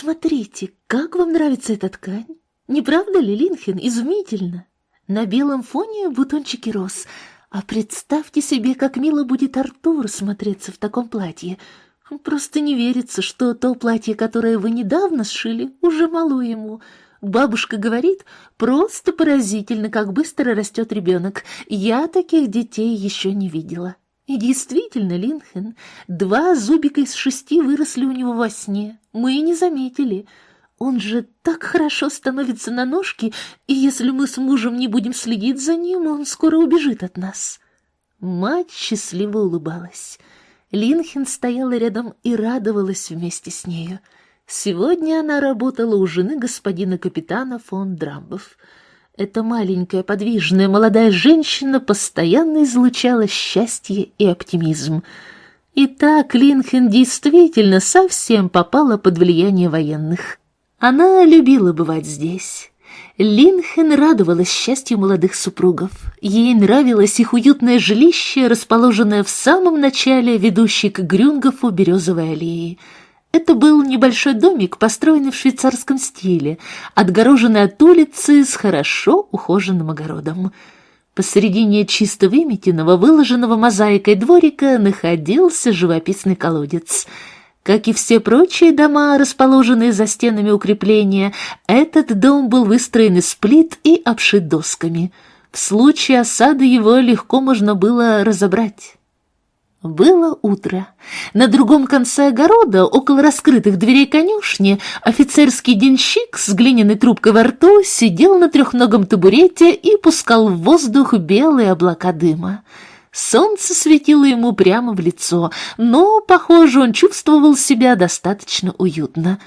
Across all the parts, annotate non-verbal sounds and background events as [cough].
посмотрите, как вам нравится эта ткань? Не правда ли, Линхен, изумительно? На белом фоне бутончики роз. А представьте себе, как мило будет Артур смотреться в таком платье. Просто не верится, что то платье, которое вы недавно сшили, уже мало ему. Бабушка говорит, просто поразительно, как быстро растет ребенок. Я таких детей еще не видела. И действительно, Линхен, два зубика из шести выросли у него во сне. Мы и не заметили. Он же так хорошо становится на ножки, и если мы с мужем не будем следить за ним, он скоро убежит от нас. Мать счастливо улыбалась. Линхен стояла рядом и радовалась вместе с нею. Сегодня она работала у жены господина капитана фон Драмбов — эта маленькая, подвижная, молодая женщина постоянно излучала счастье и оптимизм. И так Линхен действительно совсем попала под влияние военных. Она любила бывать здесь. Линхен радовалась счастью молодых супругов. Ей нравилось их уютное жилище, расположенное в самом начале ведущей к Грюнгофу березовой аллеи — это был небольшой домик, построенный в швейцарском стиле, отгороженный от улицы с хорошо ухоженным огородом. Посередине чисто выметенного, выложенного мозаикой дворика находился живописный колодец. Как и все прочие дома, расположенные за стенами укрепления, этот дом был выстроен из плит и обшит досками. В случае осады его легко можно было разобрать. Было утро. На другом конце огорода, около раскрытых дверей конюшни, офицерский денщик с глиняной трубкой во рту сидел на трехногом табурете и пускал в воздух белые облака дыма. Солнце светило ему прямо в лицо, но, похоже, он чувствовал себя достаточно уютно.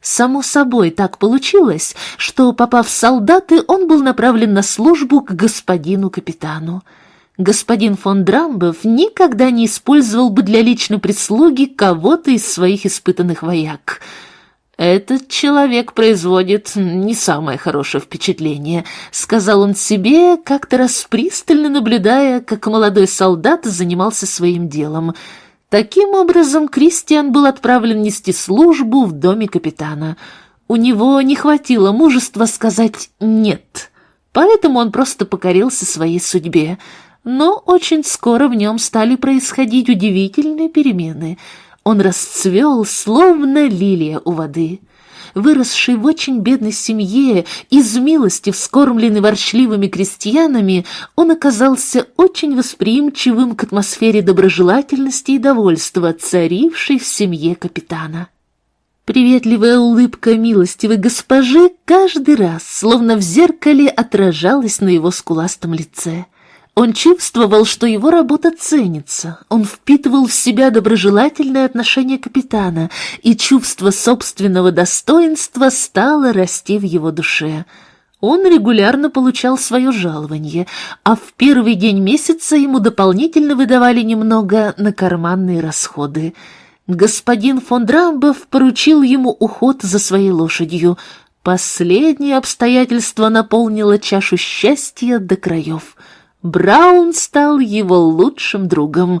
Само собой так получилось, что, попав в солдаты, он был направлен на службу к господину капитану господин фон Драмбов никогда не использовал бы для личной прислуги кого-то из своих испытанных вояк. «Этот человек производит не самое хорошее впечатление», — сказал он себе, как-то раз пристально наблюдая, как молодой солдат занимался своим делом. Таким образом, Кристиан был отправлен нести службу в доме капитана. У него не хватило мужества сказать «нет», поэтому он просто покорился своей судьбе — но очень скоро в нем стали происходить удивительные перемены. Он расцвел, словно лилия у воды. Выросший в очень бедной семье, из милости вскормленный ворчливыми крестьянами, он оказался очень восприимчивым к атмосфере доброжелательности и довольства, царившей в семье капитана. Приветливая улыбка милостивой госпожи каждый раз, словно в зеркале, отражалась на его скуластом лице — он чувствовал, что его работа ценится. Он впитывал в себя доброжелательное отношение капитана, и чувство собственного достоинства стало расти в его душе. Он регулярно получал свое жалование, а в первый день месяца ему дополнительно выдавали немного на карманные расходы. Господин фон Драмбов поручил ему уход за своей лошадью. Последнее обстоятельство наполнило чашу счастья до краев — Браун стал его лучшим другом,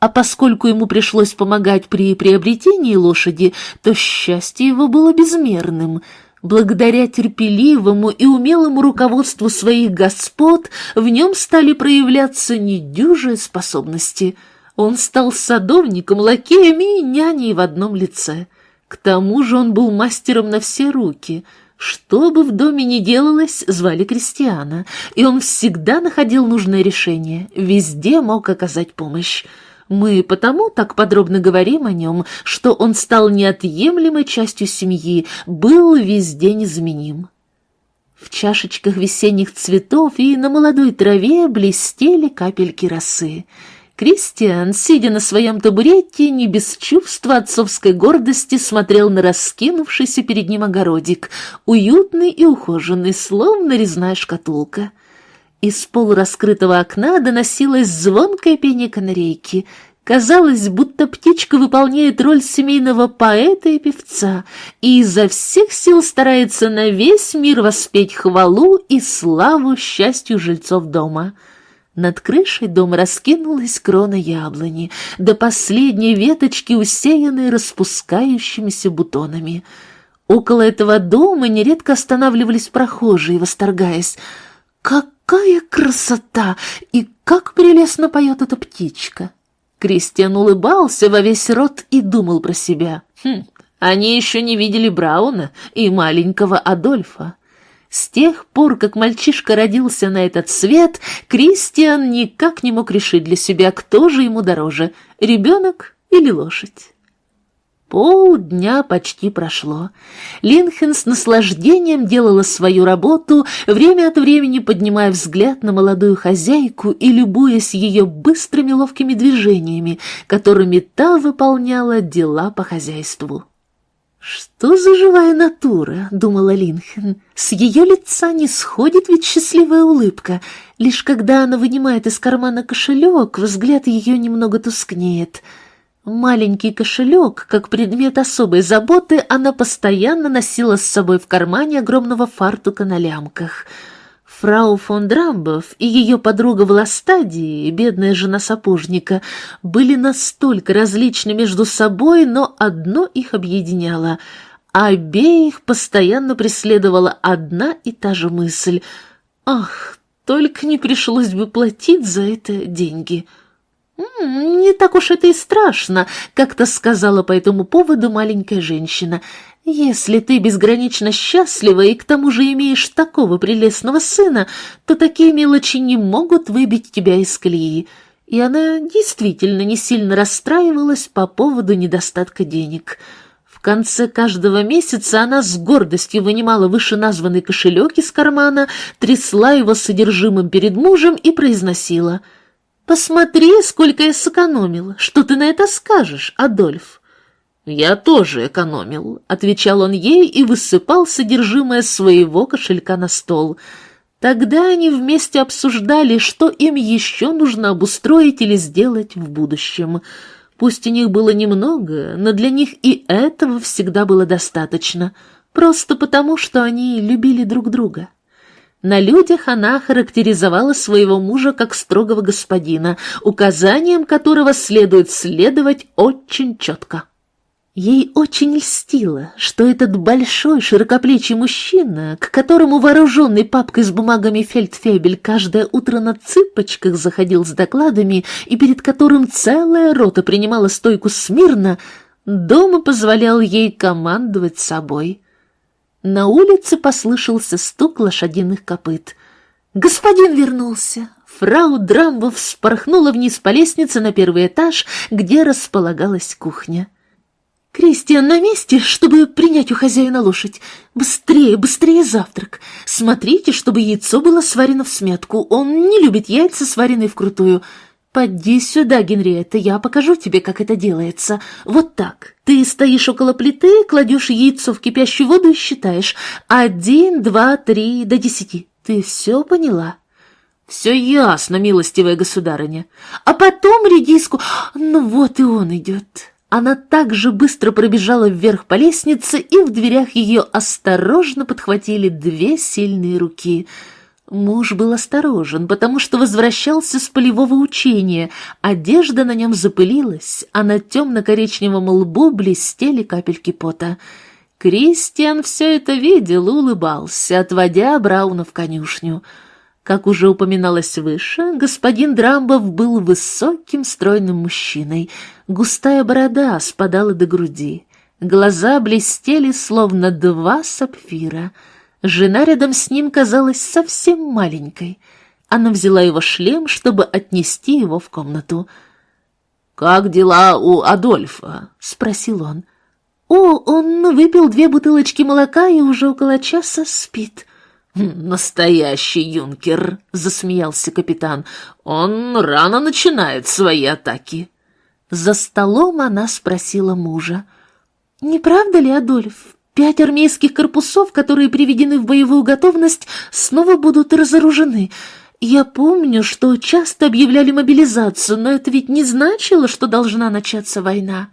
а поскольку ему пришлось помогать при приобретении лошади, то счастье его было безмерным. Благодаря терпеливому и умелому руководству своих господ в нем стали проявляться недюжие способности. Он стал садовником, лакеем и няней в одном лице. К тому же он был мастером на все руки — что бы в доме ни делалось, звали Кристиана, и он всегда находил нужное решение, везде мог оказать помощь. Мы потому так подробно говорим о нем, что он стал неотъемлемой частью семьи, был везде незаменим. В чашечках весенних цветов и на молодой траве блестели капельки росы — Кристиан, сидя на своем табурете, не без чувства отцовской гордости смотрел на раскинувшийся перед ним огородик, уютный и ухоженный, словно резная шкатулка. Из полураскрытого окна доносилось звонкое пение канарейки. Казалось, будто птичка выполняет роль семейного поэта и певца и изо всех сил старается на весь мир воспеть хвалу и славу счастью жильцов дома. Над крышей дома раскинулась крона яблони, до последней веточки, усеянной распускающимися бутонами. Около этого дома нередко останавливались прохожие, восторгаясь. «Какая красота! И как прелестно поет эта птичка!» Кристиан улыбался во весь рот и думал про себя. «Хм, они еще не видели Брауна и маленького Адольфа. С тех пор, как мальчишка родился на этот свет, Кристиан никак не мог решить для себя, кто же ему дороже — ребенок или лошадь. Полдня почти прошло. Линхен с наслаждением делала свою работу, время от времени поднимая взгляд на молодую хозяйку и любуясь ее быстрыми ловкими движениями, которыми та выполняла дела по хозяйству. «Что за живая натура?» — думала Линхен. «С ее лица не сходит ведь счастливая улыбка. Лишь когда она вынимает из кармана кошелек, взгляд ее немного тускнеет». Маленький кошелек, как предмет особой заботы, она постоянно носила с собой в кармане огромного фартука на лямках. Фрау фон Драмбов и ее подруга Властадии, бедная жена сапожника, были настолько различны между собой, но одно их объединяло. Обеих постоянно преследовала одна и та же мысль. «Ах, только не пришлось бы платить за это деньги!» «Не так уж это и страшно», — как-то сказала по этому поводу маленькая женщина. «Если ты безгранично счастлива и к тому же имеешь такого прелестного сына, то такие мелочи не могут выбить тебя из колеи». И она действительно не сильно расстраивалась по поводу недостатка денег. В конце каждого месяца она с гордостью вынимала вышеназванный кошелек из кармана, трясла его содержимым перед мужем и произносила — «Посмотри, сколько я сэкономила! Что ты на это скажешь, Адольф?» «Я тоже экономил», — отвечал он ей и высыпал содержимое своего кошелька на стол. Тогда они вместе обсуждали, что им еще нужно обустроить или сделать в будущем. Пусть у них было немного, но для них и этого всегда было достаточно, просто потому, что они любили друг друга. На людях она характеризовала своего мужа как строгого господина, указаниям которого следует следовать очень четко. Ей очень льстило, что этот большой широкоплечий мужчина, к которому вооруженный папкой с бумагами фельдфебель каждое утро на цыпочках заходил с докладами и перед которым целая рота принимала стойку смирно, дома позволял ей командовать собой. На улице послышался стук лошадиных копыт. «Господин вернулся!» Фрау Драмбо вспорхнула вниз по лестнице на первый этаж, где располагалась кухня. «Кристиан на месте, чтобы принять у хозяина лошадь. Быстрее, быстрее завтрак. Смотрите, чтобы яйцо было сварено в смятку. Он не любит яйца, сваренные вкрутую. «Поди сюда, Генриетта, я покажу тебе, как это делается. Вот так. Ты стоишь около плиты, кладешь яйцо в кипящую воду и считаешь. Один, два, три, до десяти. Ты все поняла?» «Все ясно, милостивая государыня. А потом редиску... Ну вот и он идет». Она так же быстро пробежала вверх по лестнице, и в дверях ее осторожно подхватили две сильные руки — Муж был осторожен, потому что возвращался с полевого учения. Одежда на нем запылилась, а на темно-коричневом лбу блестели капельки пота. Кристиан все это видел улыбался, отводя Брауна в конюшню. Как уже упоминалось выше, господин Драмбов был высоким стройным мужчиной. Густая борода спадала до груди. Глаза блестели, словно два сапфира — Жена рядом с ним казалась совсем маленькой. Она взяла его шлем, чтобы отнести его в комнату. «Как дела у Адольфа?» — спросил он. «О, он выпил две бутылочки молока и уже около часа спит». «Хм, «Настоящий юнкер!» — засмеялся капитан. «Он рано начинает свои атаки». За столом она спросила мужа. «Не правда ли, Адольф, Пять армейских корпусов, которые приведены в боевую готовность, снова будут разоружены. Я помню, что часто объявляли мобилизацию, но это ведь не значило, что должна начаться война.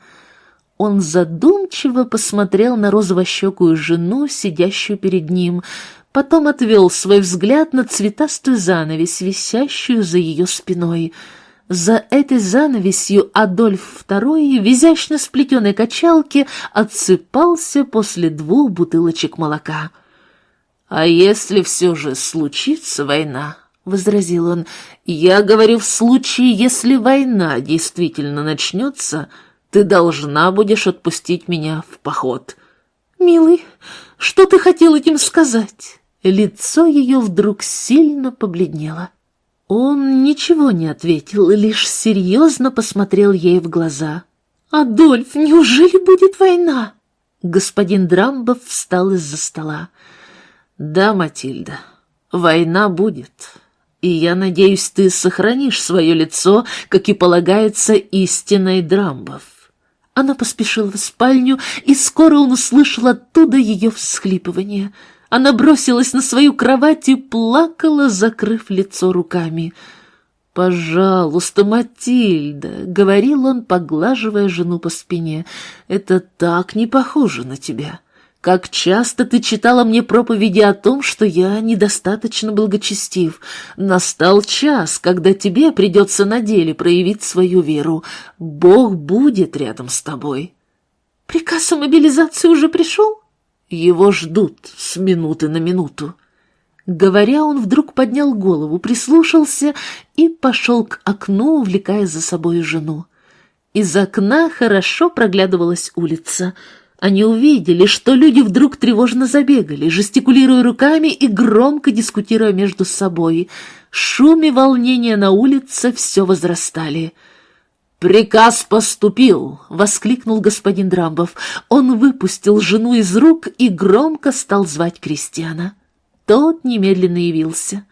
Он задумчиво посмотрел на розовощекую жену, сидящую перед ним, потом отвел свой взгляд на цветастую занавесь, висящую за ее спиной. За этой занавесью Адольф II в изящно сплетенной качалке отсыпался после двух бутылочек молока. «А если все же случится война?» — возразил он. «Я говорю, в случае, если война действительно начнется, ты должна будешь отпустить меня в поход». «Милый, что ты хотел этим сказать?» Лицо ее вдруг сильно побледнело. Он ничего не ответил, лишь серьезно посмотрел ей в глаза. «Адольф, неужели будет война?» Господин Драмбов встал из-за стола. «Да, Матильда, война будет, и я надеюсь, ты сохранишь свое лицо, как и полагается истинной Драмбов». Она поспешила в спальню, и скоро он услышал оттуда ее всхлипывание — она бросилась на свою кровать и плакала, закрыв лицо руками. «Пожалуйста, Матильда», — говорил он, поглаживая жену по спине, — «это так не похоже на тебя. Как часто ты читала мне проповеди о том, что я недостаточно благочестив. Настал час, когда тебе придется на деле проявить свою веру. Бог будет рядом с тобой». «Приказ о мобилизации уже пришел?» Его ждут с минуты на минуту. Говоря, он вдруг поднял голову, прислушался и пошел к окну, увлекая за собой жену. Из окна хорошо проглядывалась улица. Они увидели, что люди вдруг тревожно забегали, жестикулируя руками и громко дискутируя между собой. Шум и волнение на улице все возрастали — «Приказ поступил!» — воскликнул господин Драмбов. Он выпустил жену из рук и громко стал звать крестьяна. Тот немедленно явился.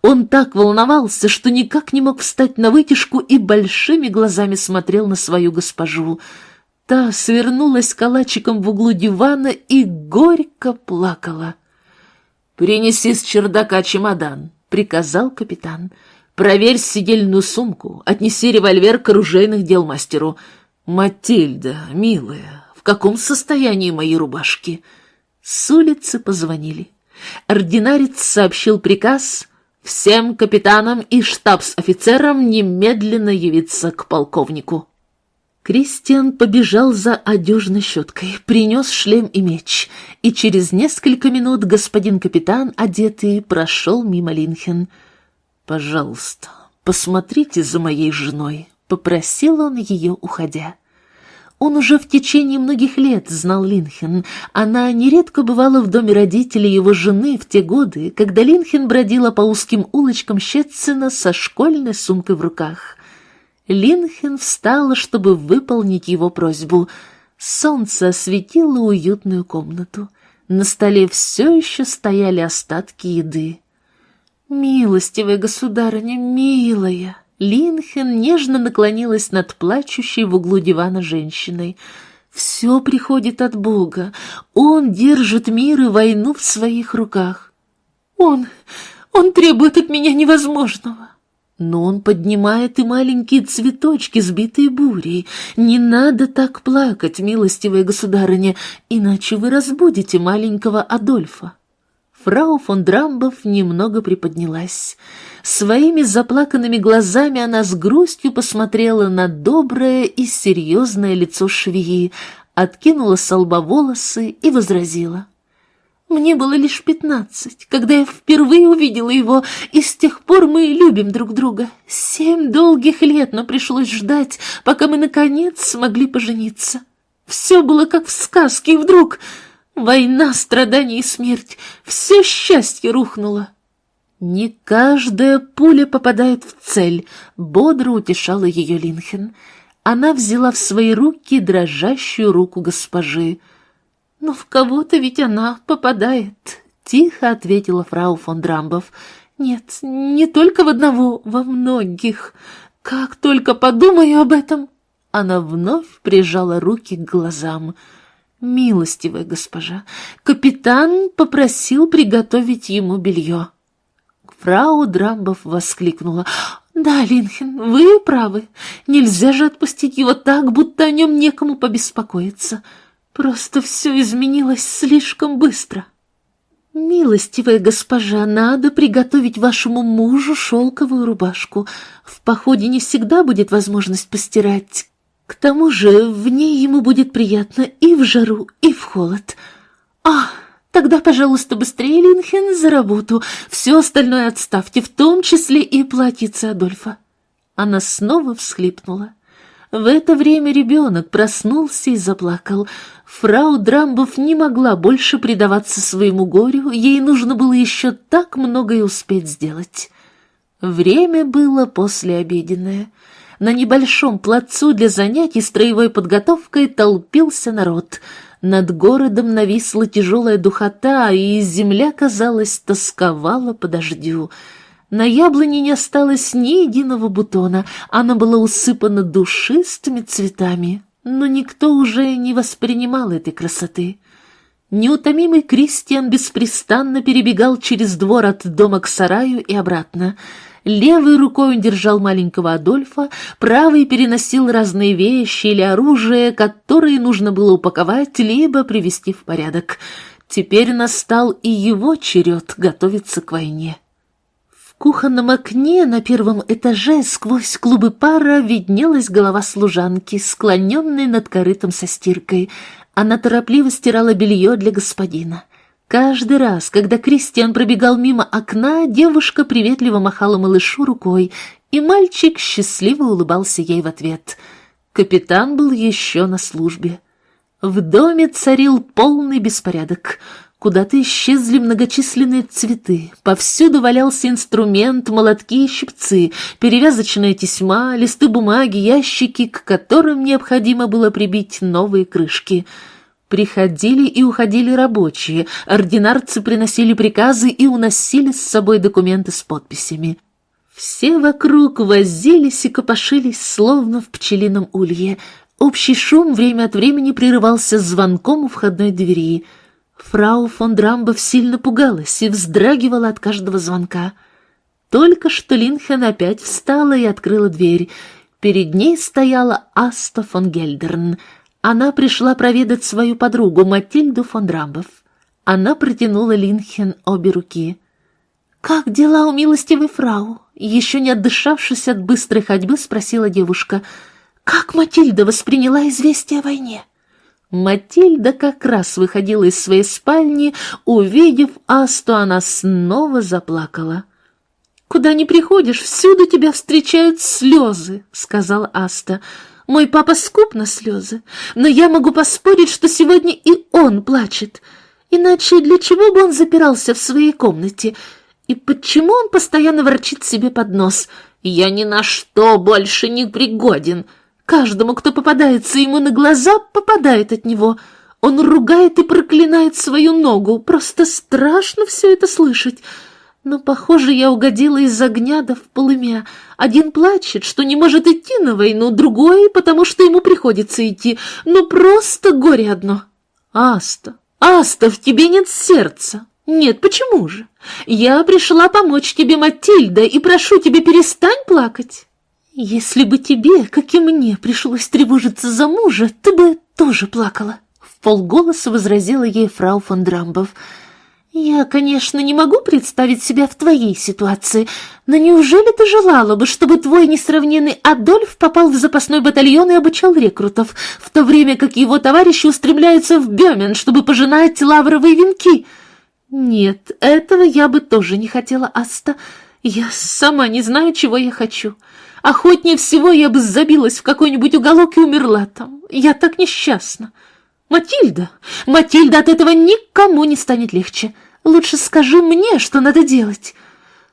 Он так волновался, что никак не мог встать на вытяжку и большими глазами смотрел на свою госпожу. Та свернулась калачиком в углу дивана и горько плакала. «Принеси с чердака чемодан», — приказал капитан. Проверь сидельную сумку, отнеси револьвер к оружейных дел мастеру. Матильда, милая, в каком состоянии мои рубашки? С улицы позвонили. Ординарец сообщил приказ всем капитанам и штабс-офицерам немедленно явиться к полковнику. Кристиан побежал за одежной щеткой, принес шлем и меч, и через несколько минут господин капитан, одетый, прошел мимо Линхен — «Пожалуйста, посмотрите за моей женой», — попросил он ее, уходя. Он уже в течение многих лет знал Линхен. Она нередко бывала в доме родителей его жены в те годы, когда Линхен бродила по узким улочкам Щетцина со школьной сумкой в руках. Линхен встала, чтобы выполнить его просьбу. Солнце осветило уютную комнату. На столе все еще стояли остатки еды. «Милостивая государыня, милая!» Линхен нежно наклонилась над плачущей в углу дивана женщиной. «Все приходит от Бога. Он держит мир и войну в своих руках. Он... он требует от меня невозможного. Но он поднимает и маленькие цветочки, сбитые бурей. Не надо так плакать, милостивая государыня, иначе вы разбудите маленького Адольфа. Фрау фон Драмбов немного приподнялась. Своими заплаканными глазами она с грустью посмотрела на доброе и серьезное лицо швеи, откинула с лба волосы и возразила. «Мне было лишь пятнадцать, когда я впервые увидела его, и с тех пор мы любим друг друга. Семь долгих лет, но пришлось ждать, пока мы, наконец, смогли пожениться. Все было как в сказке, и вдруг Война, страдания и смерть. Все счастье рухнуло. Не каждая пуля попадает в цель, бодро утешала ее Линхен. Она взяла в свои руки дрожащую руку госпожи. «Но в кого-то ведь она попадает», — тихо ответила фрау фон Драмбов. «Нет, не только в одного, во многих. Как только подумаю об этом...» Она вновь прижала руки к глазам — «Милостивая госпожа, капитан попросил приготовить ему белье». Фрау Драмбов воскликнула. «Да, Линхен, вы правы. Нельзя же отпустить его так, будто о нем некому побеспокоиться. Просто все изменилось слишком быстро». «Милостивая госпожа, надо приготовить вашему мужу шелковую рубашку. В походе не всегда будет возможность постирать. К тому же в ней ему будет приятно и в жару, и в холод. А, тогда, пожалуйста, быстрее, Линхен, за работу. Все остальное отставьте, в том числе и платьице Адольфа». Она снова всхлипнула. В это время ребенок проснулся и заплакал. Фрау Драмбов не могла больше предаваться своему горю, ей нужно было еще так многое успеть сделать. Время было послеобеденное. На небольшом плацу для занятий строевой подготовкой толпился народ. Над городом нависла тяжелая духота, и земля, казалось, тосковала по дождю. На яблоне не осталось ни единого бутона, она была усыпана душистыми цветами, но никто уже не воспринимал этой красоты. Неутомимый Кристиан беспрестанно перебегал через двор от дома к сараю и обратно. Левой рукой он держал маленького Адольфа, правой переносил разные вещи или оружие, которые нужно было упаковать либо привести в порядок. Теперь настал и его черед готовиться к войне кухонном окне на первом этаже сквозь клубы пара виднелась голова служанки, склоненной над корытом со стиркой. Она торопливо стирала белье для господина. Каждый раз, когда Кристиан пробегал мимо окна, девушка приветливо махала малышу рукой, и мальчик счастливо улыбался ей в ответ. Капитан был еще на службе. В доме царил полный беспорядок — Куда-то исчезли многочисленные цветы, повсюду валялся инструмент, молотки и щипцы, перевязочная тесьма, листы бумаги, ящики, к которым необходимо было прибить новые крышки. Приходили и уходили рабочие, ординарцы приносили приказы и уносили с собой документы с подписями. Все вокруг возились и копошились, словно в пчелином улье. Общий шум время от времени прерывался звонком у входной двери — Фрау фон Драмбов сильно пугалась и вздрагивала от каждого звонка. Только что Линхен опять встала и открыла дверь. Перед ней стояла Аста фон Гельдерн. Она пришла проведать свою подругу Матильду фон Драмбов. Она протянула Линхен обе руки. «Как дела у милостивой фрау?» Еще не отдышавшись от быстрой ходьбы, спросила девушка. «Как Матильда восприняла известие о войне?» Матильда как раз выходила из своей спальни, увидев Асту, она снова заплакала. «Куда ни приходишь, всюду тебя встречают слезы», — сказала Аста. «Мой папа скуп на слезы, но я могу поспорить, что сегодня и он плачет. Иначе для чего бы он запирался в своей комнате? И почему он постоянно ворчит себе под нос? Я ни на что больше не пригоден». Каждому, кто попадается ему на глаза, попадает от него. Он ругает и проклинает свою ногу. Просто страшно все это слышать. Но, похоже, я угодила из огня да в полымя. Один плачет, что не может идти на войну, другой, потому что ему приходится идти. Но просто горе одно. Аста, Аста, в тебе нет сердца. Нет, почему же? Я пришла помочь тебе, Матильда, и прошу тебя, перестань плакать. «Если бы тебе, как и мне, пришлось тревожиться за мужа, ты бы тоже плакала», — в полголоса возразила ей фрау фон Драмбов. «Я, конечно, не могу представить себя в твоей ситуации, но неужели ты желала бы, чтобы твой несравненный Адольф попал в запасной батальон и обучал рекрутов, в то время как его товарищи устремляются в Бёмен, чтобы пожинать лавровые венки?» «Нет, этого я бы тоже не хотела, Аста. Я сама не знаю, чего я хочу». Охотнее всего я бы забилась в какой-нибудь уголок и умерла там. Я так несчастна. Матильда, Матильда, от этого никому не станет легче. Лучше скажи мне, что надо делать.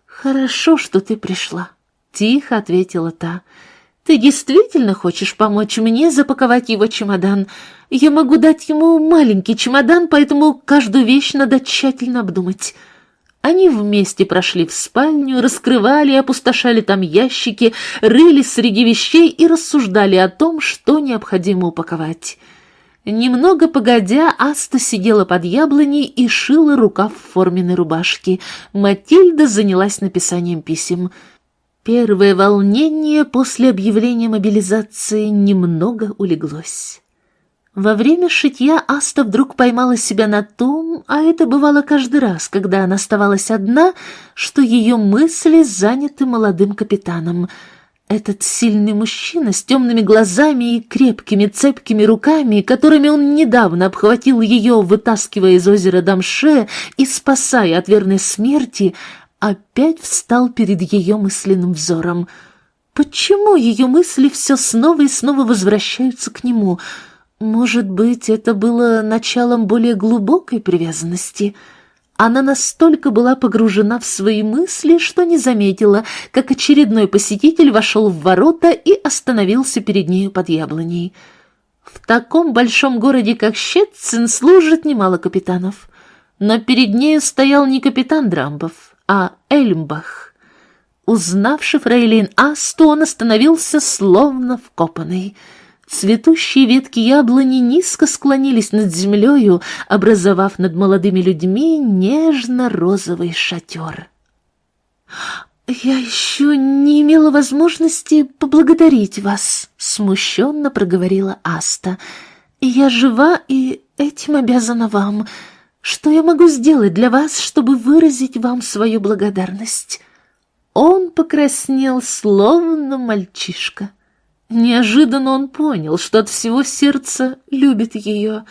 Хорошо, что ты пришла, тихо ответила та. Ты действительно хочешь помочь мне запаковать его чемодан? Я могу дать ему маленький чемодан, поэтому каждую вещь надо тщательно обдумать. Они вместе прошли в спальню, раскрывали и опустошали там ящики, рылись среди вещей и рассуждали о том, что необходимо упаковать. Немного погодя, Аста сидела под яблоней и шила рукав форменной рубашке. Матильда занялась написанием писем. Первое волнение после объявления мобилизации немного улеглось. Во время шитья Аста вдруг поймала себя на том, а это бывало каждый раз, когда она оставалась одна, что ее мысли заняты молодым капитаном — этот сильный мужчина с темными глазами и крепкими цепкими руками, которыми он недавно обхватил ее, вытаскивая из озера Дамше и спасая от верной смерти, опять встал перед ее мысленным взором. Почему ее мысли все снова и снова возвращаются к нему? Может быть, это было началом более глубокой привязанности — она настолько была погружена в свои мысли, что не заметила, как очередной посетитель вошел в ворота и остановился перед нею под яблоней. В таком большом городе, как Щетцин, служит немало капитанов. Но перед нею стоял не капитан Драмбов, а Эльмбах. Узнавший фрейлин Асту, он остановился словно вкопанный — Цветущие ветки яблони низко склонились над землею, образовав над молодыми людьми нежно-розовый шатер. «Я еще не имела возможности поблагодарить вас», — смущенно проговорила Аста. «Я жива и этим обязана вам. Что я могу сделать для вас, чтобы выразить вам свою благодарность?» Он покраснел, словно мальчишка. Неожиданно он понял, что от всего сердца любит ее,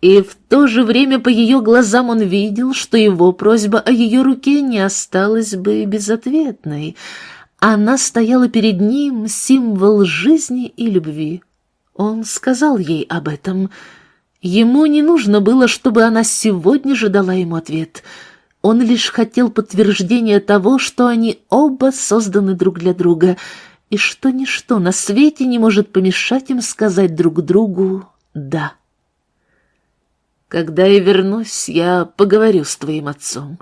и в то же время по ее глазам он видел, что его просьба о ее руке не осталась бы безответной. Она стояла перед ним, символ жизни и любви. Он сказал ей об этом. Ему не нужно было, чтобы она сегодня же дала ему ответ. Он лишь хотел подтверждения того, что они оба созданы друг для друга — и что ничто на свете не может помешать им сказать друг другу «да». Когда я вернусь, я поговорю с твоим отцом.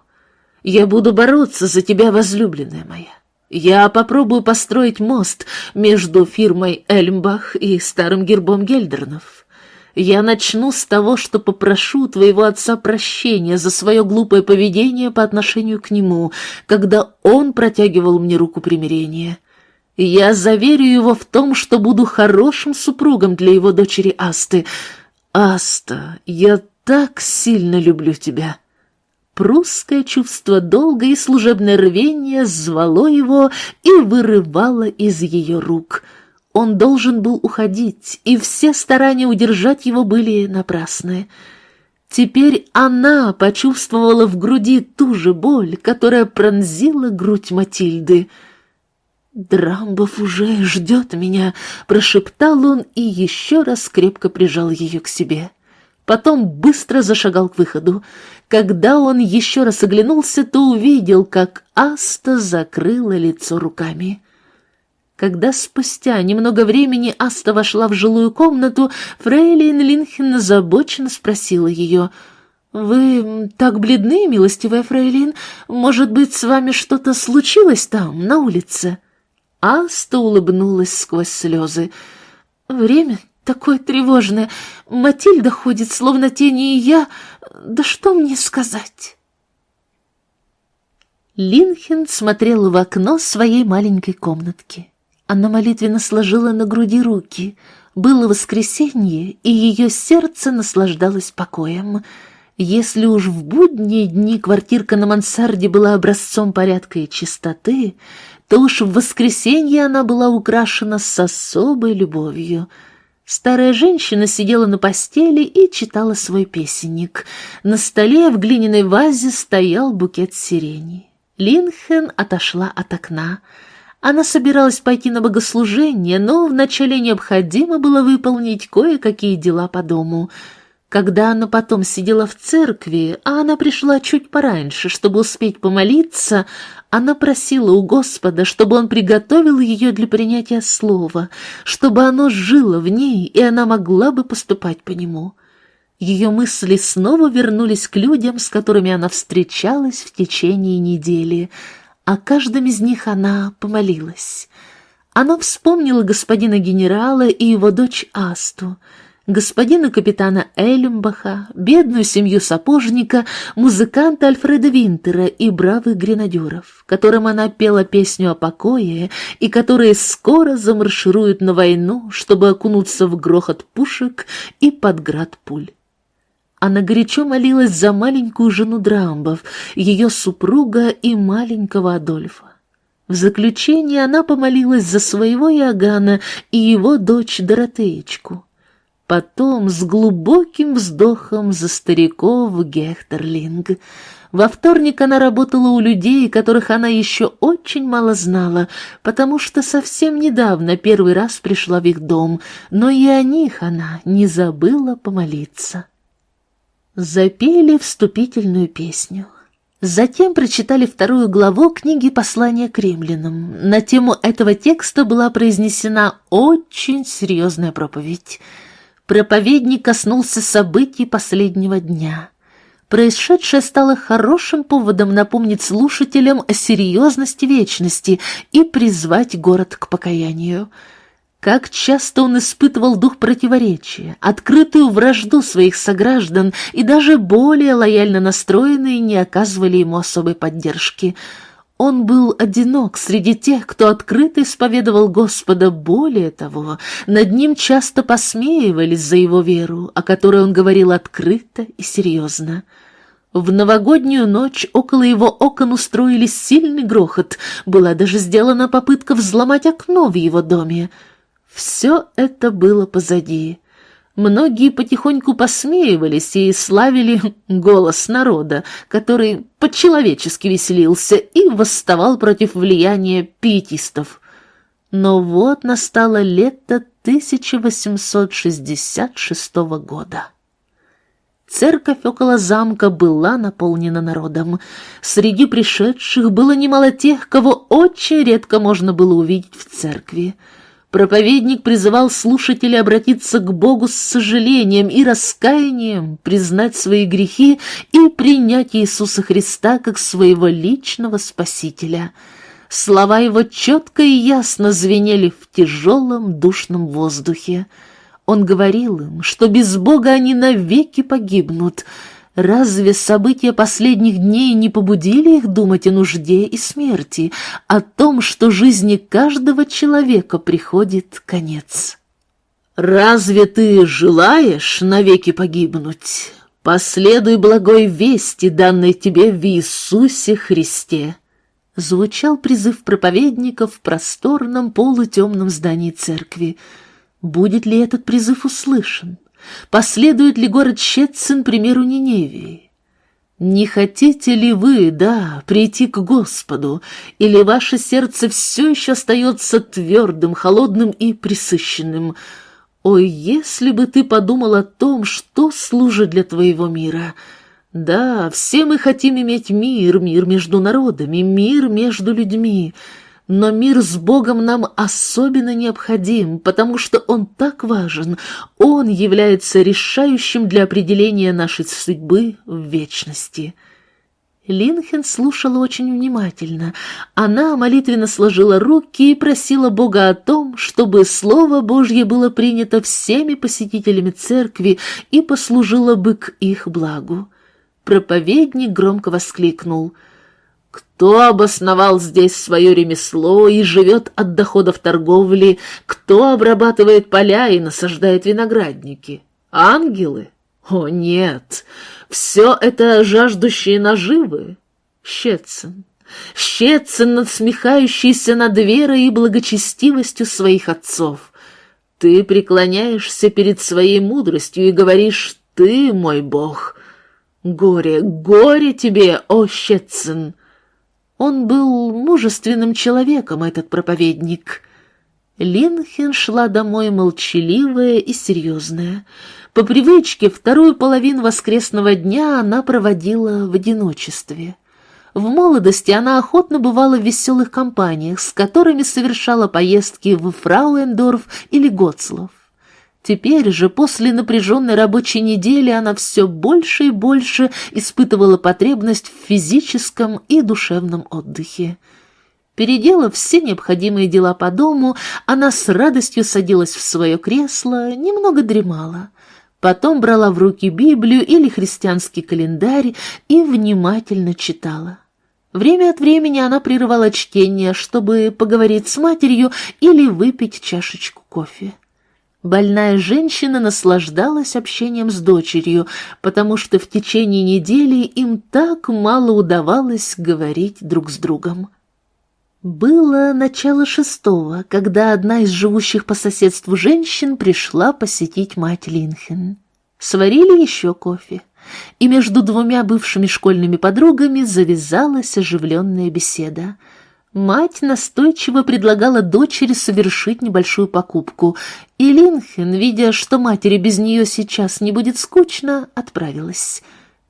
Я буду бороться за тебя, возлюбленная моя. Я попробую построить мост между фирмой Эльмбах и старым гербом Гельдернов. Я начну с того, что попрошу твоего отца прощения за свое глупое поведение по отношению к нему, когда он протягивал мне руку примирения. Я заверю его в том, что буду хорошим супругом для его дочери Асты. Аста, я так сильно люблю тебя. Прусское чувство долга и служебное рвение звало его и вырывало из ее рук. Он должен был уходить, и все старания удержать его были напрасны. Теперь она почувствовала в груди ту же боль, которая пронзила грудь Матильды — «Драмбов уже ждет меня», — прошептал он и еще раз крепко прижал ее к себе. Потом быстро зашагал к выходу. Когда он еще раз оглянулся, то увидел, как Аста закрыла лицо руками. Когда спустя немного времени Аста вошла в жилую комнату, Фрейлин Линхен озабоченно спросила ее, «Вы так бледны, милостивая Фрейлин? Может быть, с вами что-то случилось там, на улице?» Аста улыбнулась сквозь слезы. «Время такое тревожное. Матильда ходит, словно тени, и я... Да что мне сказать?» Линхен смотрел в окно своей маленькой комнатки. Она молитвенно сложила на груди руки. Было воскресенье, и ее сердце наслаждалось покоем. Если уж в будние дни квартирка на мансарде была образцом порядка и чистоты, то уж в воскресенье она была украшена с особой любовью. Старая женщина сидела на постели и читала свой песенник. На столе в глиняной вазе стоял букет сирени. Линхен отошла от окна. Она собиралась пойти на богослужение, но вначале необходимо было выполнить кое-какие дела по дому — когда она потом сидела в церкви, а она пришла чуть пораньше, чтобы успеть помолиться, она просила у Господа, чтобы он приготовил ее для принятия слова, чтобы оно жило в ней, и она могла бы поступать по нему. Ее мысли снова вернулись к людям, с которыми она встречалась в течение недели. О каждом из них она помолилась. Она вспомнила господина генерала и его дочь Асту — господина капитана Эльмбаха, бедную семью сапожника, музыканта Альфреда Винтера и бравых гренадеров, которым она пела песню о покое и которые скоро замаршируют на войну, чтобы окунуться в грохот пушек и под град пуль. Она горячо молилась за маленькую жену Драмбов, ее супруга и маленького Адольфа. В заключение она помолилась за своего Иоганна и его дочь Доротеечку. Потом с глубоким вздохом за стариков Гехтерлинг. Во вторник она работала у людей, которых она еще очень мало знала, потому что совсем недавно первый раз пришла в их дом, но и о них она не забыла помолиться. Запели вступительную песню. Затем прочитали вторую главу книги «Послание к римлянам». На тему этого текста была произнесена очень серьезная проповедь. Проповедник коснулся событий последнего дня. Происшедшее стало хорошим поводом напомнить слушателям о серьезности вечности и призвать город к покаянию – как часто он испытывал дух противоречия, открытую вражду своих сограждан, и даже более лояльно настроенные не оказывали ему особой поддержки. Он был одинок среди тех, кто открыто исповедовал Господа. Более того, над ним часто посмеивались за его веру, о которой он говорил открыто и серьезно. В новогоднюю ночь около его окон устроили сильный грохот, была даже сделана попытка взломать окно в его доме. Все это было позади. Многие потихоньку посмеивались и славили голос народа, который по-человечески веселился и восставал против влияния пиетистов. Но вот настало лето 1866 года. Церковь около замка была наполнена народом. Среди пришедших было немало тех, кого очень редко можно было увидеть в церкви. Проповедник призывал слушателей обратиться к Богу с сожалением и раскаянием, признать свои грехи и принять Иисуса Христа как своего личного Спасителя. Слова его четко и ясно звенели в тяжелом душном воздухе. Он говорил им, что без Бога они навеки погибнут — Разве события последних дней не побудили их думать о нужде и смерти, о том, что жизни каждого человека приходит конец? Разве ты желаешь навеки погибнуть? Последуй благой вести, данной тебе в Иисусе Христе. Звучал призыв проповедника в просторном полутемном здании церкви. Будет ли этот призыв услышан? Последует ли город Щетцин примеру Ниневии? Не хотите ли вы, да, прийти к Господу, или ваше сердце все еще остается твердым, холодным и присыщенным? Ой, если бы ты подумал о том, что служит для твоего мира. Да, все мы хотим иметь мир, мир между народами, мир между людьми, но мир с Богом нам особенно необходим, потому что Он так важен, Он является решающим для определения нашей судьбы в вечности. Линхен слушала очень внимательно. Она молитвенно сложила руки и просила Бога о том, чтобы Слово Божье было принято всеми посетителями церкви и послужило бы к их благу. Проповедник громко воскликнул — кто обосновал здесь свое ремесло и живет от доходов торговли? Кто обрабатывает поля и насаждает виноградники? Ангелы? О, нет! Все это жаждущие наживы. Щецин. Щецин, надсмехающийся над верой и благочестивостью своих отцов. Ты преклоняешься перед своей мудростью и говоришь «Ты мой Бог». Горе, горе тебе, о Щецин! Он был мужественным человеком, этот проповедник. Линхен шла домой молчаливая и серьезная. По привычке вторую половину воскресного дня она проводила в одиночестве. В молодости она охотно бывала в веселых компаниях, с которыми совершала поездки в Фрауендорф или Гоцлов. Теперь же, после напряженной рабочей недели, она все больше и больше испытывала потребность в физическом и душевном отдыхе. Переделав все необходимые дела по дому, она с радостью садилась в свое кресло, немного дремала — потом брала в руки Библию или христианский календарь и внимательно читала. Время от времени она прерывала чтение, чтобы поговорить с матерью или выпить чашечку кофе. Больная женщина наслаждалась общением с дочерью, потому что в течение недели им так мало удавалось говорить друг с другом. Было начало шестого, когда одна из живущих по соседству женщин пришла посетить мать Линхен. Сварили еще кофе и между двумя бывшими школьными подругами завязалась оживленная беседа. Мать настойчиво предлагала дочери совершить небольшую покупку, и Линхен, видя, что матери без нее сейчас не будет скучно, отправилась.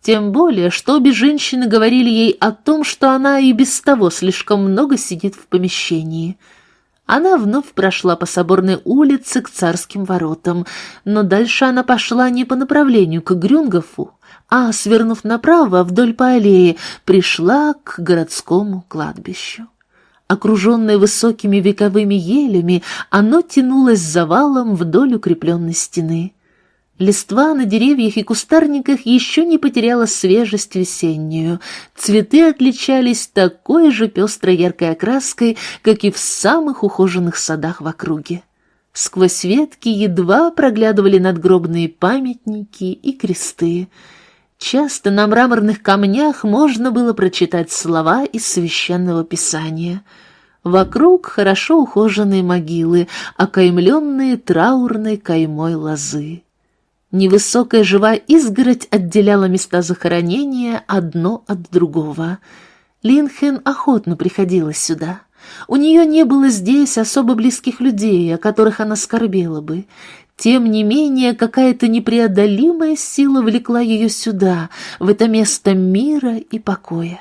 Тем более, что обе женщины говорили ей о том, что она и без того слишком много сидит в помещении — она вновь прошла по соборной улице к царским воротам, но дальше она пошла не по направлению к Грюнгофу, а, свернув направо вдоль по аллее, пришла к городскому кладбищу. Окруженное высокими вековыми елями, оно тянулось завалом вдоль укрепленной стены. Листва на деревьях и кустарниках еще не потеряла свежесть весеннюю. Цветы отличались такой же пестрой яркой окраской, как и в самых ухоженных садах в округе. Сквозь ветки едва проглядывали надгробные памятники и кресты. Часто на мраморных камнях можно было прочитать слова из священного писания. Вокруг хорошо ухоженные могилы, окаймленные траурной каймой лозы. Невысокая живая изгородь отделяла места захоронения одно от другого. Линхен охотно приходила сюда. У нее не было здесь особо близких людей, о которых она скорбела бы. Тем не менее, какая-то непреодолимая сила влекла ее сюда, в это место мира и покоя.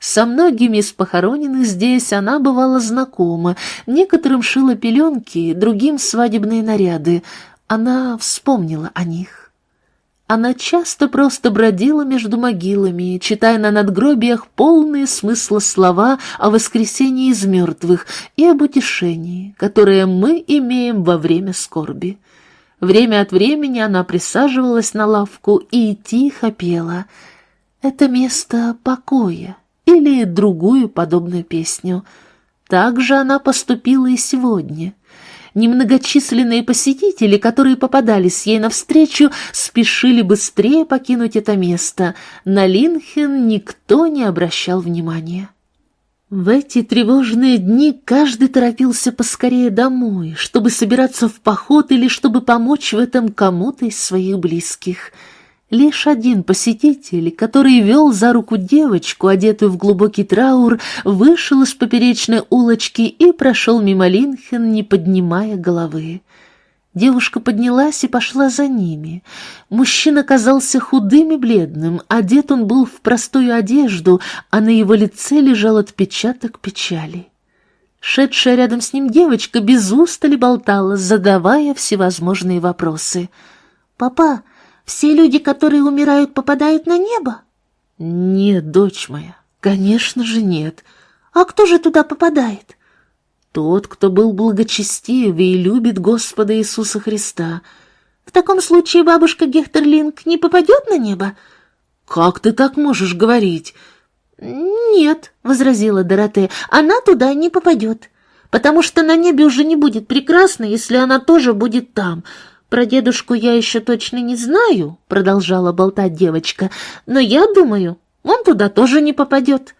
Со многими из похороненных здесь она бывала знакома, некоторым шила пеленки, другим свадебные наряды, она вспомнила о них. Она часто просто бродила между могилами, читая на надгробиях полные смысла слова о воскресении из мертвых и об утешении, которое мы имеем во время скорби. Время от времени она присаживалась на лавку и тихо пела «Это место покоя» или другую подобную песню. Так же она поступила и сегодня — немногочисленные посетители, которые попадались ей навстречу, спешили быстрее покинуть это место. На Линхен никто не обращал внимания. В эти тревожные дни каждый торопился поскорее домой, чтобы собираться в поход или чтобы помочь в этом кому-то из своих близких – Лишь один посетитель, который вел за руку девочку, одетую в глубокий траур, вышел из поперечной улочки и прошел мимо Линхен, не поднимая головы. Девушка поднялась и пошла за ними. Мужчина казался худым и бледным, одет он был в простую одежду, а на его лице лежал отпечаток печали. Шедшая рядом с ним девочка без устали болтала, задавая всевозможные вопросы. «Папа, все люди, которые умирают, попадают на небо? Нет, дочь моя, конечно же нет. А кто же туда попадает? Тот, кто был благочестив и любит Господа Иисуса Христа. В таком случае бабушка Гехтерлинг не попадет на небо? Как ты так можешь говорить? Нет, возразила Дороте, она туда не попадет потому что на небе уже не будет прекрасно, если она тоже будет там. «Про дедушку я еще точно не знаю», — продолжала болтать девочка, «но я думаю, он туда тоже не попадет».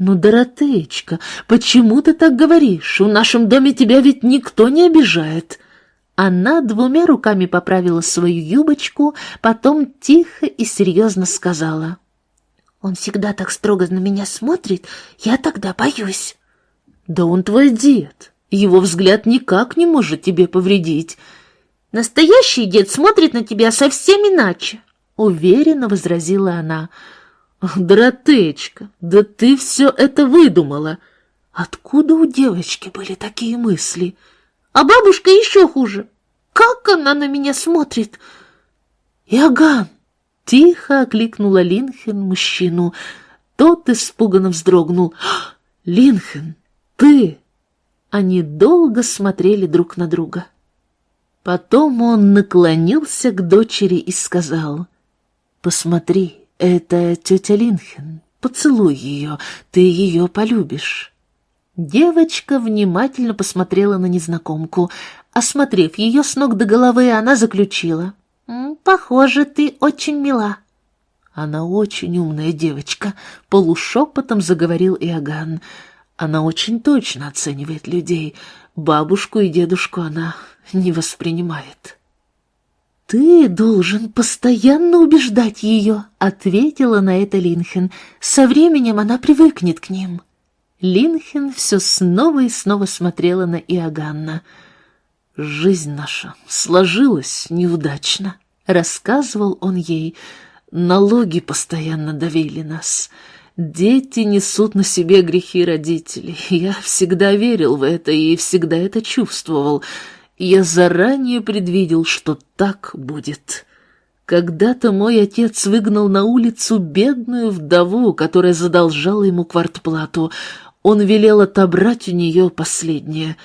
«Ну, Доротеечка, почему ты так говоришь? В нашем доме тебя ведь никто не обижает». Она двумя руками поправила свою юбочку, потом тихо и серьезно сказала. «Он всегда так строго на меня смотрит, я тогда боюсь». «Да он твой дед, его взгляд никак не может тебе повредить». Настоящий дед смотрит на тебя совсем иначе, уверенно возразила она. Доротечка, да ты все это выдумала. Откуда у девочки были такие мысли? А бабушка еще хуже. Как она на меня смотрит? Иоганн! Тихо окликнула Линхен мужчину. Тот испуганно вздрогнул. «Линхен, ты!» Они долго смотрели друг на друга. Потом он наклонился к дочери и сказал, «Посмотри, это тетя Линхен, поцелуй ее, ты ее полюбишь». Девочка внимательно посмотрела на незнакомку. Осмотрев ее с ног до головы, она заключила, «Похоже, ты очень мила». «Она очень умная девочка», — полушепотом заговорил Иоганн. «Она очень точно оценивает людей. Бабушку и дедушку она не воспринимает». «Ты должен постоянно убеждать ее», — ответила на это Линхен. «Со временем она привыкнет к ним». Линхен все снова и снова смотрела на Иоганна. «Жизнь наша сложилась неудачно», — рассказывал он ей, — Налоги постоянно давили нас. Дети несут на себе грехи родителей. Я всегда верил в это и всегда это чувствовал. Я заранее предвидел, что так будет. Когда-то мой отец выгнал на улицу бедную вдову, которая задолжала ему квартплату. Он велел отобрать у нее последнее.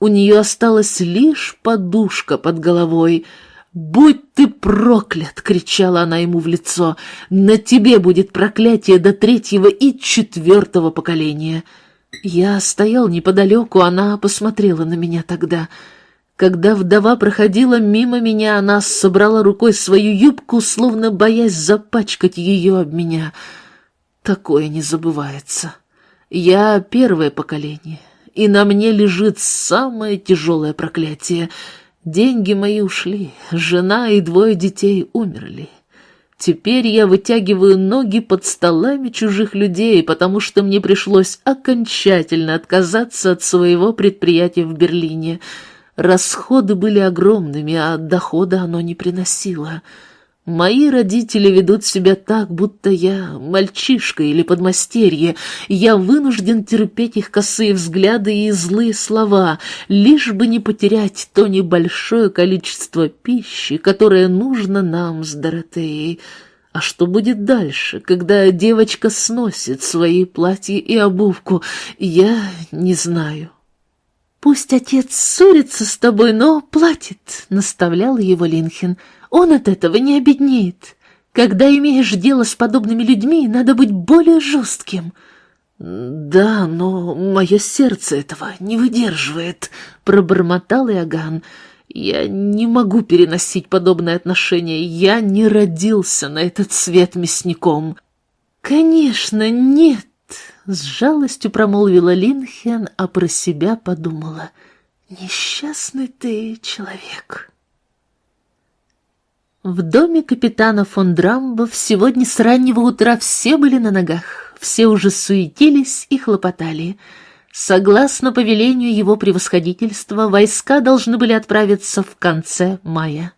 У нее осталась лишь подушка под головой — «Будь ты проклят!» — кричала она ему в лицо. «На тебе будет проклятие до третьего и четвертого поколения!» Я стоял неподалеку, она посмотрела на меня тогда. Когда вдова проходила мимо меня, она собрала рукой свою юбку, словно боясь запачкать ее об меня. Такое не забывается. Я первое поколение, и на мне лежит самое тяжелое проклятие — Деньги мои ушли, жена и двое детей умерли. Теперь я вытягиваю ноги под столами чужих людей, потому что мне пришлось окончательно отказаться от своего предприятия в Берлине. Расходы были огромными, а дохода оно не приносило. Мои родители ведут себя так, будто я мальчишка или подмастерье. Я вынужден терпеть их косые взгляды и злые слова, лишь бы не потерять то небольшое количество пищи, которое нужно нам с Доротеей. А что будет дальше, когда девочка сносит свои платья и обувку, я не знаю. «Пусть отец ссорится с тобой, но платит», — наставлял его Линхен. Он от этого не обеднеет. Когда имеешь дело с подобными людьми, надо быть более жестким. Да, но мое сердце этого не выдерживает, пробормотал Иоганн. Я не могу переносить подобное отношение. Я не родился на этот свет мясником. Конечно, нет, с жалостью промолвила Линхен, а про себя подумала. Несчастный ты человек. В доме капитана фон Драмбов сегодня с раннего утра все были на ногах, все уже суетились и хлопотали. Согласно повелению его превосходительства, войска должны были отправиться в конце мая.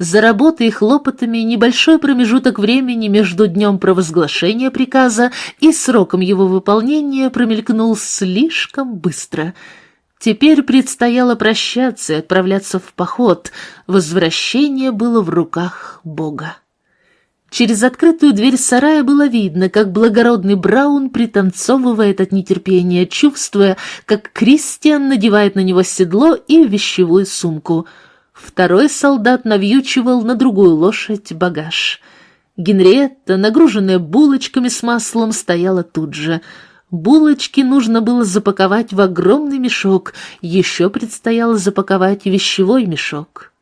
За работой и хлопотами небольшой промежуток времени между днем провозглашения приказа и сроком его выполнения промелькнул слишком быстро — Теперь предстояло прощаться и отправляться в поход. Возвращение было в руках Бога. Через открытую дверь сарая было видно, как благородный Браун пританцовывает от нетерпения, чувствуя, как Кристиан надевает на него седло и вещевую сумку. Второй солдат навьючивал на другую лошадь багаж. Генриетта, нагруженная булочками с маслом, стояла тут же — Булочки нужно было запаковать в огромный мешок, еще предстояло запаковать вещевой мешок.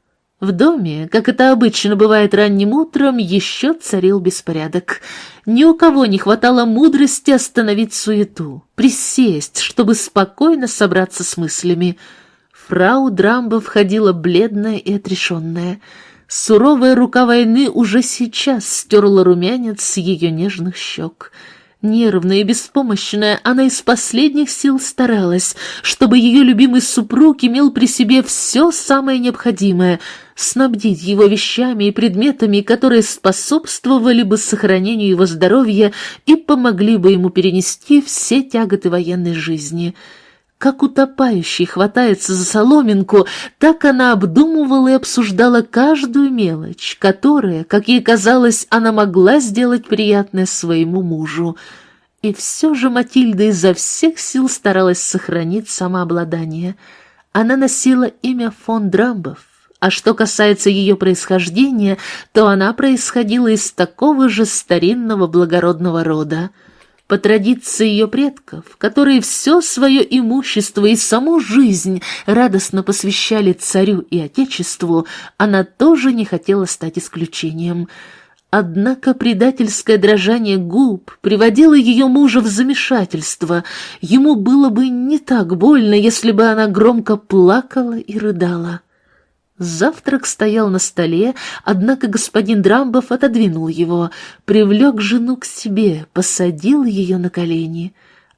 В доме, как это обычно бывает ранним утром, еще царил беспорядок. Ни у кого не хватало мудрости остановить суету, присесть, чтобы спокойно собраться с мыслями. Фрау Драмба входила бледная и отрешенная. Суровая рука войны уже сейчас стерла румянец с ее нежных щек — Нервная и беспомощная, она из последних сил старалась, чтобы ее любимый супруг имел при себе все самое необходимое, снабдить его вещами и предметами, которые способствовали бы сохранению его здоровья и помогли бы ему перенести все тяготы военной жизни — как утопающий хватается за соломинку, так она обдумывала и обсуждала каждую мелочь, которая, как ей казалось, она могла сделать приятное своему мужу. И все же Матильда изо всех сил старалась сохранить самообладание. Она носила имя фон Драмбов, а что касается ее происхождения, то она происходила из такого же старинного благородного рода. По традиции ее предков, которые все свое имущество и саму жизнь радостно посвящали царю и отечеству, она тоже не хотела стать исключением – Однако предательское дрожание губ приводило ее мужа в замешательство. Ему было бы не так больно, если бы она громко плакала и рыдала. Завтрак стоял на столе, однако господин Драмбов отодвинул его, привлек жену к себе, посадил ее на колени.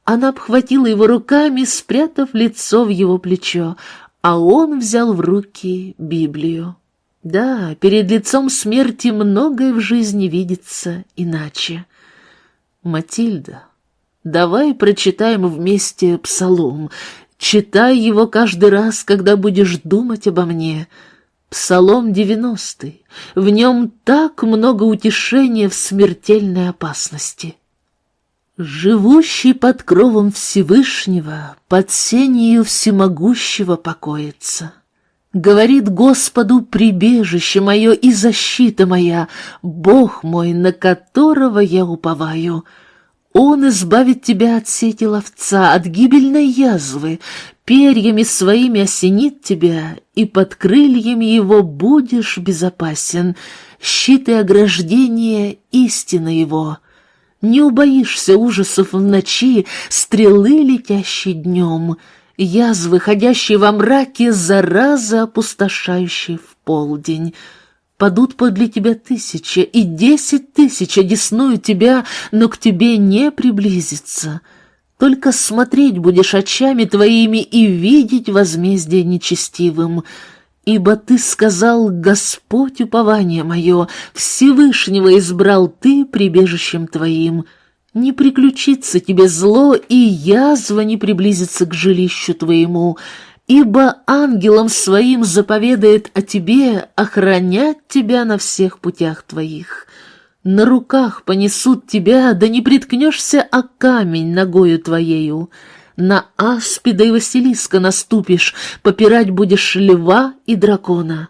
Она обхватила его руками, спрятав лицо в его плечо, а он взял в руки Библию. Да, перед лицом смерти многое в жизни видится иначе. Матильда, давай прочитаем вместе псалом. Читай его каждый раз, когда будешь думать обо мне. Псалом девяностый. В нем так много утешения в смертельной опасности. Живущий под кровом Всевышнего, под сенью всемогущего покоится. Говорит Господу прибежище мое и защита моя, Бог мой, на которого я уповаю. Он избавит тебя от сети ловца, от гибельной язвы, перьями своими осенит тебя, и под крыльями его будешь безопасен, щит и ограждение — истина его. Не убоишься ужасов в ночи, стрелы, летящие днем — язвы, ходящие во мраке, зараза, опустошающие в полдень. Падут подле тебя тысяча, и десять тысяч одесную тебя, но к тебе не приблизится. Только смотреть будешь очами твоими и видеть возмездие нечестивым. Ибо ты сказал, Господь, упование мое, Всевышнего избрал ты прибежищем твоим — не приключится тебе зло, и язва не приблизится к жилищу твоему, ибо ангелом своим заповедает о тебе охранять тебя на всех путях твоих. На руках понесут тебя, да не приткнешься о камень ногою твоею. На аспида и Василиска наступишь, попирать будешь льва и дракона».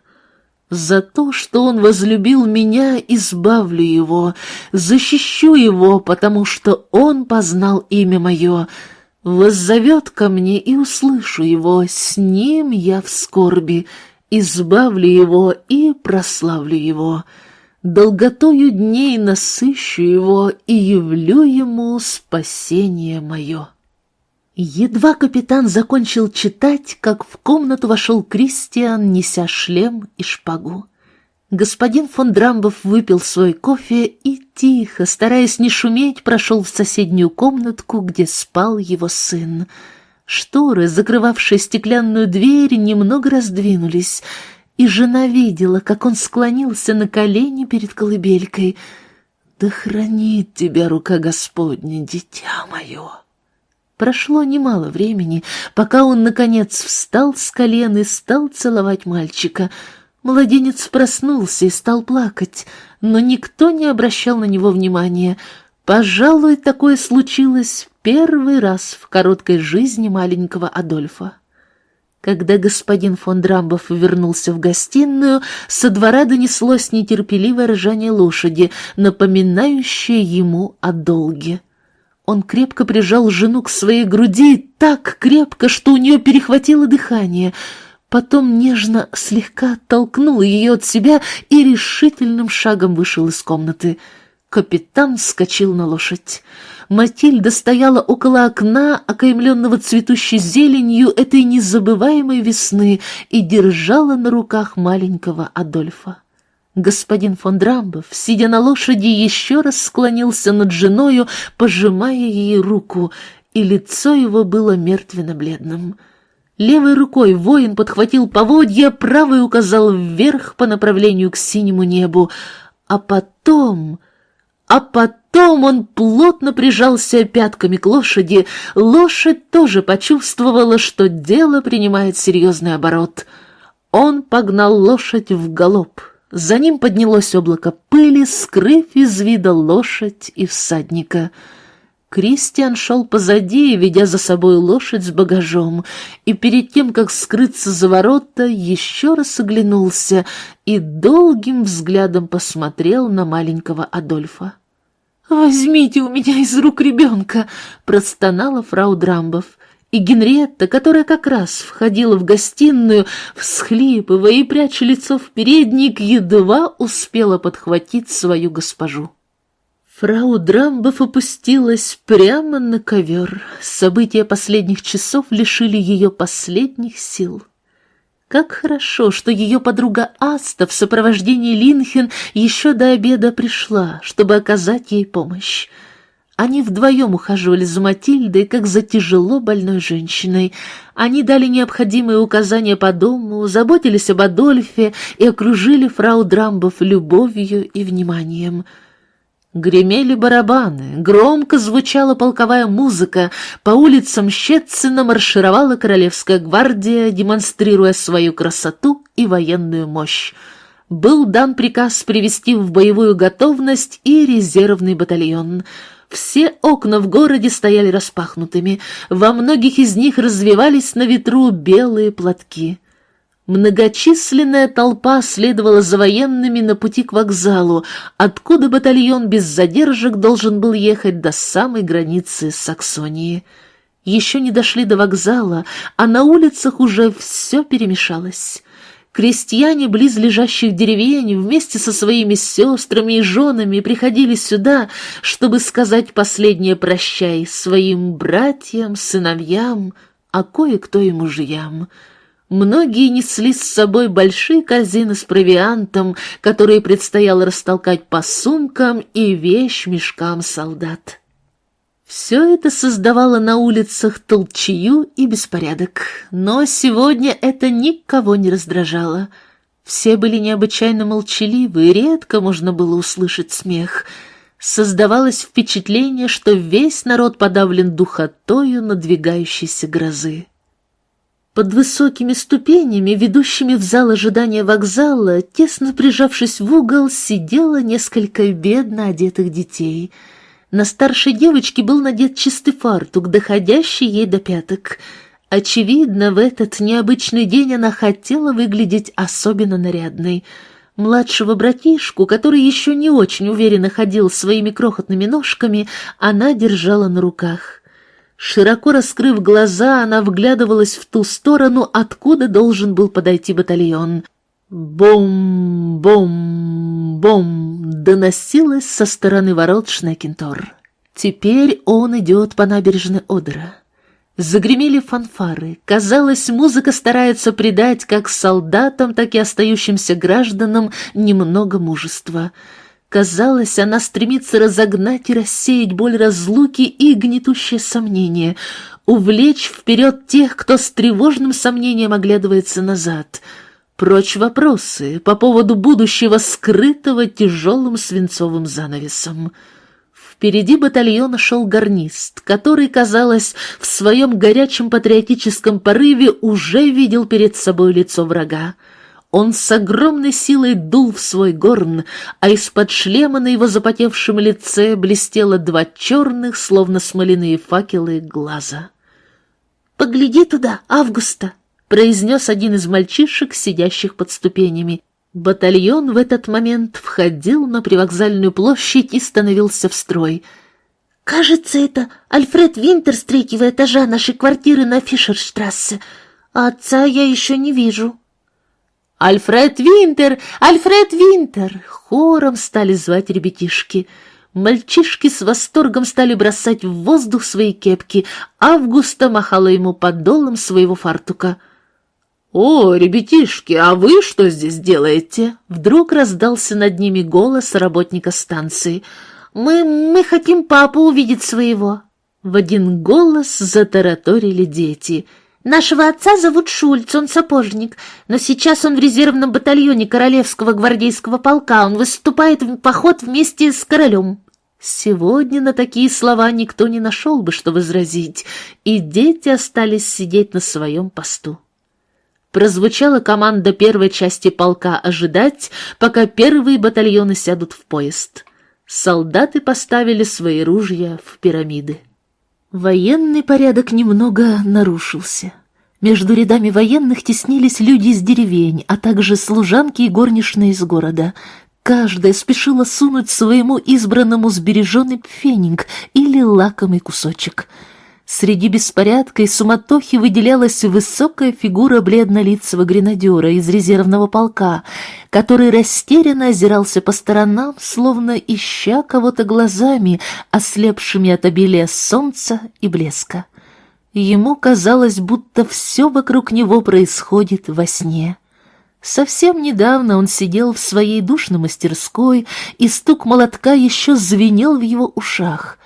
За то, что он возлюбил меня, избавлю его, защищу его, потому что он познал имя мое. Воззовет ко мне и услышу его, с ним я в скорби, избавлю его и прославлю его. Долготою дней насыщу его и явлю ему спасение мое. Едва капитан закончил читать, как в комнату вошел Кристиан, неся шлем и шпагу. Господин фон Драмбов выпил свой кофе и тихо, стараясь не шуметь, прошел в соседнюю комнатку, где спал его сын. Шторы, закрывавшие стеклянную дверь, немного раздвинулись, и жена видела, как он склонился на колени перед колыбелькой. «Да хранит тебя рука Господня, дитя мое!» Прошло немало времени, пока он, наконец, встал с колен и стал целовать мальчика. Младенец проснулся и стал плакать, но никто не обращал на него внимания. Пожалуй, такое случилось первый раз в короткой жизни маленького Адольфа. Когда господин фон Драмбов вернулся в гостиную, со двора донеслось нетерпеливое ржание лошади, напоминающее ему о долге. Он крепко прижал жену к своей груди, так крепко, что у нее перехватило дыхание. Потом нежно слегка толкнул ее от себя и решительным шагом вышел из комнаты. Капитан вскочил на лошадь. Матильда стояла около окна, окаймленного цветущей зеленью этой незабываемой весны, и держала на руках маленького Адольфа. Господин фон Драмбов, сидя на лошади, еще раз склонился над женою, пожимая ей руку, и лицо его было мертвенно-бледным. Левой рукой воин подхватил поводья, правой указал вверх по направлению к синему небу, а потом... А потом он плотно прижался пятками к лошади. Лошадь тоже почувствовала, что дело принимает серьезный оборот. Он погнал лошадь в галоп. За ним поднялось облако пыли, скрыв из вида лошадь и всадника. Кристиан шел позади, ведя за собой лошадь с багажом, и перед тем, как скрыться за ворота, еще раз оглянулся и долгим взглядом посмотрел на маленького Адольфа. «Возьмите у меня из рук ребенка!» — простонала фрау Драмбов. И Генриетта, которая как раз входила в гостиную, всхлипывая и пряча лицо в передник, едва успела подхватить свою госпожу. Фрау Драмбов опустилась прямо на ковер. События последних часов лишили ее последних сил. Как хорошо, что ее подруга Аста в сопровождении Линхен еще до обеда пришла, чтобы оказать ей помощь. Они вдвоем ухаживали за Матильдой, как за тяжело больной женщиной. Они дали необходимые указания по дому, заботились об Адольфе и окружили фрау Драмбов любовью и вниманием — Гремели барабаны, громко звучала полковая музыка, по улицам Щетцина маршировала королевская гвардия, демонстрируя свою красоту и военную мощь. Был дан приказ привести в боевую готовность и резервный батальон. Все окна в городе стояли распахнутыми, во многих из них развивались на ветру белые платки. Многочисленная толпа следовала за военными на пути к вокзалу, откуда батальон без задержек должен был ехать до самой границы Саксонии. Еще не дошли до вокзала, а на улицах уже все перемешалось. Крестьяне близлежащих деревень вместе со своими сестрами и женами приходили сюда, чтобы сказать последнее прощай своим братьям, сыновьям, а кое-кто и мужьям — Многие несли с собой большие корзины с провиантом, которые предстояло растолкать по сумкам и вещь-мешкам солдат. Все это создавало на улицах толчью и беспорядок, но сегодня это никого не раздражало. Все были необычайно молчаливы, и редко можно было услышать смех. Создавалось впечатление, что весь народ подавлен духотою надвигающейся грозы. Под высокими ступенями, ведущими в зал ожидания вокзала, тесно прижавшись в угол, сидело несколько бедно одетых детей. На старшей девочке был надет чистый фартук, доходящий ей до пяток. Очевидно, в этот необычный день она хотела выглядеть особенно нарядной. Младшего братишку, который еще не очень уверенно ходил своими крохотными ножками, она держала на руках. Широко раскрыв глаза, она вглядывалась в ту сторону, откуда должен был подойти батальон. «Бом-бом-бом!» доносилось со стороны ворот Шнекентор. Теперь он идет по набережной Одера. Загремели фанфары. Казалось, музыка старается придать как солдатам, так и остающимся гражданам немного мужества — Казалось, она стремится разогнать и рассеять боль разлуки и гнетущее сомнение, увлечь вперед тех, кто с тревожным сомнением оглядывается назад. Прочь вопросы по поводу будущего, скрытого тяжелым свинцовым занавесом. Впереди батальона шел гарнист, который, казалось, в своем горячем патриотическом порыве уже видел перед собой лицо врага. Он с огромной силой дул в свой горн, а из-под шлема на его запотевшем лице блестело два черных, словно смоляные факелы, глаза. «Погляди туда, Августа!» — произнес один из мальчишек, сидящих под ступенями. Батальон в этот момент входил на привокзальную площадь и становился в строй. «Кажется, это Альфред Винтер с третьего этажа нашей квартиры на Фишерштрассе. А отца я еще не вижу». «Альфред Винтер! Альфред Винтер!» Хором стали звать ребятишки. Мальчишки с восторгом стали бросать в воздух свои кепки. Августа махала ему подолом своего фартука. «О, ребятишки, а вы что здесь делаете?» Вдруг раздался над ними голос работника станции. «Мы... мы хотим папу увидеть своего». В один голос затараторили дети — Нашего отца зовут Шульц, он сапожник, но сейчас он в резервном батальоне Королевского гвардейского полка, он выступает в поход вместе с королем». Сегодня на такие слова никто не нашел бы, что возразить, и дети остались сидеть на своем посту. Прозвучала команда первой части полка ожидать, пока первые батальоны сядут в поезд. Солдаты поставили свои ружья в пирамиды. Военный порядок немного нарушился. Между рядами военных теснились люди из деревень, а также служанки и горничные из города. Каждая спешила сунуть своему избранному сбереженный пфенинг или лакомый кусочек — Среди беспорядка и суматохи выделялась высокая фигура бледнолицего гренадера из резервного полка, который растерянно озирался по сторонам, словно ища кого-то глазами, ослепшими от обилия солнца и блеска. Ему казалось, будто все вокруг него происходит во сне. Совсем недавно он сидел в своей душной мастерской, и стук молотка еще звенел в его ушах.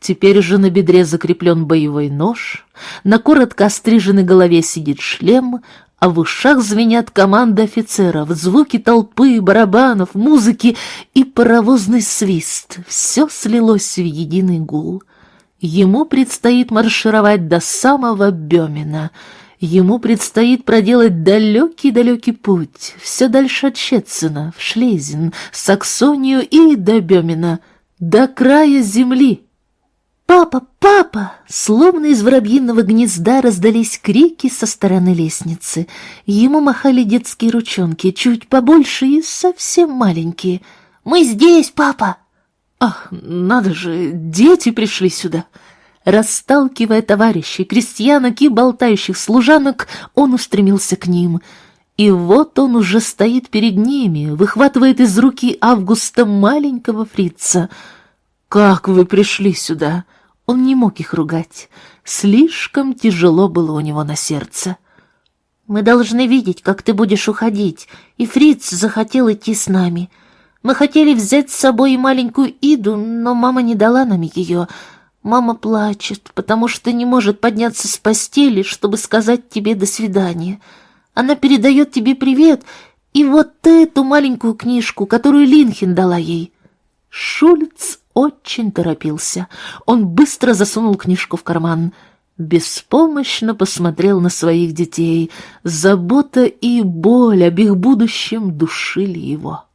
Теперь же на бедре закреплен боевой нож, на коротко остриженной голове сидит шлем, а в ушах звенят команды офицеров, звуки толпы, барабанов, музыки и паровозный свист. Все слилось в единый гул. Ему предстоит маршировать до самого Бемена. Ему предстоит проделать далекий-далекий путь, все дальше от Щецина, в Шлезин, Саксонию и до Бемена, до края земли. «Папа! Папа!» Словно из воробьиного гнезда раздались крики со стороны лестницы. Ему махали детские ручонки, чуть побольше и совсем маленькие. «Мы здесь, папа!» «Ах, надо же, дети пришли сюда!» Расталкивая товарищей, крестьянок и болтающих служанок, он устремился к ним. И вот он уже стоит перед ними, выхватывает из руки Августа маленького фрица. «Как вы пришли сюда?» Он не мог их ругать. Слишком тяжело было у него на сердце. «Мы должны видеть, как ты будешь уходить, и Фриц захотел идти с нами. Мы хотели взять с собой маленькую Иду, но мама не дала нам ее. Мама плачет, потому что не может подняться с постели, чтобы сказать тебе «до свидания». Она передает тебе привет и вот эту маленькую книжку, которую Линхен дала ей». Шульц очень торопился. Он быстро засунул книжку в карман. Беспомощно посмотрел на своих детей. Забота и боль об их будущем душили его.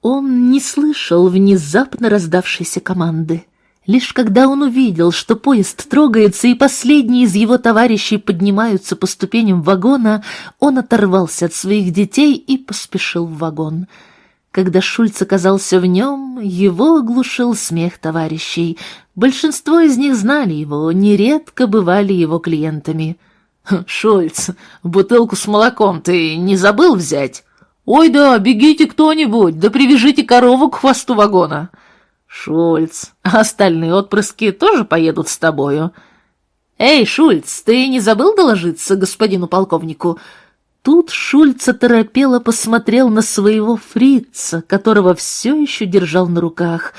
Он не слышал внезапно раздавшейся команды. Лишь когда он увидел, что поезд трогается и последние из его товарищей поднимаются по ступеням вагона, он оторвался от своих детей и поспешил в вагон — когда Шульц оказался в нем, его оглушил смех товарищей. Большинство из них знали его, нередко бывали его клиентами. [laughs] «Шульц, бутылку с молоком ты не забыл взять?» «Ой да, бегите кто-нибудь, да привяжите корову к хвосту вагона!» «Шульц, остальные отпрыски тоже поедут с тобою?» «Эй, Шульц, ты не забыл доложиться господину полковнику?» Тут Шульц оторопело посмотрел на своего фрица, которого все еще держал на руках.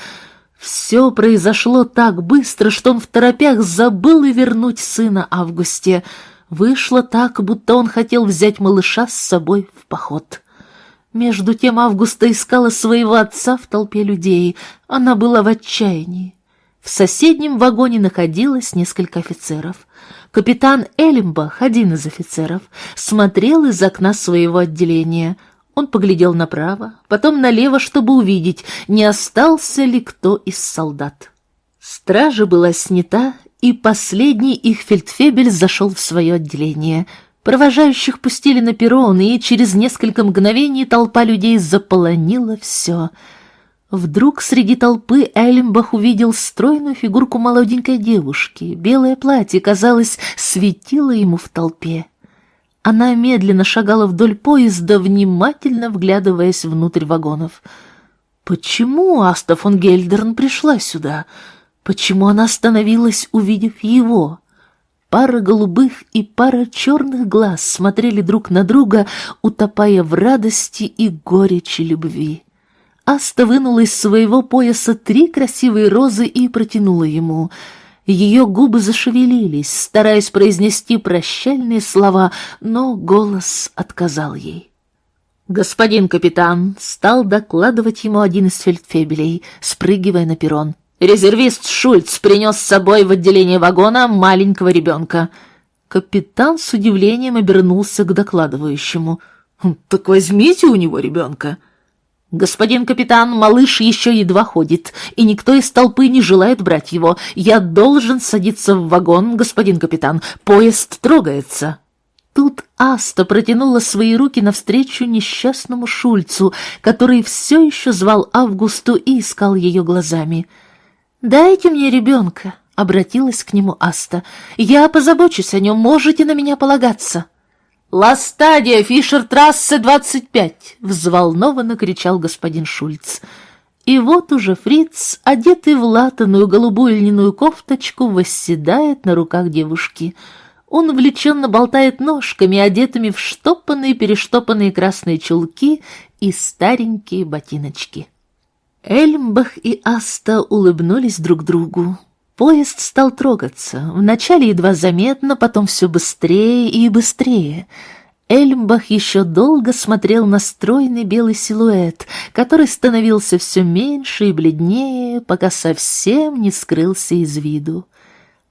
Все произошло так быстро, что он в торопях забыл и вернуть сына Августе. Вышло так, будто он хотел взять малыша с собой в поход. Между тем Августа искала своего отца в толпе людей. Она была в отчаянии. В соседнем вагоне находилось несколько офицеров. Капитан Элимбах, один из офицеров, смотрел из окна своего отделения. Он поглядел направо, потом налево, чтобы увидеть, не остался ли кто из солдат. Стража была снята, и последний их фельдфебель зашел в свое отделение. Провожающих пустили на перрон, и через несколько мгновений толпа людей заполонила все — Вдруг среди толпы Эльмбах увидел стройную фигурку молоденькой девушки. Белое платье, казалось, светило ему в толпе. Она медленно шагала вдоль поезда, внимательно вглядываясь внутрь вагонов. Почему Аста фон Гельдерн пришла сюда? Почему она остановилась, увидев его? Пара голубых и пара черных глаз смотрели друг на друга, утопая в радости и горечи любви. Аста вынула из своего пояса три красивые розы и протянула ему. Ее губы зашевелились, стараясь произнести прощальные слова, но голос отказал ей. «Господин капитан», — стал докладывать ему один из фельдфебелей, спрыгивая на перрон. «Резервист Шульц принес с собой в отделение вагона маленького ребенка». Капитан с удивлением обернулся к докладывающему. «Так возьмите у него ребенка». «Господин капитан, малыш еще едва ходит, и никто из толпы не желает брать его. Я должен садиться в вагон, господин капитан. Поезд трогается». Тут Аста протянула свои руки навстречу несчастному Шульцу, который все еще звал Августу и искал ее глазами. «Дайте мне ребенка», — обратилась к нему Аста. «Я позабочусь о нем, можете на меня полагаться». «Ластадия, Фишер-трассе, 25!» — взволнованно кричал господин Шульц. И вот уже фриц, одетый в латаную голубую льняную кофточку, восседает на руках девушки. Он увлеченно болтает ножками, одетыми в штопанные-перештопанные красные чулки и старенькие ботиночки. Эльмбах и Аста улыбнулись друг другу. Поезд стал трогаться, вначале едва заметно, потом все быстрее и быстрее. Эльмбах еще долго смотрел на стройный белый силуэт, который становился все меньше и бледнее, пока совсем не скрылся из виду.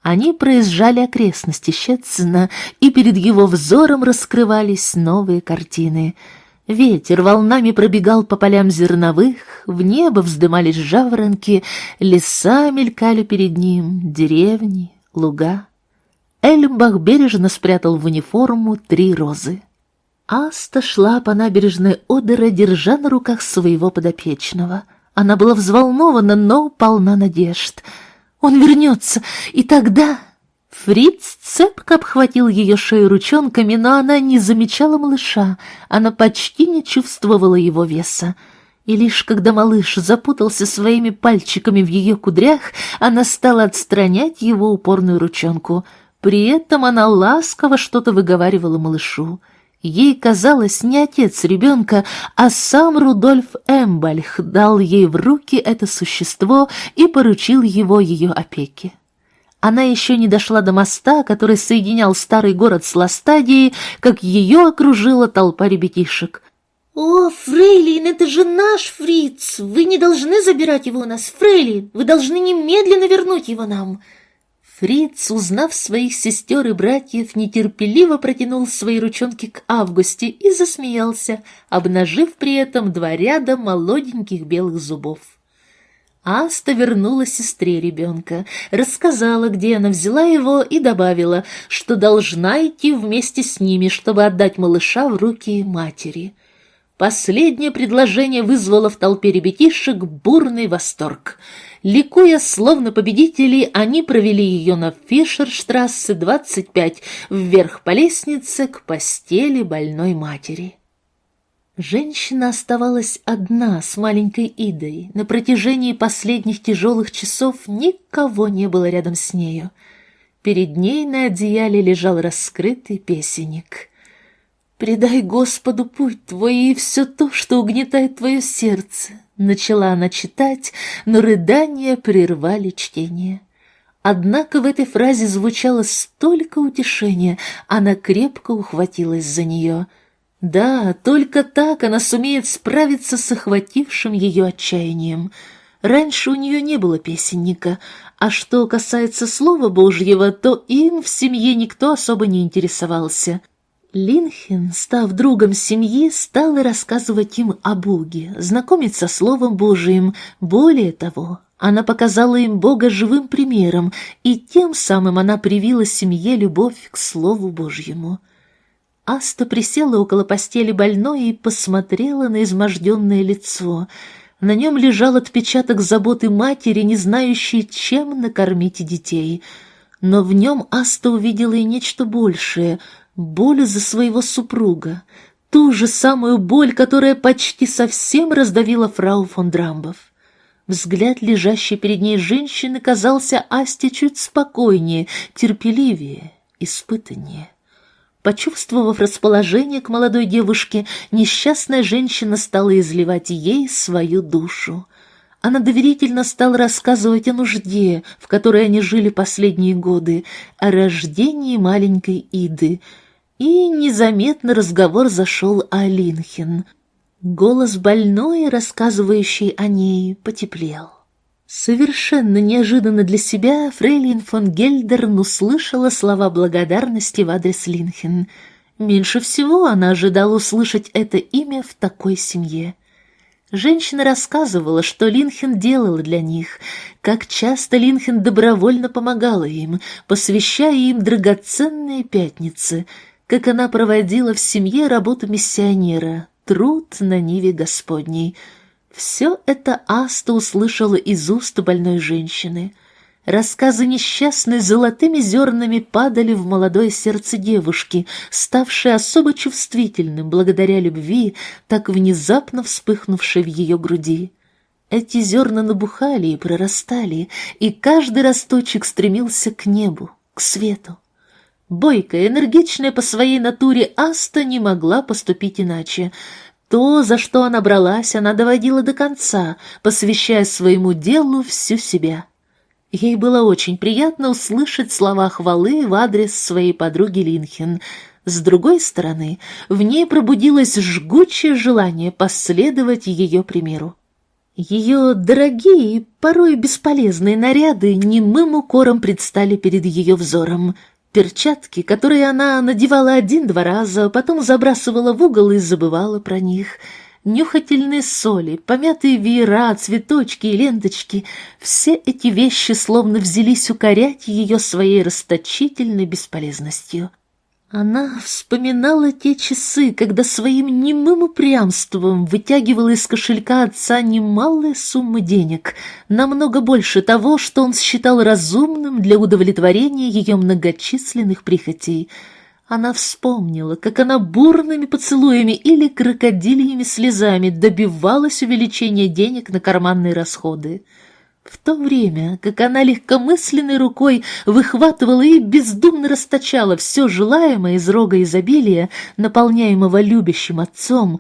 Они проезжали окрестности Щетцена, и перед его взором раскрывались новые картины — Ветер волнами пробегал по полям зерновых, в небо вздымались жаворонки, леса мелькали перед ним, деревни, луга. Эльмбах бережно спрятал в униформу три розы. Аста шла по набережной Одера, держа на руках своего подопечного. Она была взволнована, но полна надежд. Он вернется, и тогда Фриц цепко обхватил ее шею ручонками, но она не замечала малыша, она почти не чувствовала его веса. И лишь когда малыш запутался своими пальчиками в ее кудрях, она стала отстранять его упорную ручонку. При этом она ласково что-то выговаривала малышу. Ей казалось, не отец ребенка, а сам Рудольф Эмбальх дал ей в руки это существо и поручил его ее опеке. Она еще не дошла до моста, который соединял старый город с Ластадией, как ее окружила толпа ребятишек. «О, Фрейлин, это же наш фриц! Вы не должны забирать его у нас, Фрейлин! Вы должны немедленно вернуть его нам!» Фриц, узнав своих сестер и братьев, нетерпеливо протянул свои ручонки к Августе и засмеялся, обнажив при этом два ряда молоденьких белых зубов. Аста вернула сестре ребенка, рассказала, где она взяла его, и добавила, что должна идти вместе с ними, чтобы отдать малыша в руки матери. Последнее предложение вызвало в толпе ребятишек бурный восторг. Ликуя, словно победители, они провели ее на Фишерштрассе 25 вверх по лестнице к постели больной матери. Женщина оставалась одна с маленькой Идой. На протяжении последних тяжелых часов никого не было рядом с нею. Перед ней на одеяле лежал раскрытый песенник. «Предай Господу путь твой и все то, что угнетает твое сердце», — начала она читать, но рыдания прервали чтение. Однако в этой фразе звучало столько утешения, она крепко ухватилась за нее — да, только так она сумеет справиться с охватившим ее отчаянием. Раньше у нее не было песенника, а что касается Слова Божьего, то им в семье никто особо не интересовался. Линхен, став другом семьи, стал рассказывать им о Боге, знакомить со Словом Божиим. Более того, она показала им Бога живым примером, и тем самым она привила семье любовь к Слову Божьему. Аста присела около постели больной и посмотрела на изможденное лицо. На нем лежал отпечаток заботы матери, не знающей, чем накормить детей. Но в нем Аста увидела и нечто большее — боль за своего супруга, ту же самую боль, которая почти совсем раздавила фрау фон Драмбов. Взгляд лежащей перед ней женщины казался Асте чуть спокойнее, терпеливее, испытаннее. Почувствовав расположение к молодой девушке, несчастная женщина стала изливать ей свою душу. Она доверительно стала рассказывать о нужде, в которой они жили последние годы, о рождении маленькой Иды. И незаметно разговор зашел о Линхен. Голос больной, рассказывающий о ней, потеплел. Совершенно неожиданно для себя фрейлин фон Гельдерн услышала слова благодарности в адрес Линхен. Меньше всего она ожидала услышать это имя в такой семье. Женщина рассказывала, что Линхен делала для них, как часто Линхен добровольно помогала им, посвящая им драгоценные пятницы, как она проводила в семье работу миссионера, труд на Ниве Господней. Все это Аста услышала из уст больной женщины. Рассказы несчастной золотыми зернами падали в молодое сердце девушки, ставшей особо чувствительным благодаря любви, так внезапно вспыхнувшей в ее груди. Эти зерна набухали и прорастали, и каждый росточек стремился к небу, к свету. Бойкая, энергичная по своей натуре Аста не могла поступить иначе. То, за что она бралась, она доводила до конца, посвящая своему делу всю себя. Ей было очень приятно услышать слова хвалы в адрес своей подруги Линхен. С другой стороны, в ней пробудилось жгучее желание последовать ее примеру. Ее дорогие, порой бесполезные наряды немым укором предстали перед ее взором. Перчатки, которые она надевала один-два раза, потом забрасывала в угол и забывала про них — нюхательные соли, помятые веера, цветочки и ленточки — все эти вещи словно взялись укорять ее своей расточительной бесполезностью. Она вспоминала те часы, когда своим немым упрямством вытягивала из кошелька отца немалые суммы денег, намного больше того, что он считал разумным для удовлетворения ее многочисленных прихотей — она вспомнила, как она бурными поцелуями или крокодильями слезами добивалась увеличения денег на карманные расходы. В то время, как она легкомысленной рукой выхватывала и бездумно расточала все желаемое из рога изобилия, наполняемого любящим отцом,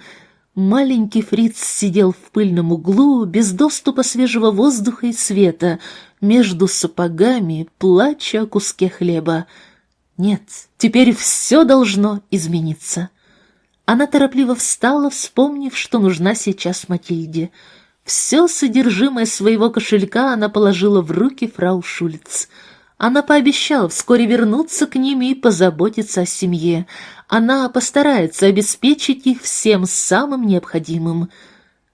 маленький фриц сидел в пыльном углу без доступа свежего воздуха и света, между сапогами, плача о куске хлеба, нет, теперь все должно измениться. Она торопливо встала, вспомнив, что нужна сейчас Матильде. Все содержимое своего кошелька она положила в руки фрау Шульц. Она пообещала вскоре вернуться к ним и позаботиться о семье. Она постарается обеспечить их всем самым необходимым.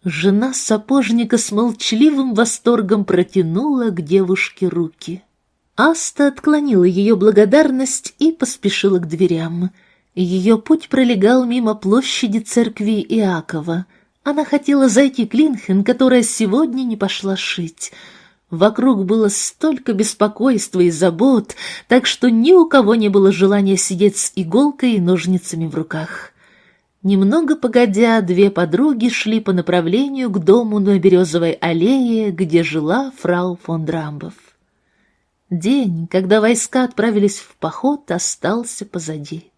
Жена сапожника с молчаливым восторгом протянула к девушке руки. Аста отклонила ее благодарность и поспешила к дверям. Ее путь пролегал мимо площади церкви Иакова. Она хотела зайти к Линхен, которая сегодня не пошла шить. Вокруг было столько беспокойства и забот, так что ни у кого не было желания сидеть с иголкой и ножницами в руках. Немного погодя, две подруги шли по направлению к дому на Березовой аллее, где жила фрау фон Драмбов. День, когда войска отправились в поход, остался позади.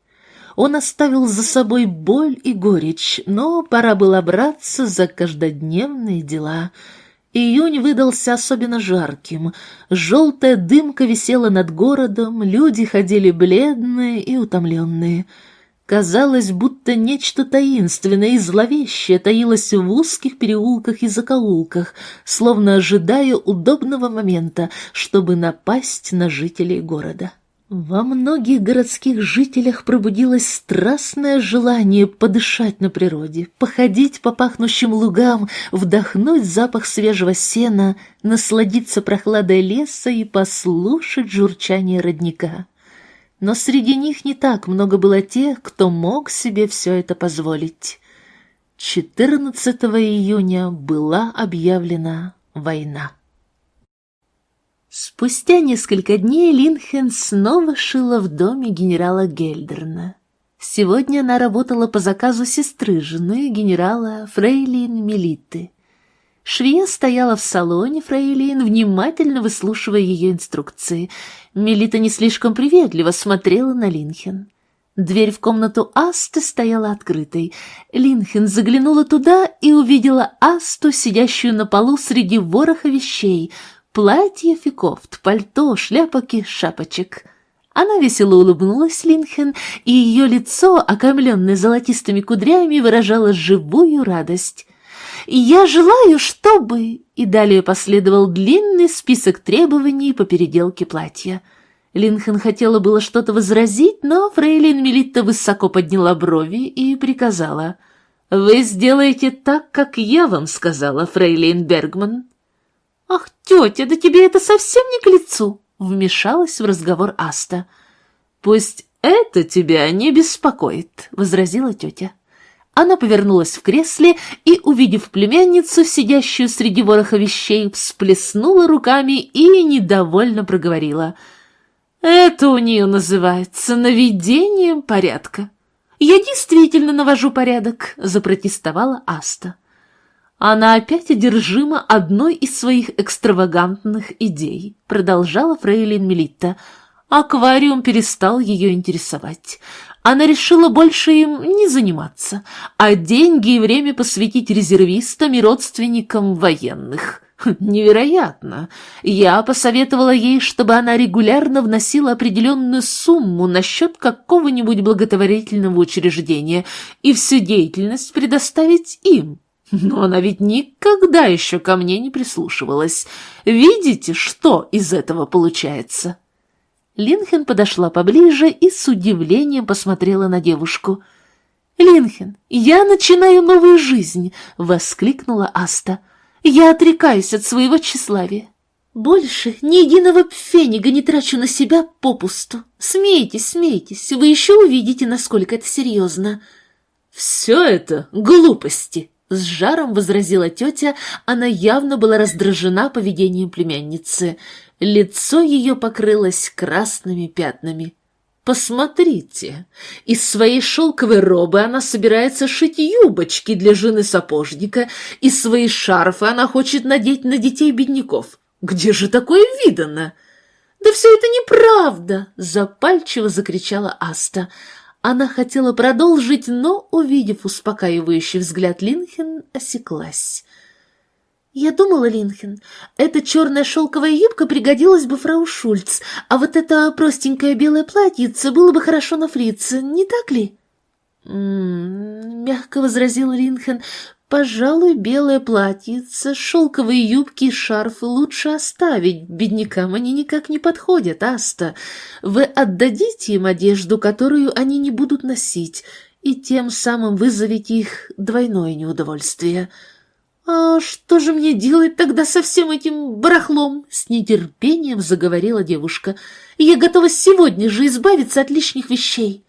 Он оставил за собой боль и горечь, но пора было браться за каждодневные дела. Июнь выдался особенно жарким. Желтая дымка висела над городом, люди ходили бледные и утомленные — Казалось, будто нечто таинственное и зловещее таилось в узких переулках и закоулках, словно ожидая удобного момента, чтобы напасть на жителей города. Во многих городских жителях пробудилось страстное желание подышать на природе, походить по пахнущим лугам, вдохнуть запах свежего сена, насладиться прохладой леса и послушать журчание родника но среди них не так много было тех, кто мог себе все это позволить. 14 июня была объявлена война. Спустя несколько дней Линхен снова шила в доме генерала Гельдерна. Сегодня она работала по заказу сестры жены генерала Фрейлин Мелиты. Швея стояла в салоне Фрейлин, внимательно выслушивая ее инструкции. Мелита не слишком приветливо смотрела на Линхен. Дверь в комнату Асты стояла открытой. Линхен заглянула туда и увидела Асту, сидящую на полу среди вороха вещей. Платье, фикофт, пальто, шляпок шапочек. Она весело улыбнулась Линхен, и ее лицо, окаймленное золотистыми кудрями, выражало живую радость. «Я желаю, чтобы...» И далее последовал длинный список требований по переделке платья. Линхен хотела было что-то возразить, но фрейлин Мелитта высоко подняла брови и приказала. «Вы сделаете так, как я вам сказала, фрейлин Бергман». «Ах, тетя, да тебе это совсем не к лицу!» — вмешалась в разговор Аста. «Пусть это тебя не беспокоит», — возразила тетя. Она повернулась в кресле и, увидев племянницу, сидящую среди вороха вещей, всплеснула руками и недовольно проговорила. «Это у нее называется наведением порядка». «Я действительно навожу порядок», — запротестовала Аста. Она опять одержима одной из своих экстравагантных идей, продолжала фрейлин Мелитта. Аквариум перестал ее интересовать. Она решила больше им не заниматься, а деньги и время посвятить резервистам и родственникам военных. Хм, невероятно. Я посоветовала ей, чтобы она регулярно вносила определенную сумму на счет какого-нибудь благотворительного учреждения и всю деятельность предоставить им. Но она ведь никогда еще ко мне не прислушивалась. Видите, что из этого получается?» Линхен подошла поближе и с удивлением посмотрела на девушку. «Линхен, я начинаю новую жизнь!» — воскликнула Аста. «Я отрекаюсь от своего тщеславия. Больше ни единого пфенига не трачу на себя попусту. Смейтесь, смейтесь, вы еще увидите, насколько это серьезно». «Все это глупости!» — с жаром возразила тетя, она явно была раздражена поведением племянницы. Лицо ее покрылось красными пятнами. «Посмотрите, из своей шелковой робы она собирается шить юбочки для жены сапожника, и свои шарфы она хочет надеть на детей бедняков. Где же такое видано?» «Да все это неправда!» — запальчиво закричала Аста. Она хотела продолжить, но, увидев успокаивающий взгляд Линхен, осеклась. «Я думала, Линхен, эта черная шелковая юбка пригодилась бы фрау Шульц, а вот это простенькое белое платьице было бы хорошо на фрице, не так ли?» «М -м -м, мягко возразил Линхен, «пожалуй, белое платьице, шелковые юбки и шарфы лучше оставить, беднякам они никак не подходят, Аста. Вы отдадите им одежду, которую они не будут носить, и тем самым вызовете их двойное неудовольствие». «А что же мне делать тогда со всем этим барахлом?» — с нетерпением заговорила девушка. «Я готова сегодня же избавиться от лишних вещей».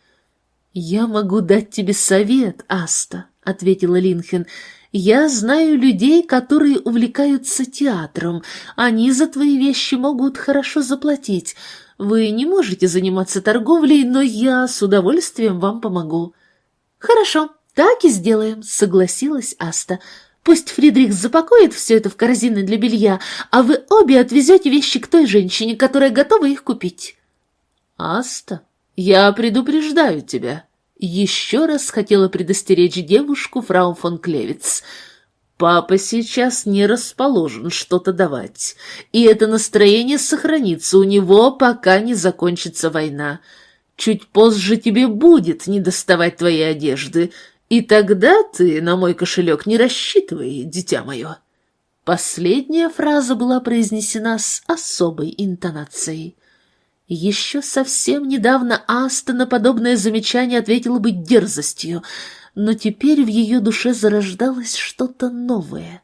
«Я могу дать тебе совет, Аста», — ответила Линхен. «Я знаю людей, которые увлекаются театром. Они за твои вещи могут хорошо заплатить. Вы не можете заниматься торговлей, но я с удовольствием вам помогу». «Хорошо, так и сделаем», — согласилась Аста. Пусть Фридрих запакует все это в корзины для белья, а вы обе отвезете вещи к той женщине, которая готова их купить. Аста, я предупреждаю тебя. Еще раз хотела предостеречь девушку фрау фон Клевиц. Папа сейчас не расположен что-то давать, и это настроение сохранится у него, пока не закончится война. Чуть позже тебе будет недоставать твоей одежды, и тогда ты на мой кошелек не рассчитывай, дитя мое. Последняя фраза была произнесена с особой интонацией. Еще совсем недавно Аста на подобное замечание ответила бы дерзостью, но теперь в ее душе зарождалось что-то новое.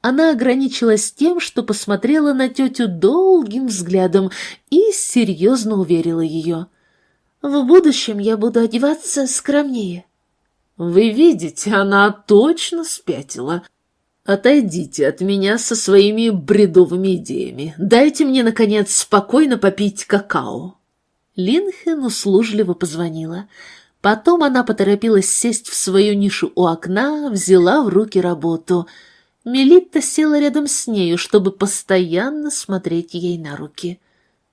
Она ограничилась тем, что посмотрела на тетю долгим взглядом и серьезно уверила ее. «В будущем я буду одеваться скромнее». Вы видите, она точно спятила. Отойдите от меня со своими бредовыми идеями. Дайте мне, наконец, спокойно попить какао. Линхен услужливо позвонила. Потом она поторопилась сесть в свою нишу у окна, взяла в руки работу. Мелитта села рядом с нею, чтобы постоянно смотреть ей на руки.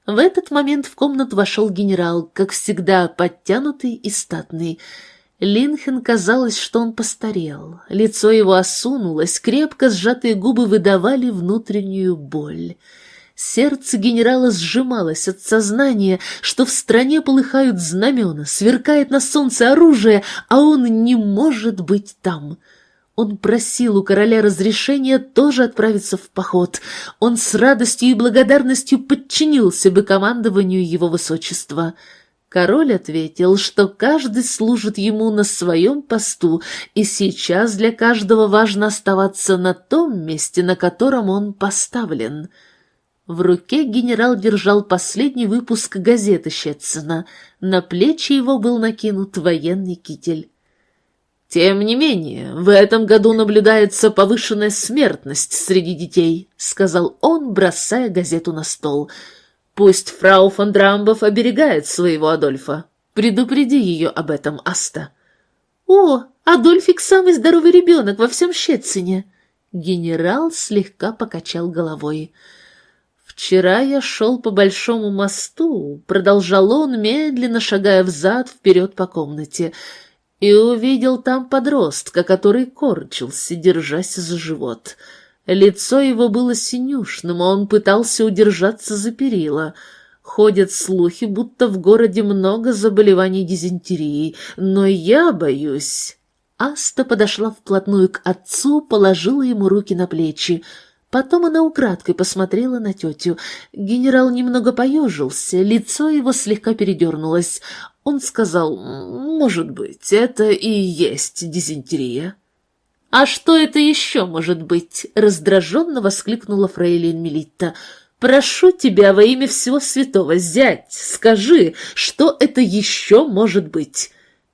В этот момент в комнату вошел генерал, как всегда подтянутый и статный. Линхен казалось, что он постарел. Лицо его осунулось, крепко сжатые губы выдавали внутреннюю боль. Сердце генерала сжималось от сознания, что в стране полыхают знамена, сверкает на солнце оружие, а он не может быть там. Он просил у короля разрешения тоже отправиться в поход. Он с радостью и благодарностью подчинился бы командованию его высочества. Король ответил, что каждый служит ему на своем посту, и сейчас для каждого важно оставаться на том месте, на котором он поставлен. В руке генерал держал последний выпуск газеты Щетсона. На плечи его был накинут военный китель. «Тем не менее, в этом году наблюдается повышенная смертность среди детей», — сказал он, бросая газету на стол — Пусть фрау фон Драмбов оберегает своего Адольфа. Предупреди ее об этом, Аста. О, Адольфик самый здоровый ребенок во всем Щецине. Генерал слегка покачал головой. «Вчера я шел по большому мосту», — продолжал он, медленно шагая взад-вперед по комнате, и увидел там подростка, который корчился, держась за живот — Лицо его было синюшным, а он пытался удержаться за перила. Ходят слухи, будто в городе много заболеваний дизентерией, но я боюсь... Аста подошла вплотную к отцу, положила ему руки на плечи. Потом она украдкой посмотрела на тетю. Генерал немного поежился, лицо его слегка передернулось. Он сказал, «Может быть, это и есть дизентерия». «А что это еще может быть?» — раздраженно воскликнула фрейлин Мелитта. «Прошу тебя во имя всего святого, зять, скажи, что это еще может быть?»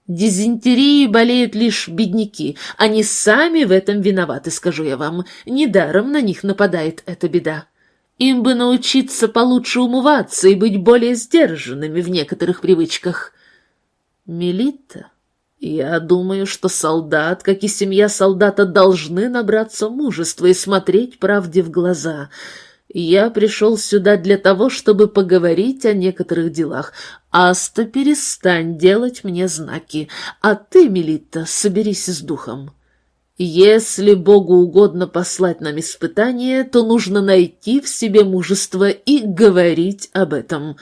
Дизентерией болеют лишь бедняки. Они сами в этом виноваты, скажу я вам. Недаром на них нападает эта беда. Им бы научиться получше умываться и быть более сдержанными в некоторых привычках. Мелита я думаю, что солдат, как и семья солдата, должны набраться мужества и смотреть правде в глаза. Я пришел сюда для того, чтобы поговорить о некоторых делах. Аста, перестань делать мне знаки, а ты, Мелита, соберись с духом. Если Богу угодно послать нам испытание, то нужно найти в себе мужество и говорить об этом.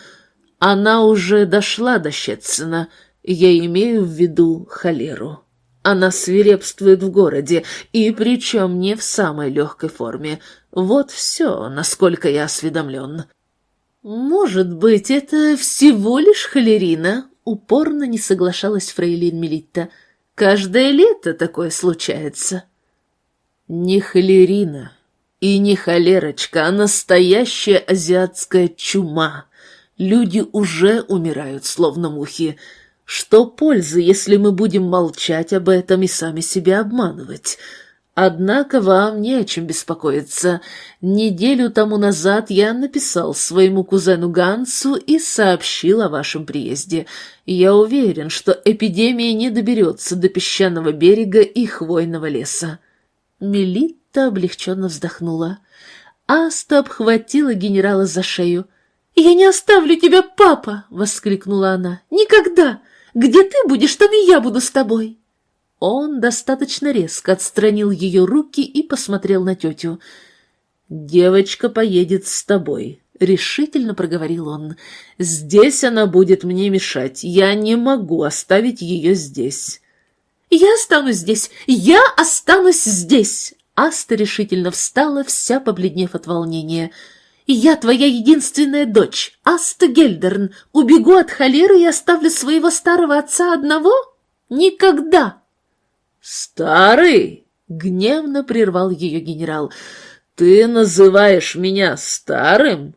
Она уже дошла до Щетцина — я имею в виду холеру. Она свирепствует в городе, и причем не в самой легкой форме. Вот все, насколько я осведомлен. Может быть, это всего лишь холерина? Упорно не соглашалась фрейлин Мелитта. Каждое лето такое случается. Не холерина и не холерочка, а настоящая азиатская чума. Люди уже умирают, словно мухи. Что пользы, если мы будем молчать об этом и сами себя обманывать? Однако вам не о чем беспокоиться. Неделю тому назад я написал своему кузену Гансу и сообщил о вашем приезде. Я уверен, что эпидемия не доберется до песчаного берега и хвойного леса. Мелитта облегченно вздохнула. Аста обхватила генерала за шею. «Я не оставлю тебя, папа!» — воскликнула она. «Никогда! Где ты будешь, там и я буду с тобой!» Он достаточно резко отстранил ее руки и посмотрел на тетю. «Девочка поедет с тобой», — решительно проговорил он. «Здесь она будет мне мешать. Я не могу оставить ее здесь». «Я останусь здесь! Я останусь здесь!» Аста решительно встала, вся побледнев от волнения. Твоя единственная дочь, Аста Гельдерн. Убегу от холеры и оставлю своего старого отца одного? Никогда!» «Старый!» — гневно прервал ее генерал. «Ты называешь меня старым?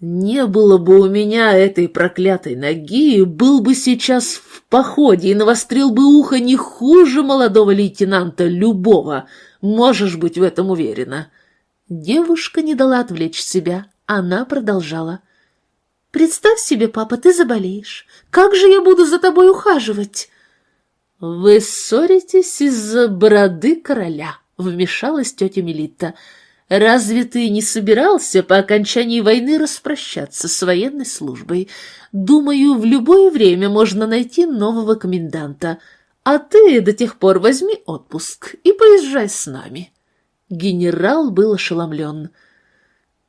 Не было бы у меня этой проклятой ноги, был бы сейчас в походе и навострил бы ухо не хуже молодого лейтенанта любого. Можешь быть в этом уверена. Девушка не дала отвлечь себя. Она продолжала. «Представь себе, папа, ты заболеешь. Как же я буду за тобой ухаживать?» «Вы ссоритесь из-за бороды короля», — вмешалась тетя Мелита. «Разве ты не собирался по окончании войны распрощаться с военной службой? Думаю, в любое время можно найти нового коменданта. А ты до тех пор возьми отпуск и поезжай с нами». Генерал был ошеломлен.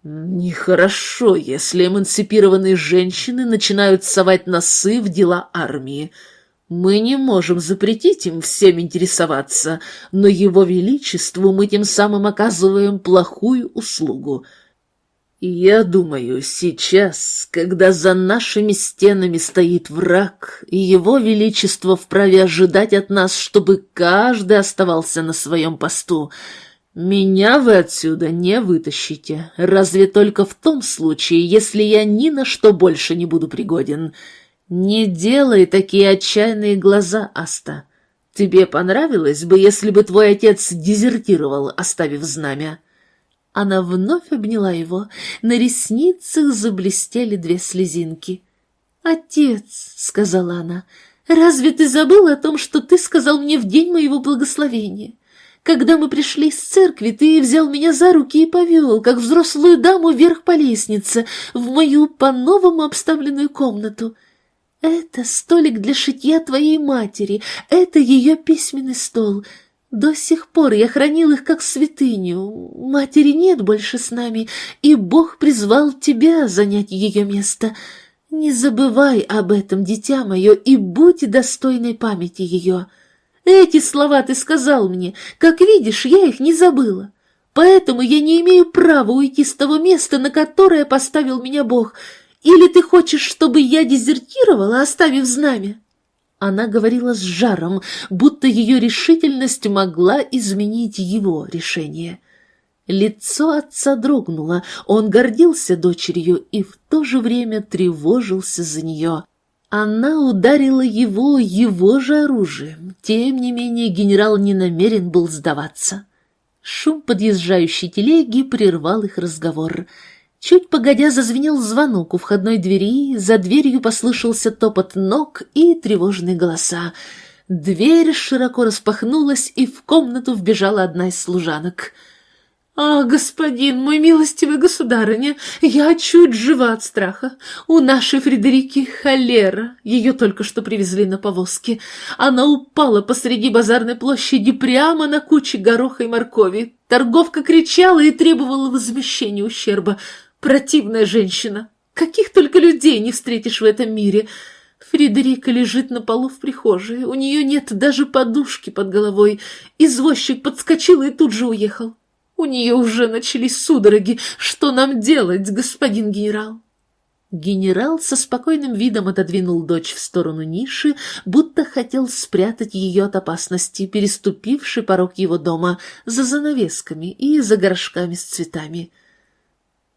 «Нехорошо, если эмансипированные женщины начинают совать носы в дела армии. Мы не можем запретить им всем интересоваться, но его величеству мы тем самым оказываем плохую услугу. Я думаю, сейчас, когда за нашими стенами стоит враг, и его величество вправе ожидать от нас, чтобы каждый оставался на своем посту, меня вы отсюда не вытащите, разве только в том случае, если я ни на что больше не буду пригоден. Не делай такие отчаянные глаза, Аста. Тебе понравилось бы, если бы твой отец дезертировал, оставив знамя?» Она вновь обняла его, на ресницах заблестели две слезинки. «Отец», — сказала она, — «разве ты забыл о том, что ты сказал мне в день моего благословения? Когда мы пришли с церкви, ты взял меня за руки и повел, как взрослую даму вверх по лестнице, в мою по-новому обставленную комнату. Это столик для шитья твоей матери, это ее письменный стол». До сих пор я хранил их как святыню. Матери нет больше с нами, и Бог призвал тебя занять ее место. Не забывай об этом, дитя мое, и будь достойной памяти ее. Эти слова ты сказал мне. Как видишь, я их не забыла. Поэтому я не имею права уйти с того места, на которое поставил меня Бог. Или ты хочешь, чтобы я дезертировала, оставив знамя?» Она говорила с жаром, будто ее решительность могла изменить его решение. Лицо отца дрогнуло, он гордился дочерью и в то же время тревожился за нее. Она ударила его его же оружием, тем не менее генерал не намерен был сдаваться. Шум подъезжающей телеги прервал их разговор — Чуть погодя зазвенел звонок у входной двери, за дверью послышался топот ног и тревожные голоса. Дверь широко распахнулась, и в комнату вбежала одна из служанок — «А, господин, мой милостивый государыня, я чуть жива от страха. У нашей Фредерики холера, ее только что привезли на повозке. Она упала посреди базарной площади прямо на куче гороха и моркови. Торговка кричала и требовала возмещения ущерба. Противная женщина. Каких только людей не встретишь в этом мире. Фредерика лежит на полу в прихожей. У нее нет даже подушки под головой. Извозчик подскочил и тут же уехал. У нее уже начались судороги. Что нам делать, господин генерал? Генерал со спокойным видом отодвинул дочь в сторону ниши, будто хотел спрятать ее от опасности, переступивший порог его дома за занавесками и за горшками с цветами.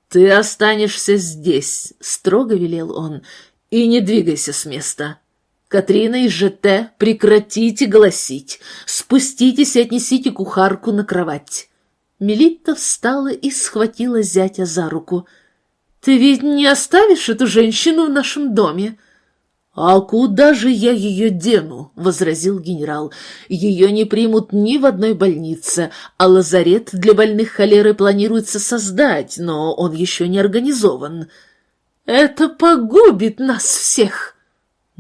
«Ты останешься здесь», — строго велел он, — «и не двигайся с места. Катрина и ЖТ, прекратите голосить, спуститесь и отнесите кухарку на кровать». Мелитта встала и схватила зятя за руку. «Ты ведь не оставишь эту женщину в нашем доме?» «А куда же я ее дену?» — возразил генерал. «Ее не примут ни в одной больнице, а лазарет для больных холеры планируется создать, но он еще не организован». «Это погубит нас всех!»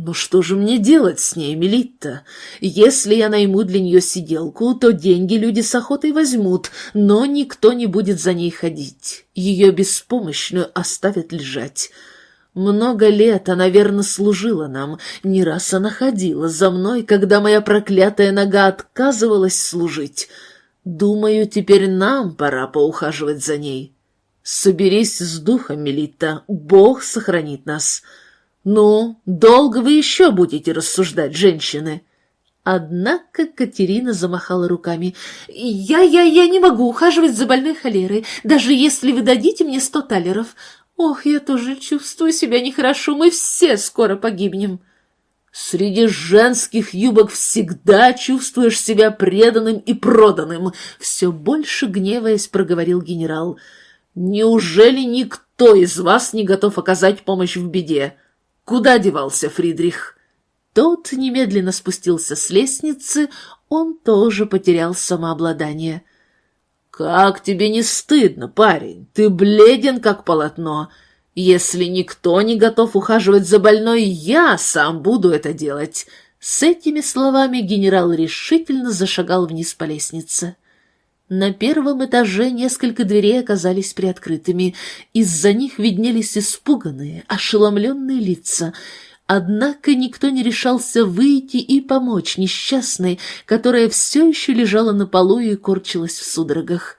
«Ну что же мне делать с ней, Мелитта? Если я найму для нее сиделку, то деньги люди с охотой возьмут, но никто не будет за ней ходить. Ее беспомощную оставят лежать». Много лет она верно служила нам, не раз она ходила за мной, когда моя проклятая нога отказывалась служить. Думаю, теперь нам пора поухаживать за ней. Соберись с духом, Мелита, Бог сохранит нас. Ну, долго вы еще будете рассуждать, женщины?» Однако Катерина замахала руками. «Я, я, я не могу ухаживать за больной холерой, даже если вы дадите мне сто талеров. Ох, я тоже чувствую себя нехорошо, мы все скоро погибнем. Среди женских юбок всегда чувствуешь себя преданным и проданным, все больше гневаясь проговорил генерал. Неужели никто из вас не готов оказать помощь в беде? Куда девался Фридрих? Тот немедленно спустился с лестницы, он тоже потерял самообладание. «Как тебе не стыдно, парень? Ты бледен, как полотно. Если никто не готов ухаживать за больной, я сам буду это делать». С этими словами генерал решительно зашагал вниз по лестнице. На первом этаже несколько дверей оказались приоткрытыми. Из-за них виднелись испуганные, ошеломленные лица — Однако никто не решался выйти и помочь несчастной, которая все еще лежала на полу и корчилась в судорогах.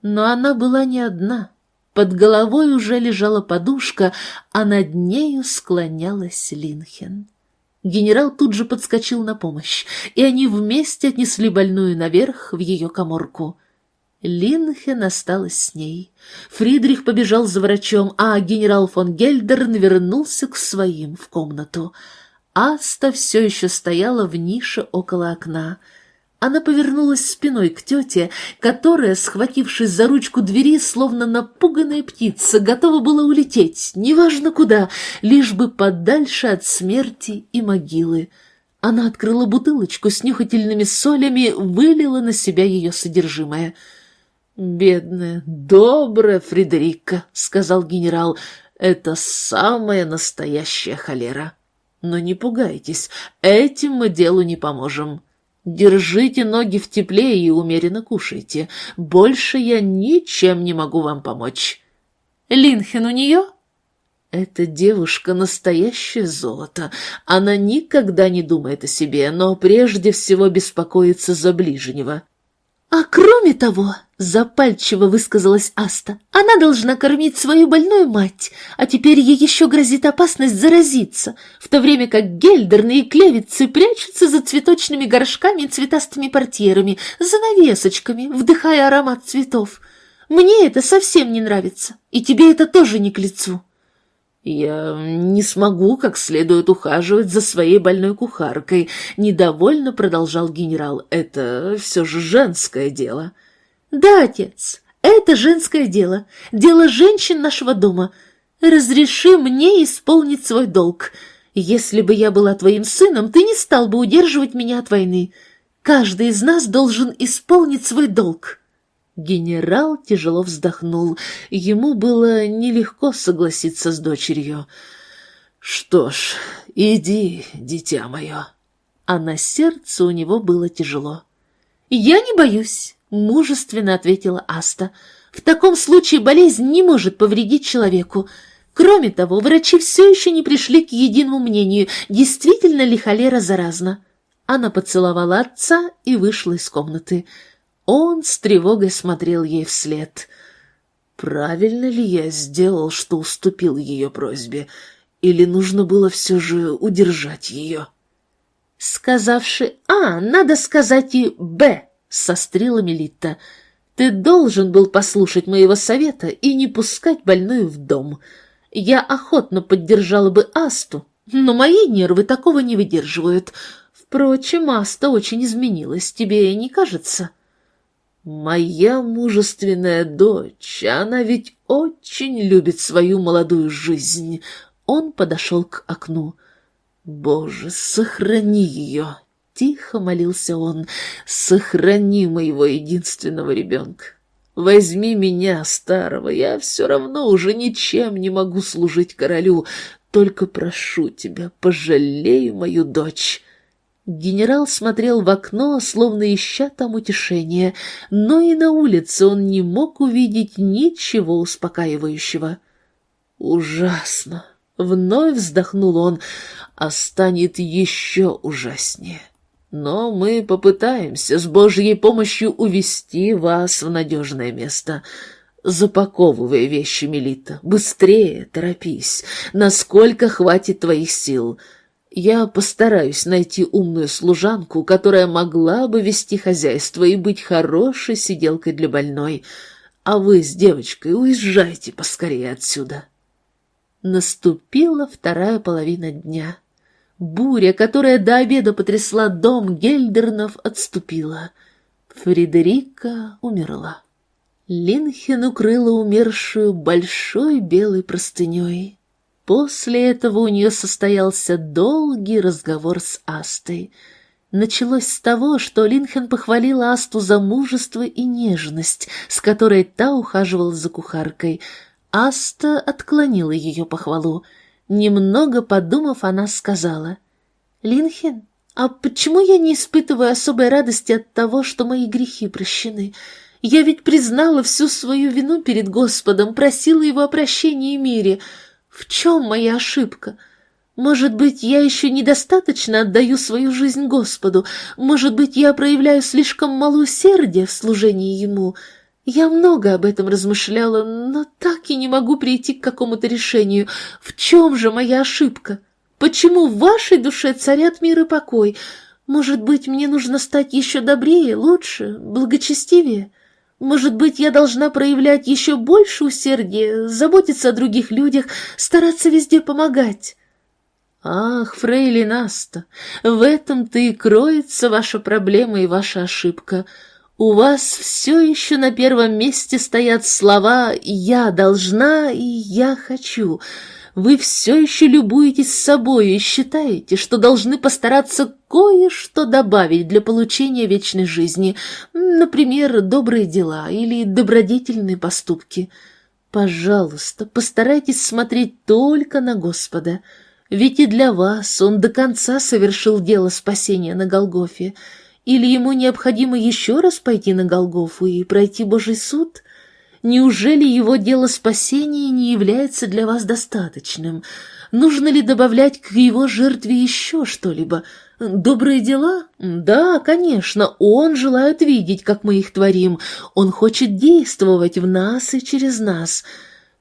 Но она была не одна. Под головой уже лежала подушка, а над нею склонялась Линхен. Генерал тут же подскочил на помощь, и они вместе отнесли больную наверх в ее коморку. Линхен осталась с ней. Фридрих побежал за врачом, а генерал фон Гельдерн вернулся к своим в комнату. Аста все еще стояла в нише около окна. Она повернулась спиной к тете, которая, схватившись за ручку двери, словно напуганная птица, готова была улететь, неважно куда, лишь бы подальше от смерти и могилы. Она открыла бутылочку с нюхательными солями, вылила на себя ее содержимое. «Бедная, добрая Фредерика», — сказал генерал, — «это самая настоящая холера. Но не пугайтесь, этим мы делу не поможем». Держите ноги в тепле и умеренно кушайте. Больше я ничем не могу вам помочь. Линхен у нее? Эта девушка — настоящее золото. Она никогда не думает о себе, но прежде всего беспокоится за ближнего. А кроме того, запальчиво высказалась Аста, она должна кормить свою больную мать, а теперь ей еще грозит опасность заразиться, в то время как гельдерные клевицы прячутся за цветочными горшками и цветастыми портьерами, за навесочками, вдыхая аромат цветов. Мне это совсем не нравится, и тебе это тоже не к лицу. «Я не смогу как следует ухаживать за своей больной кухаркой», — недовольно продолжал генерал. «Это все же женское дело». «Да, отец, это женское дело, дело женщин нашего дома. Разреши мне исполнить свой долг. Если бы я была твоим сыном, ты не стал бы удерживать меня от войны. Каждый из нас должен исполнить свой долг». Генерал тяжело вздохнул. Ему было нелегко согласиться с дочерью. «Что ж, иди, дитя мое». А на сердце у него было тяжело. «Я не боюсь», — мужественно ответила Аста. «В таком случае болезнь не может повредить человеку. Кроме того, врачи все еще не пришли к единому мнению, действительно ли холера заразна». Она поцеловала отца и вышла из комнаты. Он с тревогой смотрел ей вслед. Правильно ли я сделал, что уступил ее просьбе, или нужно было все же удержать ее? Сказавши «А», надо сказать и «Б», — сострила Мелитта. «Ты должен был послушать моего совета и не пускать больную в дом. Я охотно поддержала бы Асту, но мои нервы такого не выдерживают. Впрочем, Аста очень изменилась, тебе не кажется?» Моя мужественная дочь, она ведь очень любит свою молодую жизнь. Он подошел к окну. Боже, сохрани ее, тихо молился он, сохрани моего единственного ребенка. Возьми меня, старого, я все равно уже ничем не могу служить королю, только прошу тебя, пожалей мою дочь. Генерал смотрел в окно, словно ища там утешения, но и на улице он не мог увидеть ничего успокаивающего. «Ужасно!» — вновь вздохнул он, — «а станет еще ужаснее. Но мы попытаемся с Божьей помощью увести вас в надежное место». Запаковывай вещи, Мелита, быстрее, торопись, насколько хватит твоих сил. Я постараюсь найти умную служанку, которая могла бы вести хозяйство и быть хорошей сиделкой для больной, а вы с девочкой уезжайте поскорее отсюда. Наступила вторая половина дня. Буря, которая до обеда потрясла дом Гельдернов, отступила. Фредерика умерла. Линхен укрыла умершую большой белой простыней. После этого у нее состоялся долгий разговор с Астой. Началось с того, что Линхен похвалила Асту за мужество и нежность, с которой та ухаживала за кухаркой. Аста отклонила ее похвалу. Немного подумав, она сказала, «Линхен, а почему я не испытываю особой радости от того, что мои грехи прощены?» Я ведь признала всю свою вину перед Господом, просила Его о прощении и мире. В чем моя ошибка? Может быть, я еще недостаточно отдаю свою жизнь Господу? Может быть, я проявляю слишком мало усердия в служении Ему? Я много об этом размышляла, но так и не могу прийти к какому-то решению. В чем же моя ошибка? Почему в вашей душе царят мир и покой? Может быть, мне нужно стать еще добрее, лучше, благочестивее? Может быть, я должна проявлять еще больше усердия, заботиться о других людях, стараться везде помогать? Ах, фрейли Наста, в этом-то и кроется ваша проблема и ваша ошибка. У вас все еще на первом месте стоят слова «я должна» и «я хочу». Вы все еще любуетесь собой и считаете, что должны постараться кое-что добавить для получения вечной жизни, например, добрые дела или добродетельные поступки. Пожалуйста, постарайтесь смотреть только на Господа, ведь и для вас Он до конца совершил дело спасения на Голгофе, или Ему необходимо еще раз пойти на Голгофу и пройти Божий суд — Неужели его дело спасения не является для вас достаточным? Нужно ли добавлять к его жертве еще что-либо? Добрые дела? Да, конечно, он желает видеть, как мы их творим. Он хочет действовать в нас и через нас.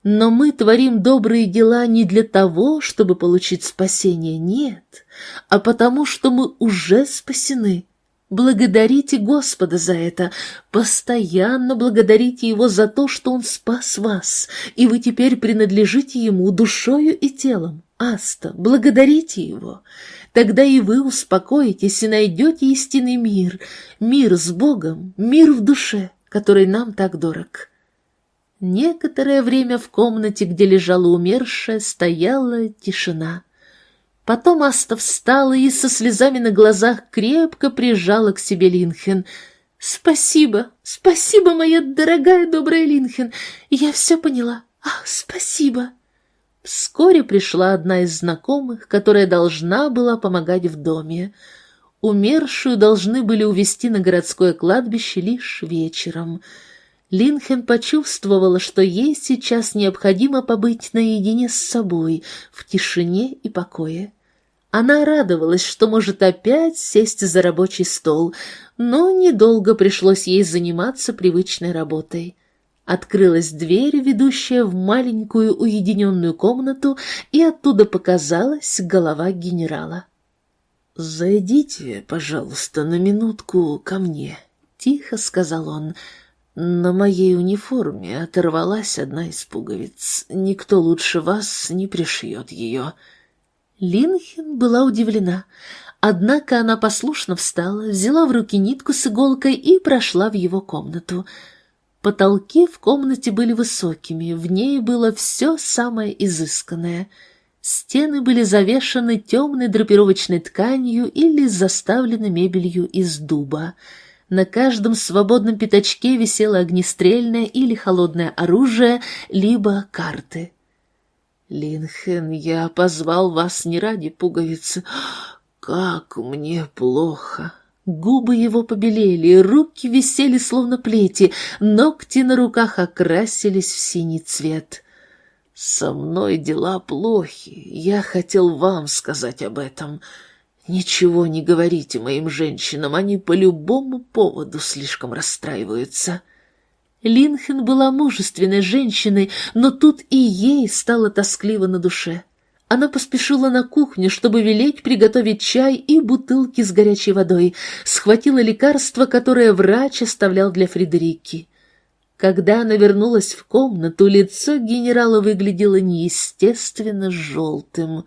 Но мы творим добрые дела не для того, чтобы получить спасение, нет, а потому что мы уже спасены. Благодарите Господа за это, постоянно благодарите Его за то, что Он спас вас, и вы теперь принадлежите Ему душою и телом. Аста, благодарите Его. Тогда и вы успокоитесь и найдете истинный мир, мир с Богом, мир в душе, который нам так дорог. Некоторое время в комнате, где лежала умершая, стояла тишина. Потом Аста встала и со слезами на глазах крепко прижала к себе Линхен. «Спасибо, спасибо, моя дорогая добрая Линхен, я все поняла. Ах, спасибо!» Вскоре пришла одна из знакомых, которая должна была помогать в доме. Умершую должны были увезти на городское кладбище лишь вечером. Линхен почувствовала, что ей сейчас необходимо побыть наедине с собой, в тишине и покое. Она радовалась, что может опять сесть за рабочий стол, но недолго пришлось ей заниматься привычной работой. Открылась дверь, ведущая в маленькую уединенную комнату, и оттуда показалась голова генерала. «Зайдите, пожалуйста, на минутку ко мне», — тихо сказал он. «На моей униформе оторвалась одна из пуговиц. Никто лучше вас не пришьет ее». Линхен была удивлена. Однако она послушно встала, взяла в руки нитку с иголкой и прошла в его комнату. Потолки в комнате были высокими, в ней было все самое изысканное. Стены были завешаны темной драпировочной тканью или заставлены мебелью из дуба. На каждом свободном пятачке висело огнестрельное или холодное оружие, либо карты. Линхен, я позвал вас не ради пуговицы. Как мне плохо. Губы его побелели, руки висели словно плети, ногти на руках окрасились в синий цвет. Со мной дела плохи, я хотел вам сказать об этом. Ничего не говорите моим женщинам, они по любому поводу слишком расстраиваются. — Линхен была мужественной женщиной, но тут и ей стало тоскливо на душе. Она поспешила на кухню, чтобы велеть приготовить чай и бутылки с горячей водой, схватила лекарство, которое врач оставлял для Фредерики. Когда она вернулась в комнату, лицо генерала выглядело неестественно желтым.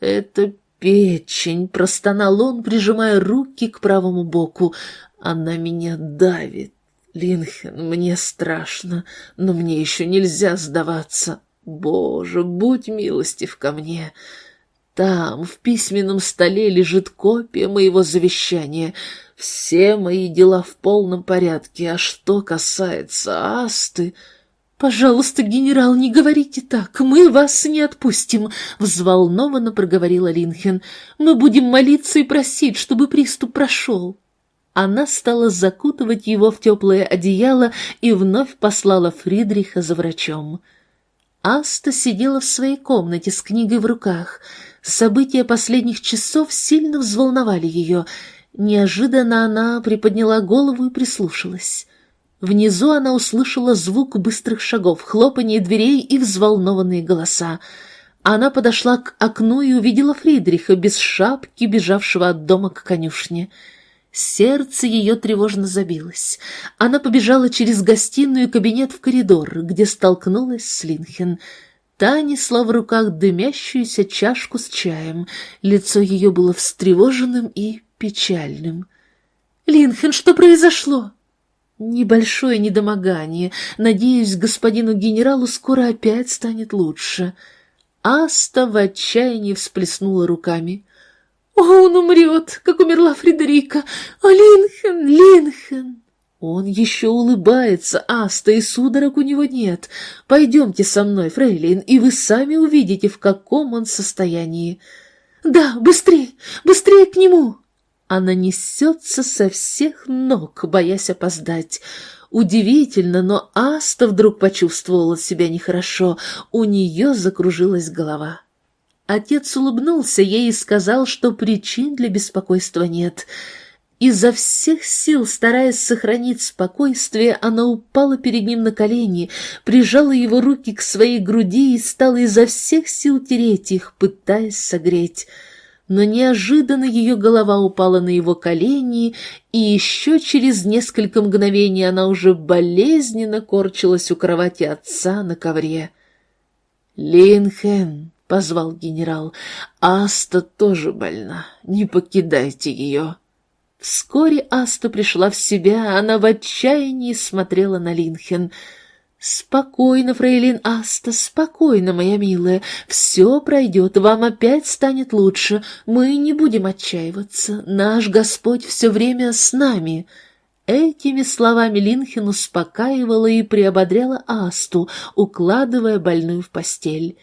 «Это печень», — простонал он, прижимая руки к правому боку. «Она меня давит». Линхен, мне страшно, но мне еще нельзя сдаваться. Боже, будь милостив ко мне. Там, в письменном столе, лежит копия моего завещания. Все мои дела в полном порядке, а что касается Асты... «Пожалуйста, генерал, не говорите так, мы вас не отпустим», — взволнованно проговорила Линхен. «Мы будем молиться и просить, чтобы приступ прошел». Она стала закутывать его в теплое одеяло и вновь послала Фридриха за врачом. Аста сидела в своей комнате с книгой в руках. События последних часов сильно взволновали ее. Неожиданно она приподняла голову и прислушалась. Внизу она услышала звук быстрых шагов, хлопанье дверей и взволнованные голоса. Она подошла к окну и увидела Фридриха без шапки, бежавшего от дома к конюшне. Сердце ее тревожно забилось. Она побежала через гостиную и кабинет в коридор, где столкнулась с Линхен. Та несла в руках дымящуюся чашку с чаем. Лицо ее было встревоженным и печальным. «Линхен, что произошло?» Небольшое недомогание. Надеюсь, господину генералу скоро опять станет лучше. Аста в отчаянии всплеснула руками. «О, он умрет, как умерла Фредерика! О, Линхен, Линхен!» Он еще улыбается, Аста, и судорог у него нет. Пойдемте со мной, Фрейлин, и вы сами увидите, в каком он состоянии. Да, быстрее, быстрее к нему!» Она несется со всех ног, боясь опоздать. Удивительно, но Аста вдруг почувствовала себя нехорошо, у нее закружилась голова. Отец улыбнулся ей и сказал, что причин для беспокойства нет. Изо всех сил, стараясь сохранить спокойствие, она упала перед ним на колени, прижала его руки к своей груди и стала изо всех сил тереть их, пытаясь согреть но неожиданно ее голова упала на его колени, и еще через несколько мгновений она уже болезненно корчилась у кровати отца на ковре. «Линхен», — позвал генерал, — «Аста тоже больна, не покидайте ее». Вскоре Аста пришла в себя, она в отчаянии смотрела на Линхен — «Спокойно, фрейлин Аста, спокойно, моя милая. Все пройдет, вам опять станет лучше. Мы не будем отчаиваться. Наш Господь все время с нами». Этими словами Линхен успокаивала и приободряла Асту, укладывая больную в постель.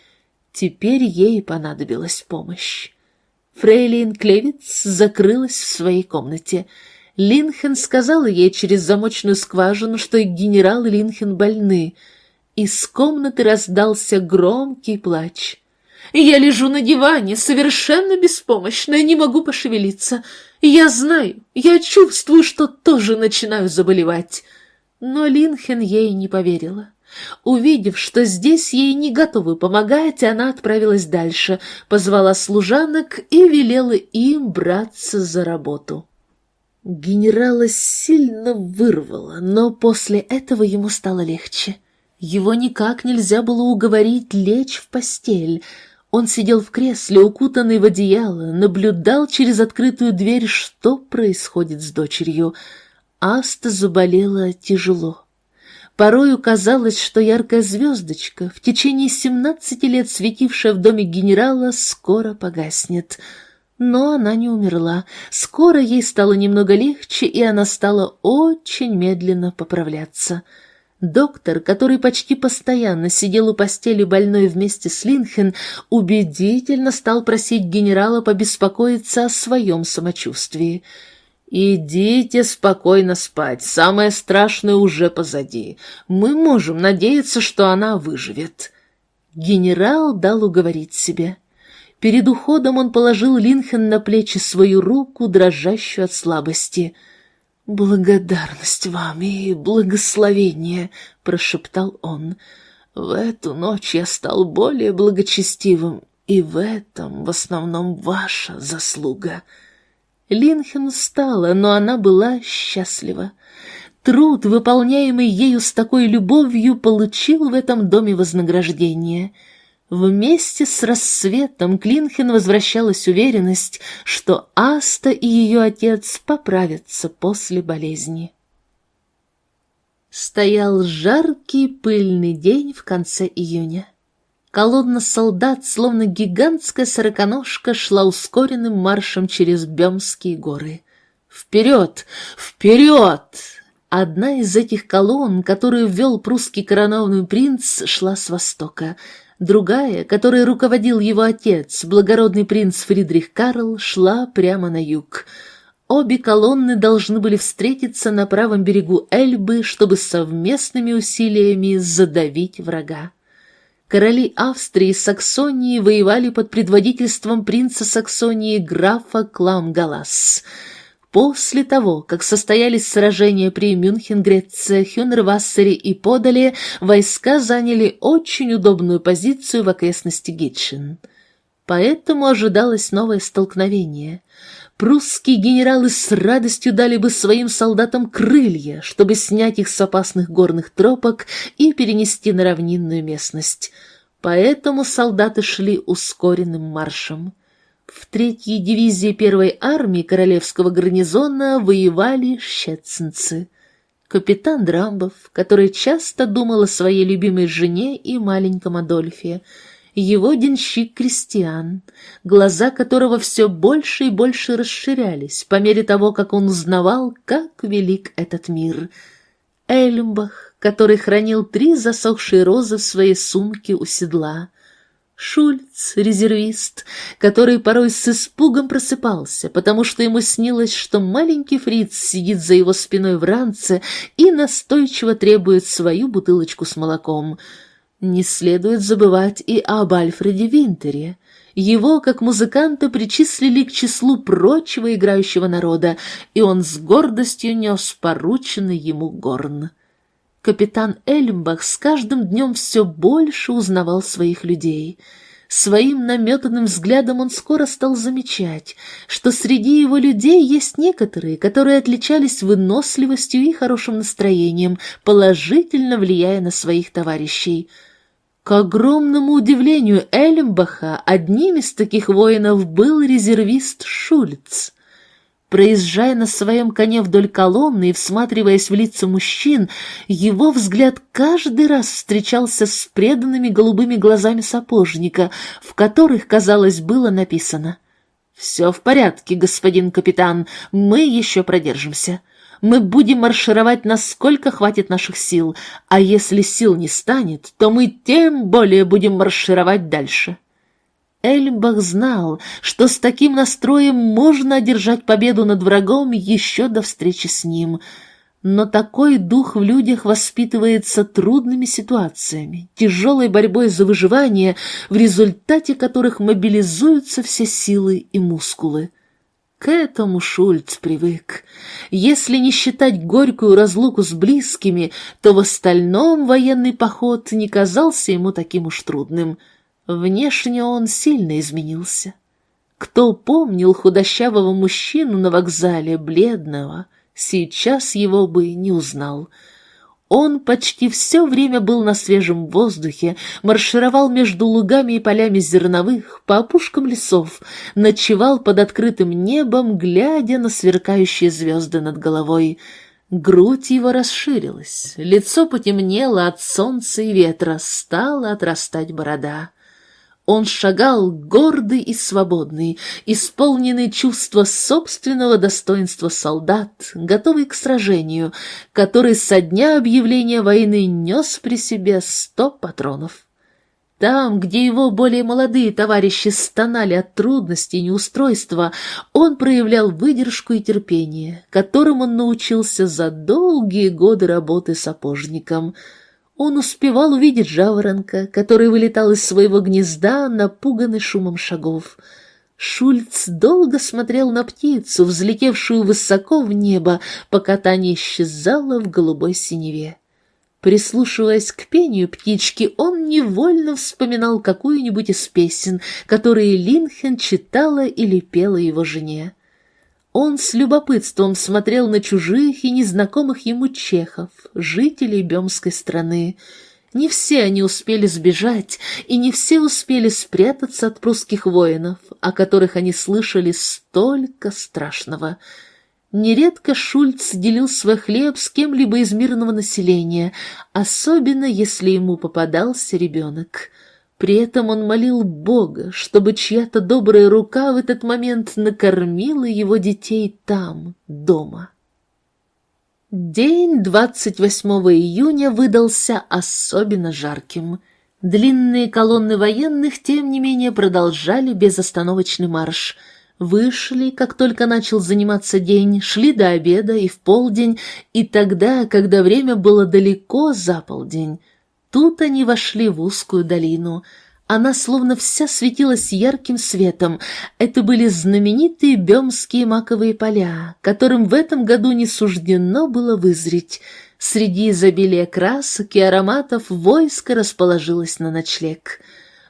Теперь ей понадобилась помощь. Фрейлин Клевиц закрылась в своей комнате — Линхен сказала ей через замочную скважину, что и генерал Линхен больны. Из комнаты раздался громкий плач. «Я лежу на диване, совершенно беспомощная, не могу пошевелиться. Я знаю, я чувствую, что тоже начинаю заболевать». Но Линхен ей не поверила. Увидев, что здесь ей не готовы помогать, она отправилась дальше, позвала служанок и велела им браться за работу. Генерала сильно вырвало, но после этого ему стало легче. Его никак нельзя было уговорить лечь в постель. Он сидел в кресле, укутанный в одеяло, наблюдал через открытую дверь, что происходит с дочерью. Аста заболела тяжело. Порою казалось, что яркая звездочка, в течение семнадцати лет светившая в доме генерала, скоро погаснет — но она не умерла. Скоро ей стало немного легче, и она стала очень медленно поправляться. Доктор, который почти постоянно сидел у постели больной вместе с Линхен, убедительно стал просить генерала побеспокоиться о своем самочувствии. «Идите спокойно спать, самое страшное уже позади. Мы можем надеяться, что она выживет». Генерал дал уговорить себя. Перед уходом он положил Линхен на плечи свою руку, дрожащую от слабости. «Благодарность вам и благословение», — прошептал он. «В эту ночь я стал более благочестивым, и в этом в основном ваша заслуга». Линхен устала, но она была счастлива. Труд, выполняемый ею с такой любовью, получил в этом доме вознаграждение — Вместе с рассветом Клинхен возвращалась уверенность, что Аста и ее отец поправятся после болезни. Стоял жаркий пыльный день в конце июня. Колонна солдат, словно гигантская сороконожка, шла ускоренным маршем через Бемские горы. «Вперед! Вперед!» Одна из этих колонн, которую ввел прусский коронованный принц, шла с востока — Другая, которой руководил его отец, благородный принц Фридрих Карл, шла прямо на юг. Обе колонны должны были встретиться на правом берегу Эльбы, чтобы совместными усилиями задавить врага. Короли Австрии и Саксонии воевали под предводительством принца Саксонии графа Кламгалас – После того, как состоялись сражения при Мюнхенгретце, Хюнервассере и Подоле, войска заняли очень удобную позицию в окрестности Гитшин. Поэтому ожидалось новое столкновение. Прусские генералы с радостью дали бы своим солдатам крылья, чтобы снять их с опасных горных тропок и перенести на равнинную местность. Поэтому солдаты шли ускоренным маршем. В третьей дивизии первой армии королевского гарнизона воевали щецинцы. Капитан Драмбов, который часто думал о своей любимой жене и маленьком Адольфе, его денщик Кристиан, глаза которого все больше и больше расширялись по мере того, как он узнавал, как велик этот мир. Эльмбах, который хранил три засохшие розы в своей сумке у седла, Шульц, резервист, который порой с испугом просыпался, потому что ему снилось, что маленький фриц сидит за его спиной в ранце и настойчиво требует свою бутылочку с молоком. Не следует забывать и об Альфреде Винтере. Его, как музыканта, причислили к числу прочего играющего народа, и он с гордостью нес порученный ему горн. Капитан Эльмбах с каждым днем все больше узнавал своих людей. Своим наметанным взглядом он скоро стал замечать, что среди его людей есть некоторые, которые отличались выносливостью и хорошим настроением, положительно влияя на своих товарищей. К огромному удивлению Эльмбаха одним из таких воинов был резервист Шульц. Проезжая на своем коне вдоль колонны и всматриваясь в лица мужчин, его взгляд каждый раз встречался с преданными голубыми глазами сапожника, в которых, казалось, было написано «Все в порядке, господин капитан, мы еще продержимся. Мы будем маршировать, насколько хватит наших сил, а если сил не станет, то мы тем более будем маршировать дальше». Эльбах знал, что с таким настроем можно одержать победу над врагом еще до встречи с ним. Но такой дух в людях воспитывается трудными ситуациями, тяжелой борьбой за выживание, в результате которых мобилизуются все силы и мускулы. К этому Шульц привык. Если не считать горькую разлуку с близкими, то в остальном военный поход не казался ему таким уж трудным — Внешне он сильно изменился. Кто помнил худощавого мужчину на вокзале, бледного, сейчас его бы не узнал. Он почти все время был на свежем воздухе, маршировал между лугами и полями зерновых, по опушкам лесов, ночевал под открытым небом, глядя на сверкающие звезды над головой. Грудь его расширилась, лицо потемнело от солнца и ветра, стала отрастать борода. Он шагал гордый и свободный, исполненный чувства собственного достоинства солдат, готовый к сражению, который со дня объявления войны нес при себе сто патронов. Там, где его более молодые товарищи стонали от трудностей и неустройства, он проявлял выдержку и терпение, которым он научился за долгие годы работы сапожником — он успевал увидеть жаворонка, который вылетал из своего гнезда, напуганный шумом шагов. Шульц долго смотрел на птицу, взлетевшую высоко в небо, пока та не исчезала в голубой синеве. Прислушиваясь к пению птички, он невольно вспоминал какую-нибудь из песен, которые Линхен читала или пела его жене. Он с любопытством смотрел на чужих и незнакомых ему чехов, жителей Бемской страны. Не все они успели сбежать, и не все успели спрятаться от прусских воинов, о которых они слышали столько страшного. Нередко Шульц делил свой хлеб с кем-либо из мирного населения, особенно если ему попадался ребенок — при этом он молил Бога, чтобы чья-то добрая рука в этот момент накормила его детей там, дома. День 28 июня выдался особенно жарким. Длинные колонны военных, тем не менее, продолжали безостановочный марш. Вышли, как только начал заниматься день, шли до обеда и в полдень, и тогда, когда время было далеко за полдень. Тут они вошли в узкую долину. Она словно вся светилась ярким светом. Это были знаменитые бемские маковые поля, которым в этом году не суждено было вызреть. Среди изобилия красок и ароматов войско расположилось на ночлег.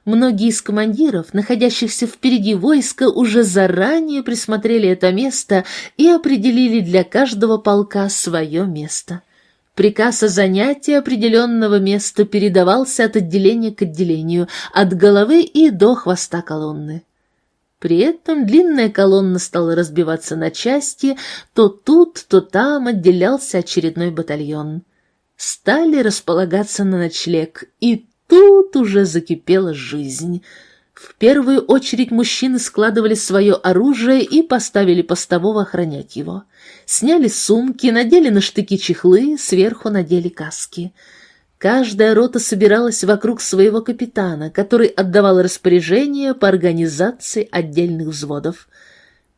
Многие из командиров, находящихся впереди войска, уже заранее присмотрели это место и определили для каждого полка свое место. Приказ о занятии определенного места передавался от отделения к отделению, от головы и до хвоста колонны. При этом длинная колонна стала разбиваться на части, то тут, то там отделялся очередной батальон. Стали располагаться на ночлег, и тут уже закипела жизнь — в первую очередь мужчины складывали свое оружие и поставили постового охранять его. Сняли сумки, надели на штыки чехлы, сверху надели каски. Каждая рота собиралась вокруг своего капитана, который отдавал распоряжение по организации отдельных взводов.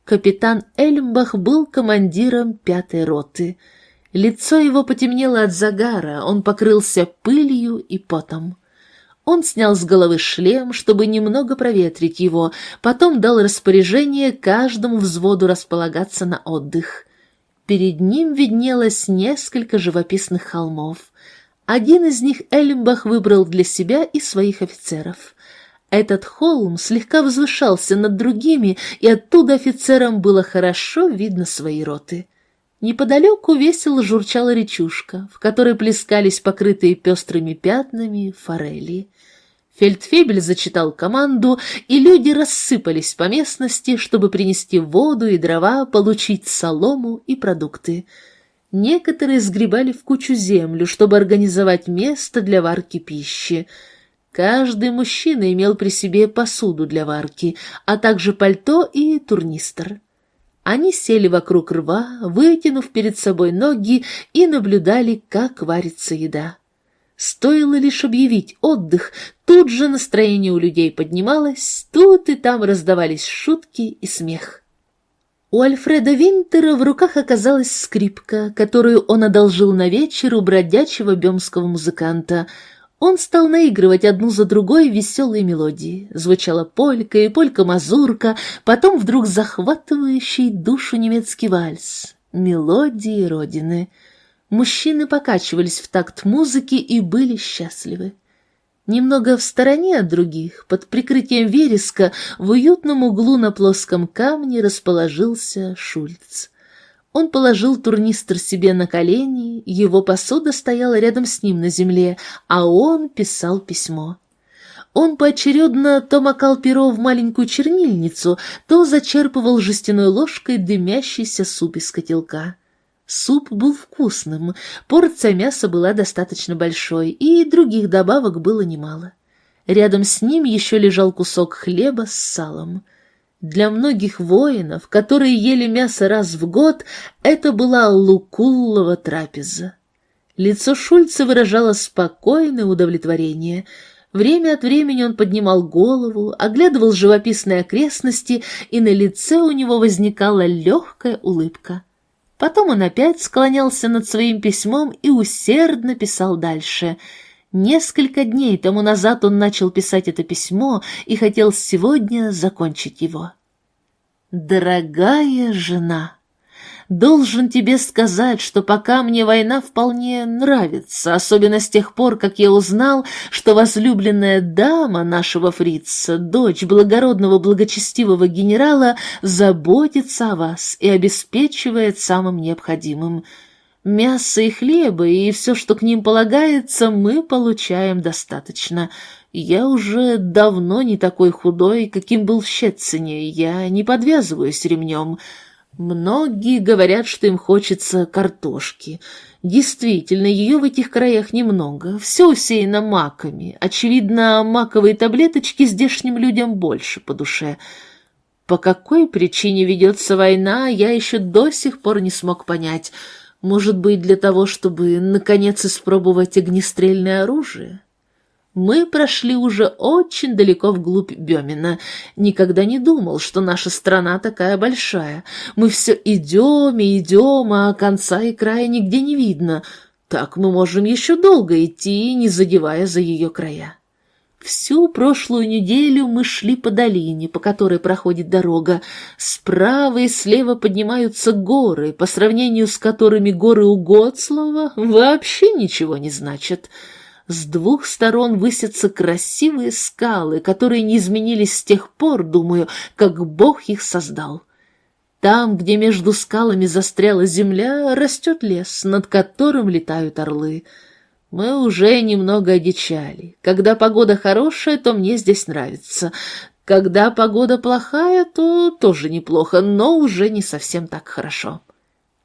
Капитан Эльмбах был командиром пятой роты. Лицо его потемнело от загара, он покрылся пылью и потом. Он снял с головы шлем, чтобы немного проветрить его, потом дал распоряжение каждому взводу располагаться на отдых. Перед ним виднелось несколько живописных холмов. Один из них Эльмбах выбрал для себя и своих офицеров. Этот холм слегка возвышался над другими, и оттуда офицерам было хорошо видно свои роты. Неподалеку весело журчала речушка, в которой плескались покрытые пестрыми пятнами форели. Фельдфебель зачитал команду, и люди рассыпались по местности, чтобы принести воду и дрова, получить солому и продукты. Некоторые сгребали в кучу землю, чтобы организовать место для варки пищи. Каждый мужчина имел при себе посуду для варки, а также пальто и турнистр. Они сели вокруг рва, вытянув перед собой ноги и наблюдали, как варится еда. Стоило лишь объявить отдых, тут же настроение у людей поднималось, тут и там раздавались шутки и смех. У Альфреда Винтера в руках оказалась скрипка, которую он одолжил на вечер у бродячего бемского музыканта. Он стал наигрывать одну за другой веселые мелодии. Звучала полька и полька-мазурка, потом вдруг захватывающий душу немецкий вальс. Мелодии Родины — Мужчины покачивались в такт музыки и были счастливы. Немного в стороне от других, под прикрытием вереска, в уютном углу на плоском камне расположился Шульц. Он положил турнистр себе на колени, его посуда стояла рядом с ним на земле, а он писал письмо. Он поочередно то макал перо в маленькую чернильницу, то зачерпывал жестяной ложкой дымящийся суп из котелка. Суп был вкусным, порция мяса была достаточно большой, и других добавок было немало. Рядом с ним еще лежал кусок хлеба с салом. Для многих воинов, которые ели мясо раз в год, это была лукуллова трапеза. Лицо Шульца выражало спокойное удовлетворение. Время от времени он поднимал голову, оглядывал живописные окрестности, и на лице у него возникала легкая улыбка. Потом он опять склонялся над своим письмом и усердно писал дальше. Несколько дней тому назад он начал писать это письмо и хотел сегодня закончить его. «Дорогая жена!» Должен тебе сказать, что пока мне война вполне нравится, особенно с тех пор, как я узнал, что возлюбленная дама нашего фрица, дочь благородного благочестивого генерала, заботится о вас и обеспечивает самым необходимым. Мясо и хлеба и все, что к ним полагается, мы получаем достаточно. Я уже давно не такой худой, каким был в Щецине, я не подвязываюсь ремнем». Многие говорят, что им хочется картошки. Действительно, ее в этих краях немного, все усеяно маками. Очевидно, маковые таблеточки здешним людям больше по душе. По какой причине ведется война, я еще до сих пор не смог понять. Может быть, для того, чтобы, наконец, испробовать огнестрельное оружие? Мы прошли уже очень далеко вглубь Бемина. Никогда не думал, что наша страна такая большая. Мы все идем и идем, а конца и края нигде не видно. Так мы можем еще долго идти, не задевая за ее края. Всю прошлую неделю мы шли по долине, по которой проходит дорога. Справа и слева поднимаются горы, по сравнению с которыми горы у Гоцлова вообще ничего не значат. С двух сторон высятся красивые скалы, которые не изменились с тех пор, думаю, как Бог их создал. Там, где между скалами застряла земля, растет лес, над которым летают орлы. Мы уже немного одичали. Когда погода хорошая, то мне здесь нравится. Когда погода плохая, то тоже неплохо, но уже не совсем так хорошо.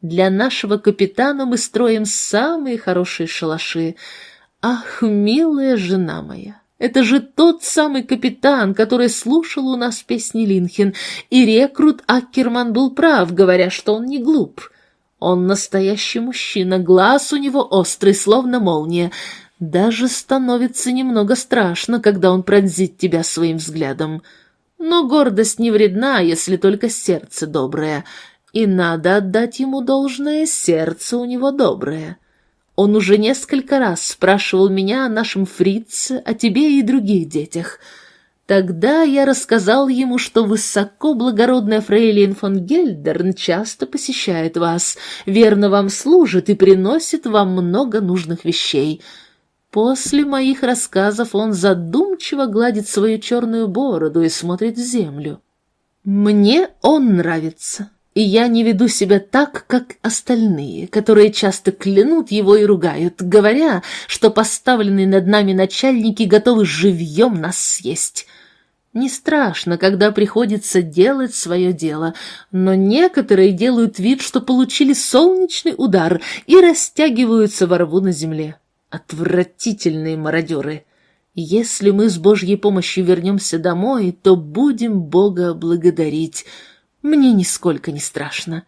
Для нашего капитана мы строим самые хорошие шалаши. Ах, милая жена моя! Это же тот самый капитан, который слушал у нас песни Линхен, и рекрут Аккерман был прав, говоря, что он не глуп. Он настоящий мужчина, глаз у него острый, словно молния. Даже становится немного страшно, когда он пронзит тебя своим взглядом. Но гордость не вредна, если только сердце доброе. И надо отдать ему должное, сердце у него доброе. Он уже несколько раз спрашивал меня о нашем фрице, о тебе и других детях — Тогда я рассказал ему, что высоко благородная фрейлин фон Гельдерн часто посещает вас, верно вам служит и приносит вам много нужных вещей. После моих рассказов он задумчиво гладит свою черную бороду и смотрит в землю. Мне он нравится, и я не веду себя так, как остальные, которые часто клянут его и ругают, говоря, что поставленные над нами начальники готовы живьем нас съесть. Не страшно, когда приходится делать свое дело, но некоторые делают вид, что получили солнечный удар и растягиваются во рву на земле. Отвратительные мародеры! Если мы с Божьей помощью вернемся домой, то будем Бога благодарить. Мне нисколько не страшно.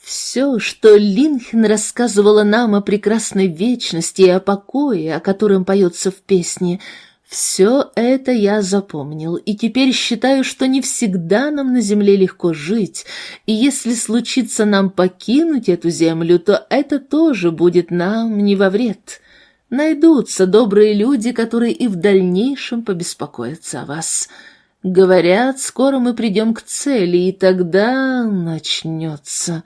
Все, что Линхен рассказывала нам о прекрасной вечности и о покое, о котором поется в песне — все это я запомнил, и теперь считаю, что не всегда нам на земле легко жить, и если случится нам покинуть эту землю, то это тоже будет нам не во вред. Найдутся добрые люди, которые и в дальнейшем побеспокоятся о вас. Говорят, скоро мы придем к цели, и тогда начнется...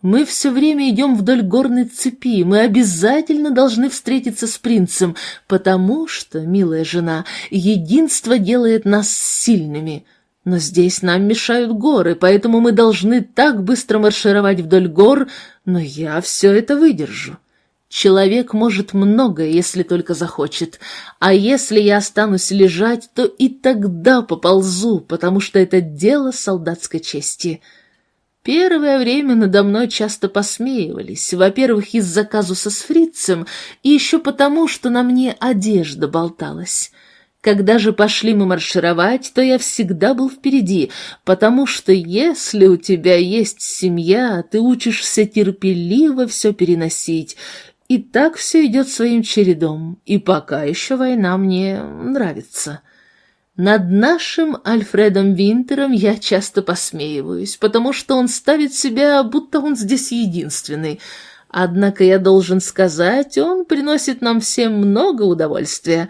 Мы все время идем вдоль горной цепи, мы обязательно должны встретиться с принцем, потому что, милая жена, единство делает нас сильными. Но здесь нам мешают горы, поэтому мы должны так быстро маршировать вдоль гор, но я все это выдержу. Человек может многое, если только захочет, а если я останусь лежать, то и тогда поползу, потому что это дело солдатской чести». Первое время надо мной часто посмеивались, во-первых, из-за казуса с фрицем, и еще потому, что на мне одежда болталась. Когда же пошли мы маршировать, то я всегда был впереди, потому что если у тебя есть семья, ты учишься терпеливо все переносить, и так все идет своим чередом, и пока еще война мне нравится». Над нашим Альфредом Винтером я часто посмеиваюсь, потому что он ставит себя, будто он здесь единственный. Однако я должен сказать, он приносит нам всем много удовольствия.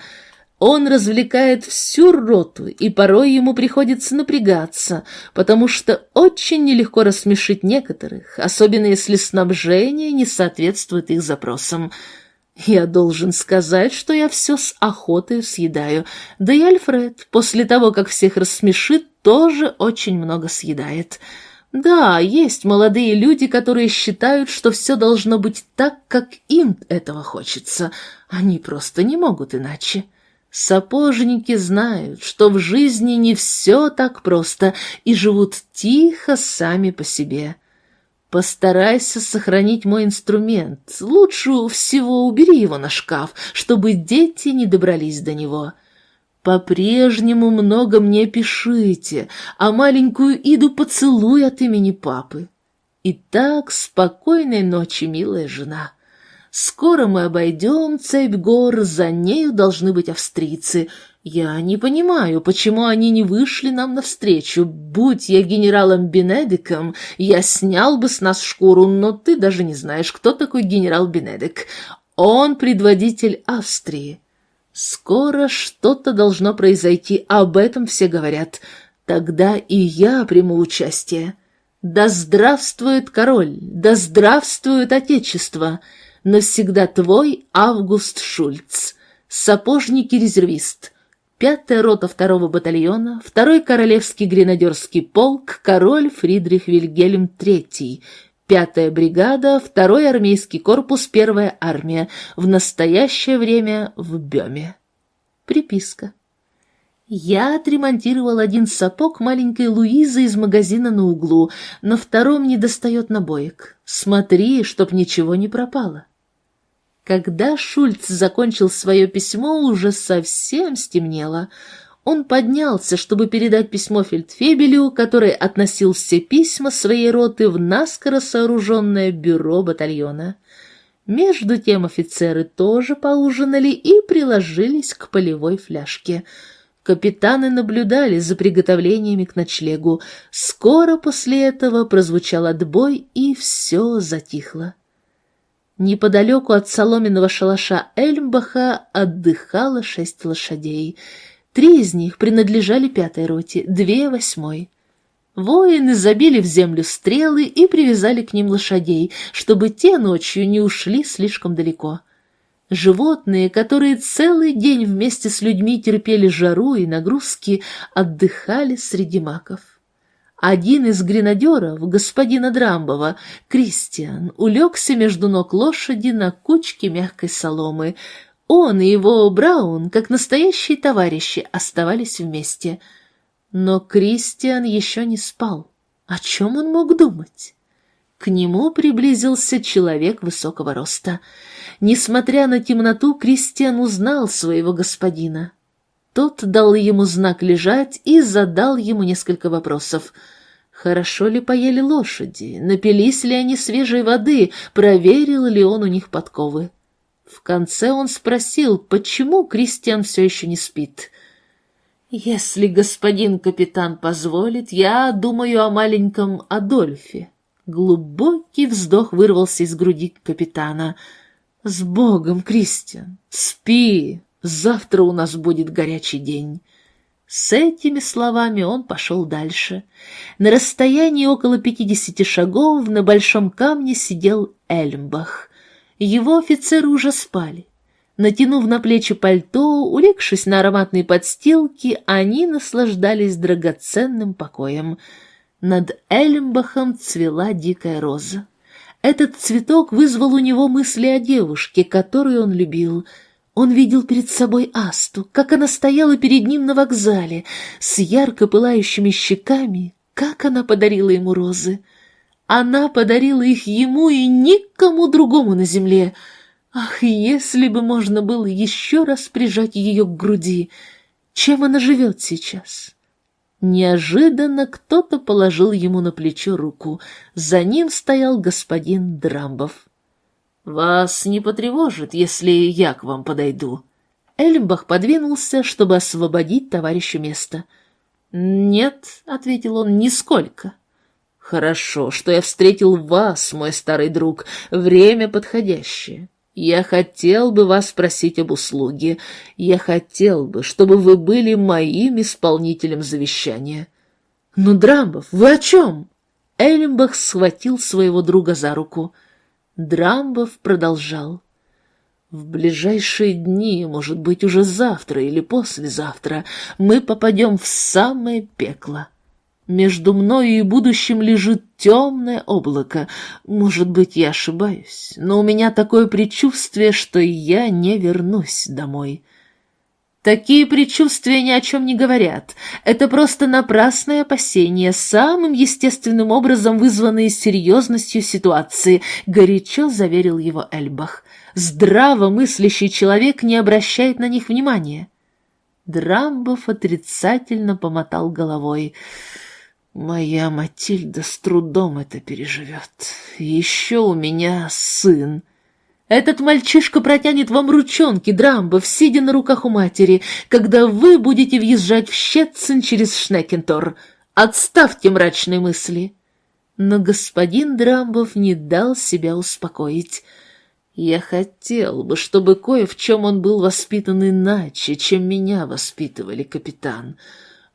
Он развлекает всю роту, и порой ему приходится напрягаться, потому что очень нелегко рассмешить некоторых, особенно если снабжение не соответствует их запросам. Я должен сказать, что я все с охотой съедаю. Да и Альфред, после того, как всех рассмешит, тоже очень много съедает. Да, есть молодые люди, которые считают, что все должно быть так, как им этого хочется. Они просто не могут иначе. Сапожники знают, что в жизни не все так просто и живут тихо сами по себе. Постарайся сохранить мой инструмент. Лучше всего убери его на шкаф, чтобы дети не добрались до него. По-прежнему много мне пишите, а маленькую Иду поцелуй от имени папы. Итак, спокойной ночи, милая жена. Скоро мы обойдем цепь гор, за нею должны быть австрийцы — я не понимаю, почему они не вышли нам навстречу. Будь я генералом Бенедиком, я снял бы с нас шкуру, но ты даже не знаешь, кто такой генерал Бенедик. Он предводитель Австрии. Скоро что-то должно произойти, об этом все говорят. Тогда и я приму участие. Да здравствует король, да здравствует отечество! Навсегда твой Август Шульц, сапожник и резервист, пятая рота второго батальона, второй королевский гренадерский полк, король Фридрих Вильгельм III, пятая бригада, второй армейский корпус, первая армия, в настоящее время в Беме. Приписка. Я отремонтировал один сапог маленькой Луизы из магазина на углу, на втором не достает набоек. Смотри, чтоб ничего не пропало. Когда Шульц закончил свое письмо, уже совсем стемнело. Он поднялся, чтобы передать письмо фельдфебелю, который относил все письма своей роты в наскоро сооруженное бюро батальона. Между тем офицеры тоже поужинали и приложились к полевой фляжке — Капитаны наблюдали за приготовлениями к ночлегу. Скоро после этого прозвучал отбой, и все затихло. Неподалеку от соломенного шалаша Эльмбаха отдыхало шесть лошадей. Три из них принадлежали пятой роте, две — восьмой. Воины забили в землю стрелы и привязали к ним лошадей, чтобы те ночью не ушли слишком далеко. Животные, которые целый день вместе с людьми терпели жару и нагрузки, отдыхали среди маков. Один из гренадеров, господина Драмбова, Кристиан, улегся между ног лошади на кучке мягкой соломы. Он и его Браун, как настоящие товарищи, оставались вместе. Но Кристиан еще не спал. О чем он мог думать? К нему приблизился человек высокого роста. Несмотря на темноту, Кристиан узнал своего господина. Тот дал ему знак лежать и задал ему несколько вопросов. Хорошо ли поели лошади, напились ли они свежей воды, проверил ли он у них подковы. В конце он спросил, почему Кристиан все еще не спит. «Если господин капитан позволит, я думаю о маленьком Адольфе», Глубокий вздох вырвался из груди капитана. «С Богом, Кристиан! Спи! Завтра у нас будет горячий день!» С этими словами он пошел дальше. На расстоянии около пятидесяти шагов на большом камне сидел Эльмбах. Его офицеры уже спали. Натянув на плечи пальто, улегшись на ароматные подстилки, они наслаждались драгоценным покоем — над Эльмбахом цвела дикая роза. Этот цветок вызвал у него мысли о девушке, которую он любил. Он видел перед собой Асту, как она стояла перед ним на вокзале, с ярко пылающими щеками, как она подарила ему розы. Она подарила их ему и никому другому на земле. Ах, если бы можно было еще раз прижать ее к груди! Чем она живет сейчас? Неожиданно кто-то положил ему на плечо руку. За ним стоял господин Драмбов. «Вас не потревожит, если я к вам подойду?» Эльмбах подвинулся, чтобы освободить товарищу место. «Нет», — ответил он, — «нисколько». «Хорошо, что я встретил вас, мой старый друг. Время подходящее. Я хотел бы вас спросить об услуге. Я хотел бы, чтобы вы были моим исполнителем завещания. Ну, Драмбов, вы о чем? Эллимбах схватил своего друга за руку. Драмбов продолжал. В ближайшие дни, может быть, уже завтра или послезавтра, мы попадем в самое пекло. Между мною и будущим лежит темное облако. Может быть, я ошибаюсь, но у меня такое предчувствие, что я не вернусь домой. Такие предчувствия ни о чем не говорят. Это просто напрасное опасение, самым естественным образом вызванные серьезностью ситуации, горячо заверил его Эльбах. Здраво мыслящий человек не обращает на них внимания. Драмбов отрицательно помотал головой. Моя Матильда с трудом это переживет. Еще у меня сын. Этот мальчишка протянет вам ручонки, Драмбов, сидя на руках у матери, когда вы будете въезжать в Щетцин через Шнекентор. Отставьте мрачные мысли. Но господин Драмбов не дал себя успокоить. Я хотел бы, чтобы кое в чем он был воспитан иначе, чем меня воспитывали, капитан.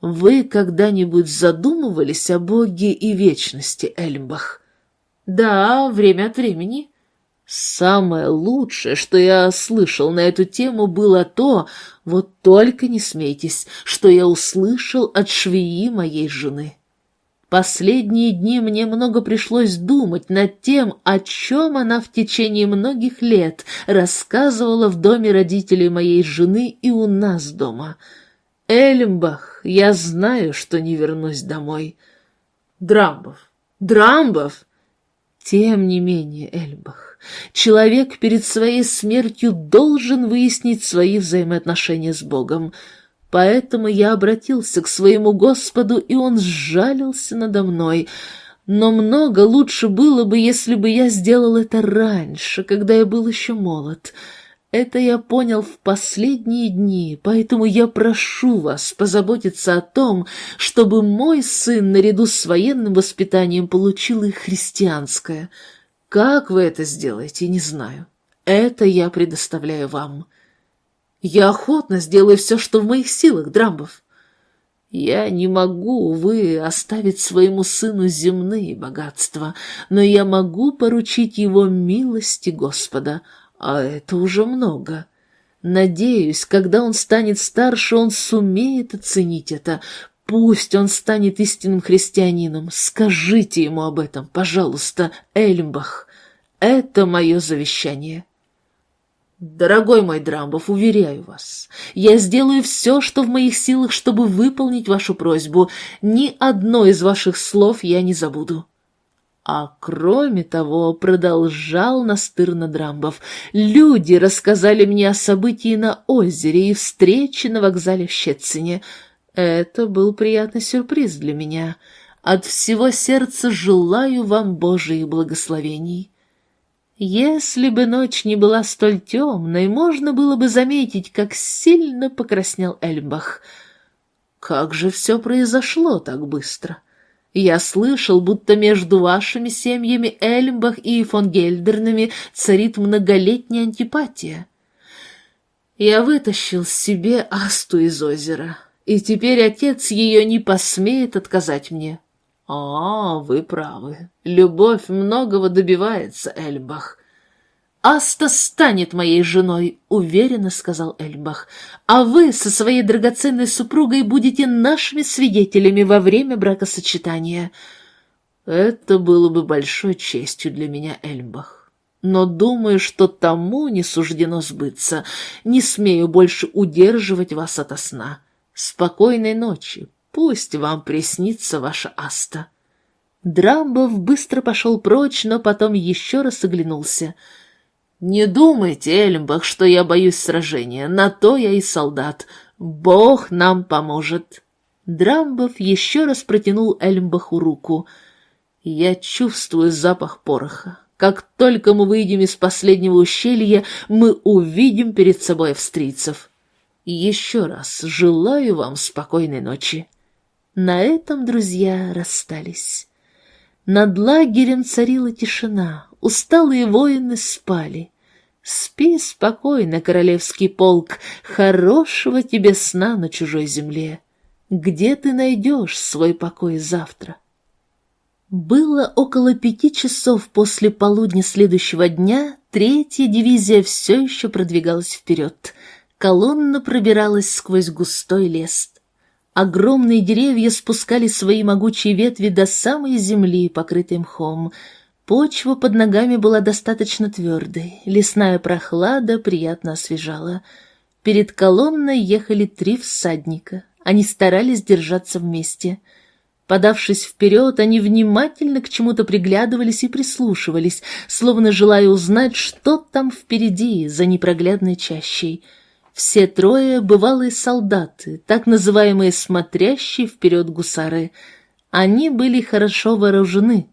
Вы когда-нибудь задумывались о Боге и вечности, Эльмбах? Да, время от времени. Самое лучшее, что я слышал на эту тему, было то, вот только не смейтесь, что я услышал от швеи моей жены. Последние дни мне много пришлось думать над тем, о чем она в течение многих лет рассказывала в доме родителей моей жены и у нас дома. Эльмбах, я знаю, что не вернусь домой. Драмбов, Драмбов! Тем не менее, Эльбах, человек перед своей смертью должен выяснить свои взаимоотношения с Богом. Поэтому я обратился к своему Господу, и Он сжалился надо мной. Но много лучше было бы, если бы я сделал это раньше, когда я был еще молод. Это я понял в последние дни, поэтому я прошу вас позаботиться о том, чтобы мой сын наряду с военным воспитанием получил и христианское. Как вы это сделаете, не знаю. Это я предоставляю вам. Я охотно сделаю все, что в моих силах, Драмбов. Я не могу, увы, оставить своему сыну земные богатства, но я могу поручить его милости Господа, а это уже много. Надеюсь, когда он станет старше, он сумеет оценить это. Пусть он станет истинным христианином. Скажите ему об этом, пожалуйста, Эльмбах. Это мое завещание. Дорогой мой Драмбов, уверяю вас, я сделаю все, что в моих силах, чтобы выполнить вашу просьбу. Ни одно из ваших слов я не забуду. А кроме того, продолжал настырно Драмбов, люди рассказали мне о событии на озере и встрече на вокзале в Щецине. Это был приятный сюрприз для меня. От всего сердца желаю вам Божиих благословений. Если бы ночь не была столь темной, можно было бы заметить, как сильно покраснел Эльбах. Как же все произошло так быстро? Я слышал, будто между вашими семьями Эльмбах и фон Гельдернами царит многолетняя антипатия. Я вытащил себе Асту из озера, и теперь отец ее не посмеет отказать мне. А, вы правы. Любовь многого добивается, Эльбах. «Аста станет моей женой», — уверенно сказал Эльбах. «А вы со своей драгоценной супругой будете нашими свидетелями во время бракосочетания». «Это было бы большой честью для меня, Эльбах. Но думаю, что тому не суждено сбыться. Не смею больше удерживать вас ото сна. Спокойной ночи. Пусть вам приснится ваша Аста». Драмбов быстро пошел прочь, но потом еще раз оглянулся — «Не думайте, Эльмбах, что я боюсь сражения, на то я и солдат. Бог нам поможет». Драмбов еще раз протянул Эльмбаху руку. «Я чувствую запах пороха. Как только мы выйдем из последнего ущелья, мы увидим перед собой австрийцев. Еще раз желаю вам спокойной ночи». На этом друзья расстались. Над лагерем царила тишина, усталые воины спали. Спи спокойно, королевский полк, хорошего тебе сна на чужой земле. Где ты найдешь свой покой завтра? Было около пяти часов после полудня следующего дня, третья дивизия все еще продвигалась вперед. Колонна пробиралась сквозь густой лес. Огромные деревья спускали свои могучие ветви до самой земли, покрытой мхом. Почва под ногами была достаточно твердой, лесная прохлада приятно освежала. Перед колонной ехали три всадника. Они старались держаться вместе. Подавшись вперед, они внимательно к чему-то приглядывались и прислушивались, словно желая узнать, что там впереди, за непроглядной чащей — все трое — бывалые солдаты, так называемые «смотрящие вперед гусары». Они были хорошо вооружены.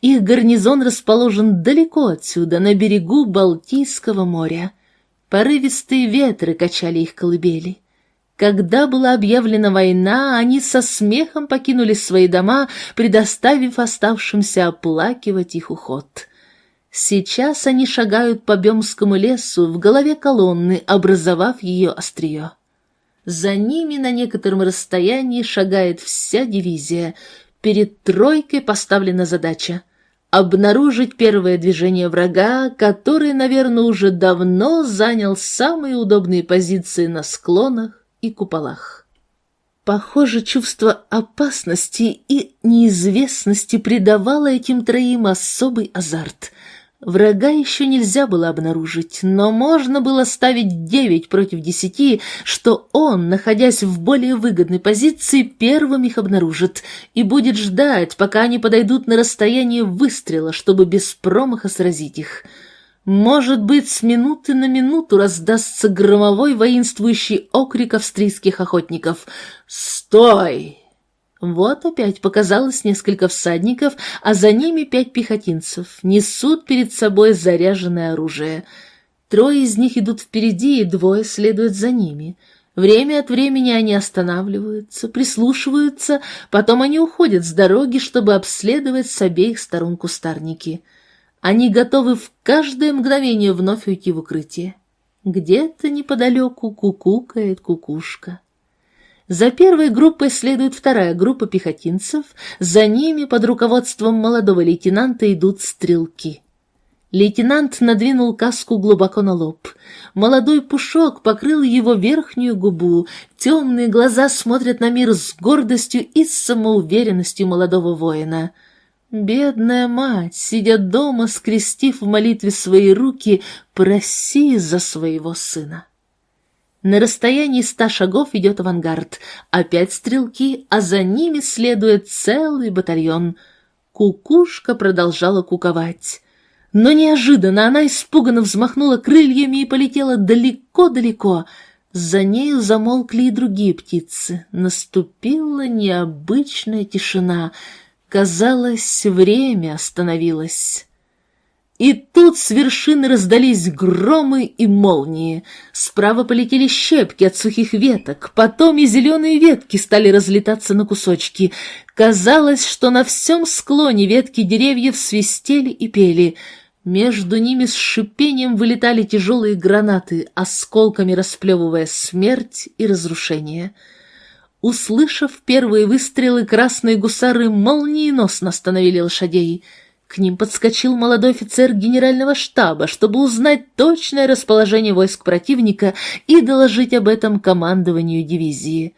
Их гарнизон расположен далеко отсюда, на берегу Балтийского моря. Порывистые ветры качали их колыбели. Когда была объявлена война, они со смехом покинули свои дома, предоставив оставшимся оплакивать их уход. Сейчас они шагают по Бемскому лесу в голове колонны, образовав ее острие. За ними на некотором расстоянии шагает вся дивизия. Перед тройкой поставлена задача — обнаружить первое движение врага, который, наверное, уже давно занял самые удобные позиции на склонах и куполах. Похоже, чувство опасности и неизвестности придавало этим троим особый азарт — Врага еще нельзя было обнаружить, но можно было ставить девять против десяти, что он, находясь в более выгодной позиции, первым их обнаружит и будет ждать, пока они подойдут на расстояние выстрела, чтобы без промаха сразить их. Может быть, с минуты на минуту раздастся громовой воинствующий окрик австрийских охотников «Стой!» Вот опять показалось несколько всадников, а за ними пять пехотинцев, несут перед собой заряженное оружие. Трое из них идут впереди, и двое следуют за ними. Время от времени они останавливаются, прислушиваются, потом они уходят с дороги, чтобы обследовать с обеих сторон кустарники. Они готовы в каждое мгновение вновь уйти в укрытие. Где-то неподалеку кукукает кукушка. За первой группой следует вторая группа пехотинцев, за ними под руководством молодого лейтенанта идут стрелки. Лейтенант надвинул каску глубоко на лоб. Молодой пушок покрыл его верхнюю губу, темные глаза смотрят на мир с гордостью и самоуверенностью молодого воина. Бедная мать, сидя дома, скрестив в молитве свои руки, проси за своего сына. На расстоянии ста шагов идет авангард, опять стрелки, а за ними следует целый батальон. Кукушка продолжала куковать. Но неожиданно она испуганно взмахнула крыльями и полетела далеко-далеко. За нею замолкли и другие птицы. Наступила необычная тишина. Казалось, время остановилось. И тут с вершины раздались громы и молнии. Справа полетели щепки от сухих веток, потом и зеленые ветки стали разлетаться на кусочки. Казалось, что на всем склоне ветки деревьев свистели и пели. Между ними с шипением вылетали тяжелые гранаты, осколками расплевывая смерть и разрушение. Услышав первые выстрелы, красные гусары молниеносно остановили лошадей — к ним подскочил молодой офицер генерального штаба, чтобы узнать точное расположение войск противника и доложить об этом командованию дивизии.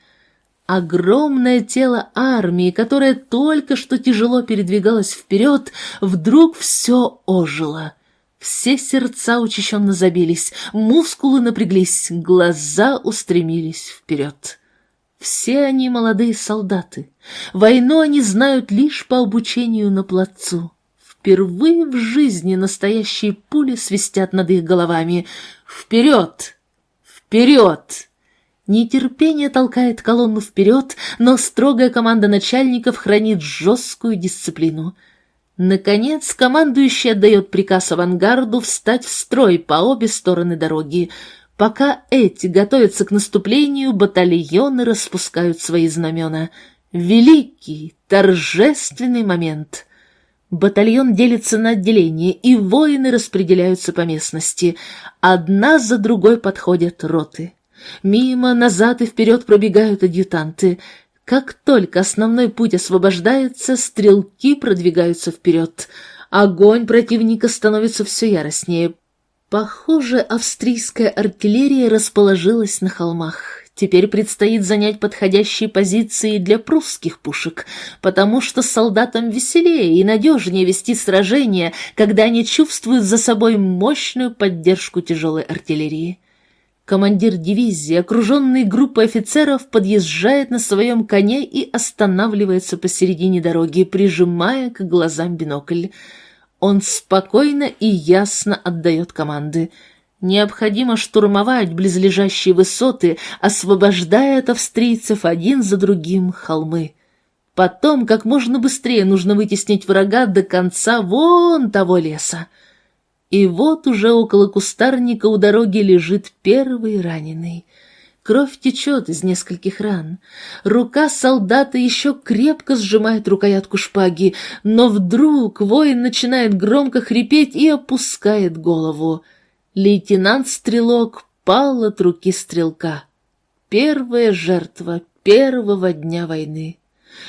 Огромное тело армии, которое только что тяжело передвигалось вперед, вдруг все ожило. Все сердца учащенно забились, мускулы напряглись, глаза устремились вперед. Все они молодые солдаты. Войну они знают лишь по обучению на плацу. Впервые в жизни настоящие пули свистят над их головами. Вперед! Вперед! Нетерпение толкает колонну вперед, но строгая команда начальников хранит жесткую дисциплину. Наконец, командующий отдает приказ авангарду встать в строй по обе стороны дороги. Пока эти готовятся к наступлению, батальоны распускают свои знамена. Великий, торжественный момент — Батальон делится на отделения, и воины распределяются по местности. Одна за другой подходят роты. Мимо, назад и вперед пробегают адъютанты. Как только основной путь освобождается, стрелки продвигаются вперед. Огонь противника становится все яростнее. Похоже, австрийская артиллерия расположилась на холмах. Теперь предстоит занять подходящие позиции для прусских пушек, потому что солдатам веселее и надежнее вести сражения, когда они чувствуют за собой мощную поддержку тяжелой артиллерии. Командир дивизии, окруженный группой офицеров, подъезжает на своем коне и останавливается посередине дороги, прижимая к глазам бинокль. Он спокойно и ясно отдает команды — Необходимо штурмовать близлежащие высоты, освобождая от австрийцев один за другим холмы. Потом как можно быстрее нужно вытеснить врага до конца вон того леса. И вот уже около кустарника у дороги лежит первый раненый. Кровь течет из нескольких ран. Рука солдата еще крепко сжимает рукоятку шпаги, но вдруг воин начинает громко хрипеть и опускает голову. Лейтенант-стрелок пал от руки стрелка. Первая жертва первого дня войны.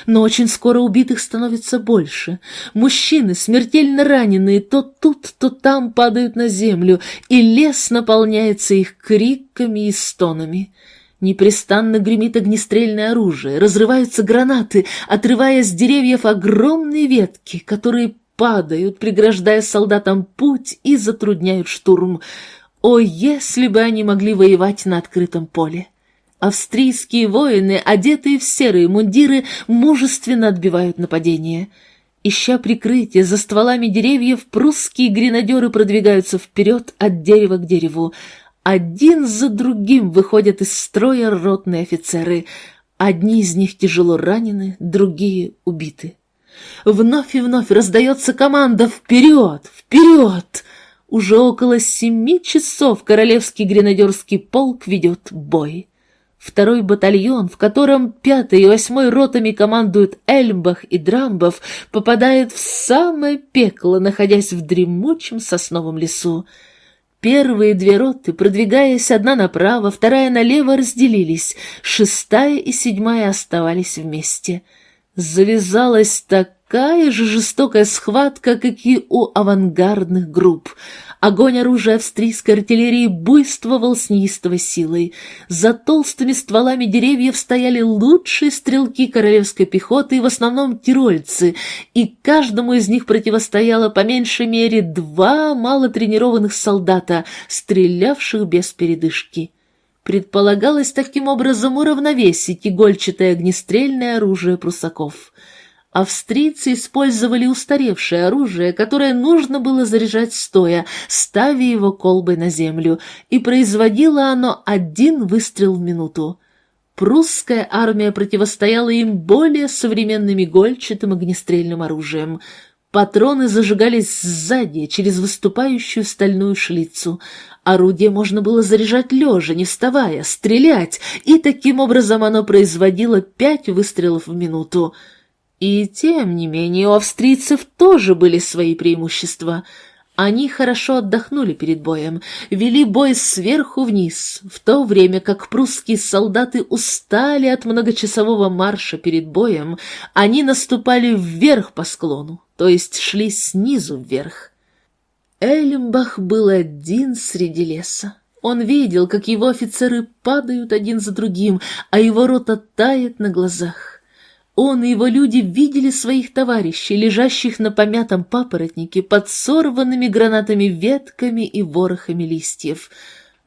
Но очень скоро убитых становится больше. Мужчины, смертельно раненые, то тут, то там падают на землю, и лес наполняется их криками и стонами. Непрестанно гремит огнестрельное оружие, разрываются гранаты, отрывая с деревьев огромные ветки, которые падают, преграждая солдатам путь и затрудняют штурм. О, если бы они могли воевать на открытом поле! Австрийские воины, одетые в серые мундиры, мужественно отбивают нападение. Ища прикрытие за стволами деревьев, прусские гренадеры продвигаются вперед от дерева к дереву. Один за другим выходят из строя ротные офицеры. Одни из них тяжело ранены, другие убиты. Вновь и вновь раздается команда «Вперед! Вперед!» Уже около семи часов королевский гренадерский полк ведет бой. Второй батальон, в котором пятый и восьмой ротами командуют Эльмбах и Драмбов, попадает в самое пекло, находясь в дремучем сосновом лесу. Первые две роты, продвигаясь одна направо, вторая налево, разделились, шестая и седьмая оставались вместе. Завязалась такая же жестокая схватка, как и у авангардных групп — Огонь оружия австрийской артиллерии буйствовал с неистовой силой. За толстыми стволами деревьев стояли лучшие стрелки королевской пехоты, в основном тирольцы, и каждому из них противостояло по меньшей мере два малотренированных солдата, стрелявших без передышки. Предполагалось таким образом уравновесить игольчатое огнестрельное оружие прусаков — Австрийцы использовали устаревшее оружие, которое нужно было заряжать стоя, ставя его колбой на землю, и производило оно один выстрел в минуту. Прусская армия противостояла им более современным игольчатым огнестрельным оружием. Патроны зажигались сзади, через выступающую стальную шлицу. Орудие можно было заряжать лежа, не вставая, стрелять, и таким образом оно производило пять выстрелов в минуту. И тем не менее у австрийцев тоже были свои преимущества. Они хорошо отдохнули перед боем, вели бой сверху вниз, в то время как прусские солдаты устали от многочасового марша перед боем, они наступали вверх по склону, то есть шли снизу вверх. Эльмбах был один среди леса. Он видел, как его офицеры падают один за другим, а его рота тает на глазах. Он и его люди видели своих товарищей, лежащих на помятом папоротнике под сорванными гранатами ветками и ворохами листьев.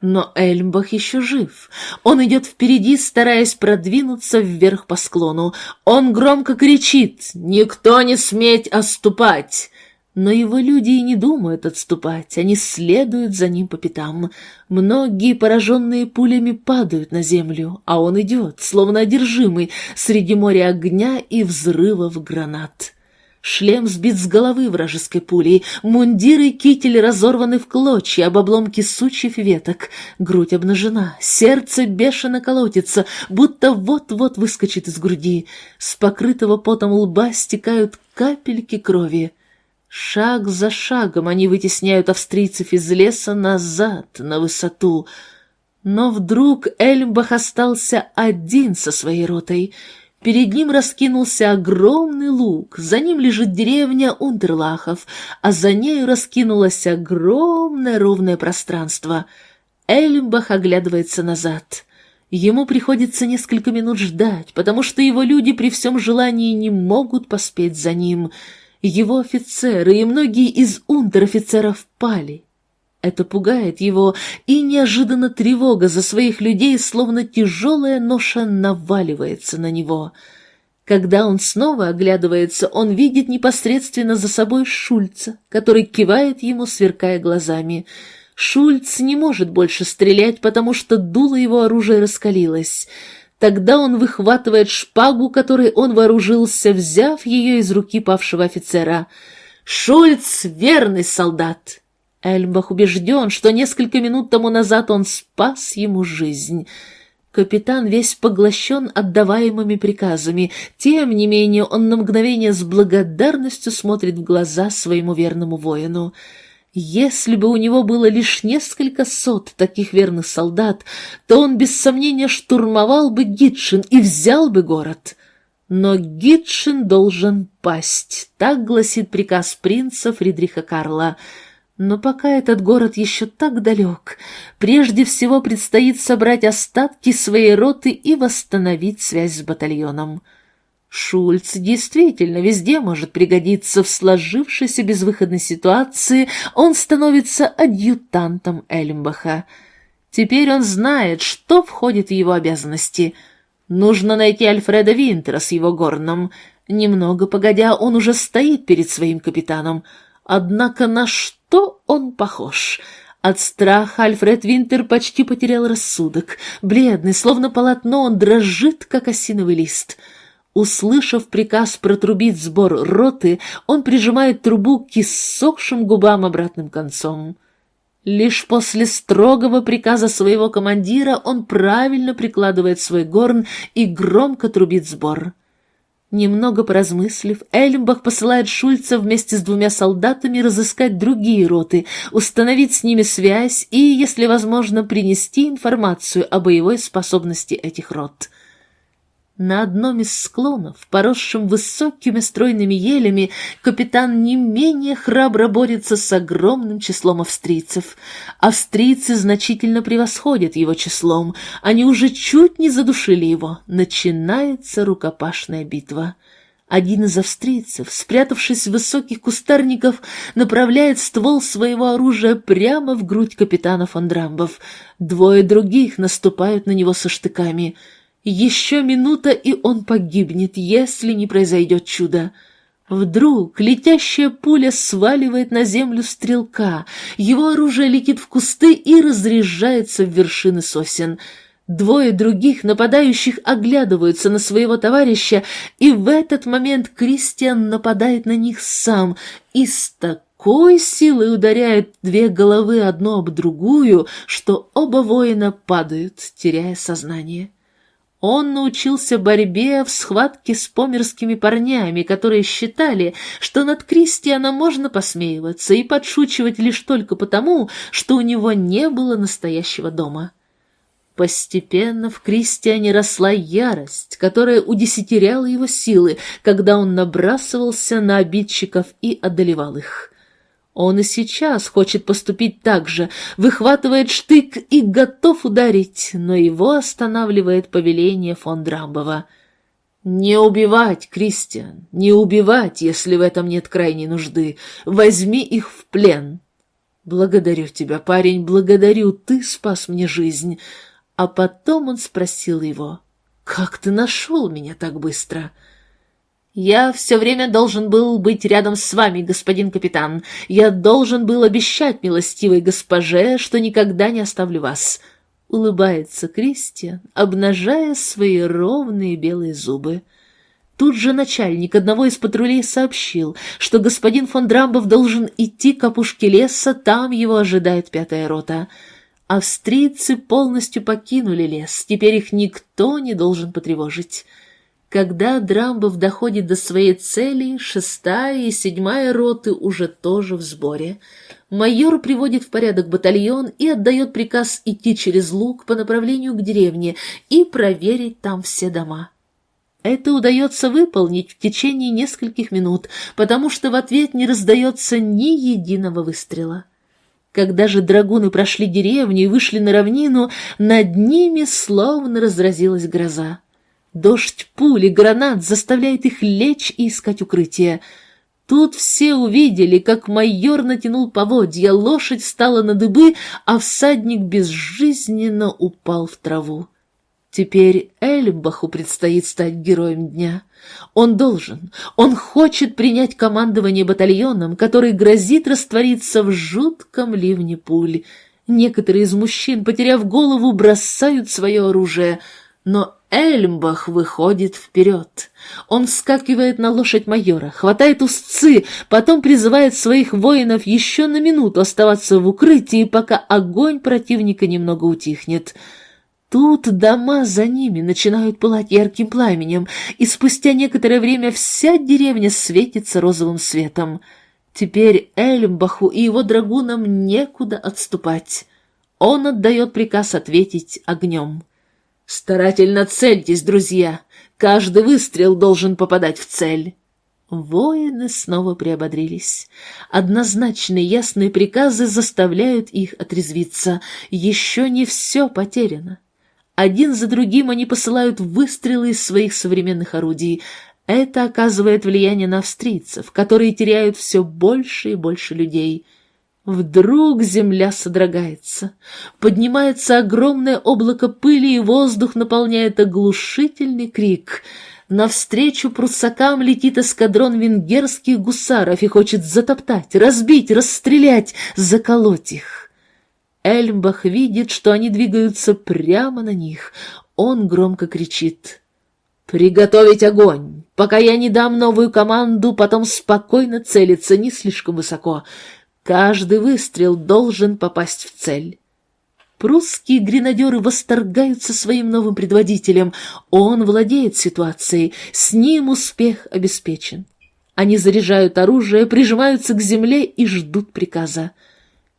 Но Эльмбах еще жив. Он идет впереди, стараясь продвинуться вверх по склону. Он громко кричит «Никто не сметь оступать!» Но его люди и не думают отступать, они следуют за ним по пятам. Многие, пораженные пулями, падают на землю, а он идет, словно одержимый, среди моря огня и взрывов гранат. Шлем сбит с головы вражеской пулей, мундиры и китель разорваны в клочья об обломки сучьев веток, грудь обнажена, сердце бешено колотится, будто вот-вот выскочит из груди. С покрытого потом лба стекают капельки крови. Шаг за шагом они вытесняют австрийцев из леса назад, на высоту. Но вдруг Эльмбах остался один со своей ротой. Перед ним раскинулся огромный луг, за ним лежит деревня Унтерлахов, а за нею раскинулось огромное ровное пространство. Эльмбах оглядывается назад. Ему приходится несколько минут ждать, потому что его люди при всем желании не могут поспеть за ним — его офицеры и многие из унтер-офицеров пали. Это пугает его, и неожиданно тревога за своих людей, словно тяжелая ноша, наваливается на него. Когда он снова оглядывается, он видит непосредственно за собой Шульца, который кивает ему, сверкая глазами. Шульц не может больше стрелять, потому что дуло его оружия раскалилось. Тогда он выхватывает шпагу, которой он вооружился, взяв ее из руки павшего офицера. «Шульц — верный солдат!» Эльбах убежден, что несколько минут тому назад он спас ему жизнь. Капитан весь поглощен отдаваемыми приказами, тем не менее он на мгновение с благодарностью смотрит в глаза своему верному воину. Если бы у него было лишь несколько сот таких верных солдат, то он без сомнения штурмовал бы Гитшин и взял бы город. Но Гитшин должен пасть, так гласит приказ принца Фридриха Карла — но пока этот город еще так далек, прежде всего предстоит собрать остатки своей роты и восстановить связь с батальоном. Шульц действительно везде может пригодиться в сложившейся безвыходной ситуации, он становится адъютантом Эльмбаха. Теперь он знает, что входит в его обязанности. Нужно найти Альфреда Винтера с его горном. Немного погодя, он уже стоит перед своим капитаном. Однако на что? он похож. От страха Альфред Винтер почти потерял рассудок. Бледный, словно полотно, он дрожит, как осиновый лист. Услышав приказ протрубить сбор роты, он прижимает трубу к иссохшим губам обратным концом. Лишь после строгого приказа своего командира он правильно прикладывает свой горн и громко трубит сбор. Немного поразмыслив, Эльмбах посылает Шульца вместе с двумя солдатами разыскать другие роты, установить с ними связь и, если возможно, принести информацию о боевой способности этих рот. На одном из склонов, поросшим высокими стройными елями, капитан не менее храбро борется с огромным числом австрийцев. Австрийцы значительно превосходят его числом, они уже чуть не задушили его. Начинается рукопашная битва. Один из австрийцев, спрятавшись в высоких кустарников, направляет ствол своего оружия прямо в грудь капитана фон Драмбов. Двое других наступают на него со штыками — еще минута, и он погибнет, если не произойдет чудо. Вдруг летящая пуля сваливает на землю стрелка, его оружие летит в кусты и разряжается в вершины сосен. Двое других нападающих оглядываются на своего товарища, и в этот момент Кристиан нападает на них сам и с такой силой ударяет две головы одну об другую, что оба воина падают, теряя сознание. Он научился борьбе в схватке с померскими парнями, которые считали, что над Кристианом можно посмеиваться и подшучивать лишь только потому, что у него не было настоящего дома. Постепенно в Кристиане росла ярость, которая удесятеряла его силы, когда он набрасывался на обидчиков и одолевал их. Он и сейчас хочет поступить так же, выхватывает штык и готов ударить, но его останавливает повеление фон Драмбова. «Не убивать, Кристиан, не убивать, если в этом нет крайней нужды. Возьми их в плен». «Благодарю тебя, парень, благодарю, ты спас мне жизнь». А потом он спросил его, «Как ты нашел меня так быстро?» «Я все время должен был быть рядом с вами, господин капитан. Я должен был обещать милостивой госпоже, что никогда не оставлю вас». Улыбается Кристиан, обнажая свои ровные белые зубы. Тут же начальник одного из патрулей сообщил, что господин фон Драмбов должен идти к опушке леса, там его ожидает пятая рота. Австрийцы полностью покинули лес, теперь их никто не должен потревожить. Когда Драмбов доходит до своей цели, шестая и седьмая роты уже тоже в сборе. Майор приводит в порядок батальон и отдает приказ идти через луг по направлению к деревне и проверить там все дома. Это удается выполнить в течение нескольких минут, потому что в ответ не раздается ни единого выстрела. Когда же драгуны прошли деревню и вышли на равнину, над ними словно разразилась гроза. Дождь пули, гранат заставляет их лечь и искать укрытие. Тут все увидели, как майор натянул поводья, лошадь встала на дыбы, а всадник безжизненно упал в траву. Теперь Эльбаху предстоит стать героем дня. Он должен, он хочет принять командование батальоном, который грозит раствориться в жутком ливне пуль. Некоторые из мужчин, потеряв голову, бросают свое оружие — но Эльмбах выходит вперед. Он вскакивает на лошадь майора, хватает узцы, потом призывает своих воинов еще на минуту оставаться в укрытии, пока огонь противника немного утихнет. тут дома за ними начинают пылать ярким пламенем, и спустя некоторое время вся деревня светится розовым светом. Теперь Эльмбаху и его драгунам некуда отступать. Он отдает приказ ответить огнем. «Старательно цельтесь, друзья! Каждый выстрел должен попадать в цель!» Воины снова приободрились. Однозначные ясные приказы заставляют их отрезвиться. Еще не все потеряно. Один за другим они посылают выстрелы из своих современных орудий. Это оказывает влияние на австрийцев, которые теряют все больше и больше людей. Вдруг земля содрогается. Поднимается огромное облако пыли, и воздух наполняет оглушительный крик — Навстречу пруссакам летит эскадрон венгерских гусаров и хочет затоптать, разбить, расстрелять, заколоть их. Эльмбах видит, что они двигаются прямо на них. Он громко кричит. «Приготовить огонь! Пока я не дам новую команду, потом спокойно целиться не слишком высоко. Каждый выстрел должен попасть в цель». Прусские гренадеры восторгаются своим новым предводителем. Он владеет ситуацией, с ним успех обеспечен. Они заряжают оружие, прижимаются к земле и ждут приказа.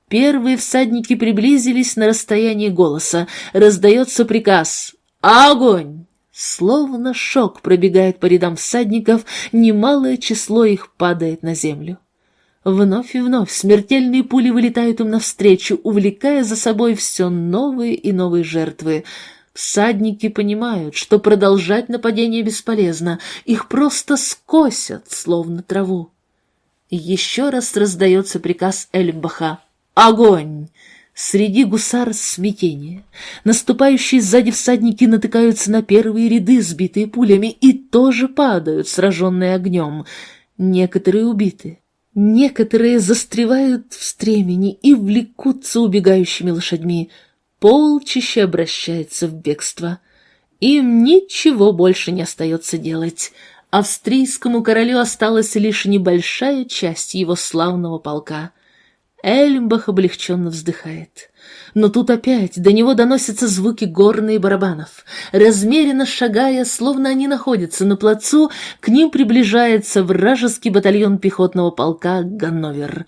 Первые всадники приблизились на расстояние голоса. Раздается приказ «Огонь!». Словно шок пробегает по рядам всадников, немалое число их падает на землю. Вновь и вновь смертельные пули вылетают им навстречу, увлекая за собой все новые и новые жертвы. Всадники понимают, что продолжать нападение бесполезно, их просто скосят, словно траву. Еще раз раздается приказ Эльбаха «Огонь!» Среди гусар смятение. Наступающие сзади всадники натыкаются на первые ряды, сбитые пулями, и тоже падают, сраженные огнем. Некоторые убиты, Некоторые застревают в стремени и влекутся убегающими лошадьми. Полчище обращается в бегство. Им ничего больше не остается делать. Австрийскому королю осталась лишь небольшая часть его славного полка. Эльмбах облегченно вздыхает. Но тут опять до него доносятся звуки горные барабанов. Размеренно шагая, словно они находятся на плацу, к ним приближается вражеский батальон пехотного полка «Ганновер».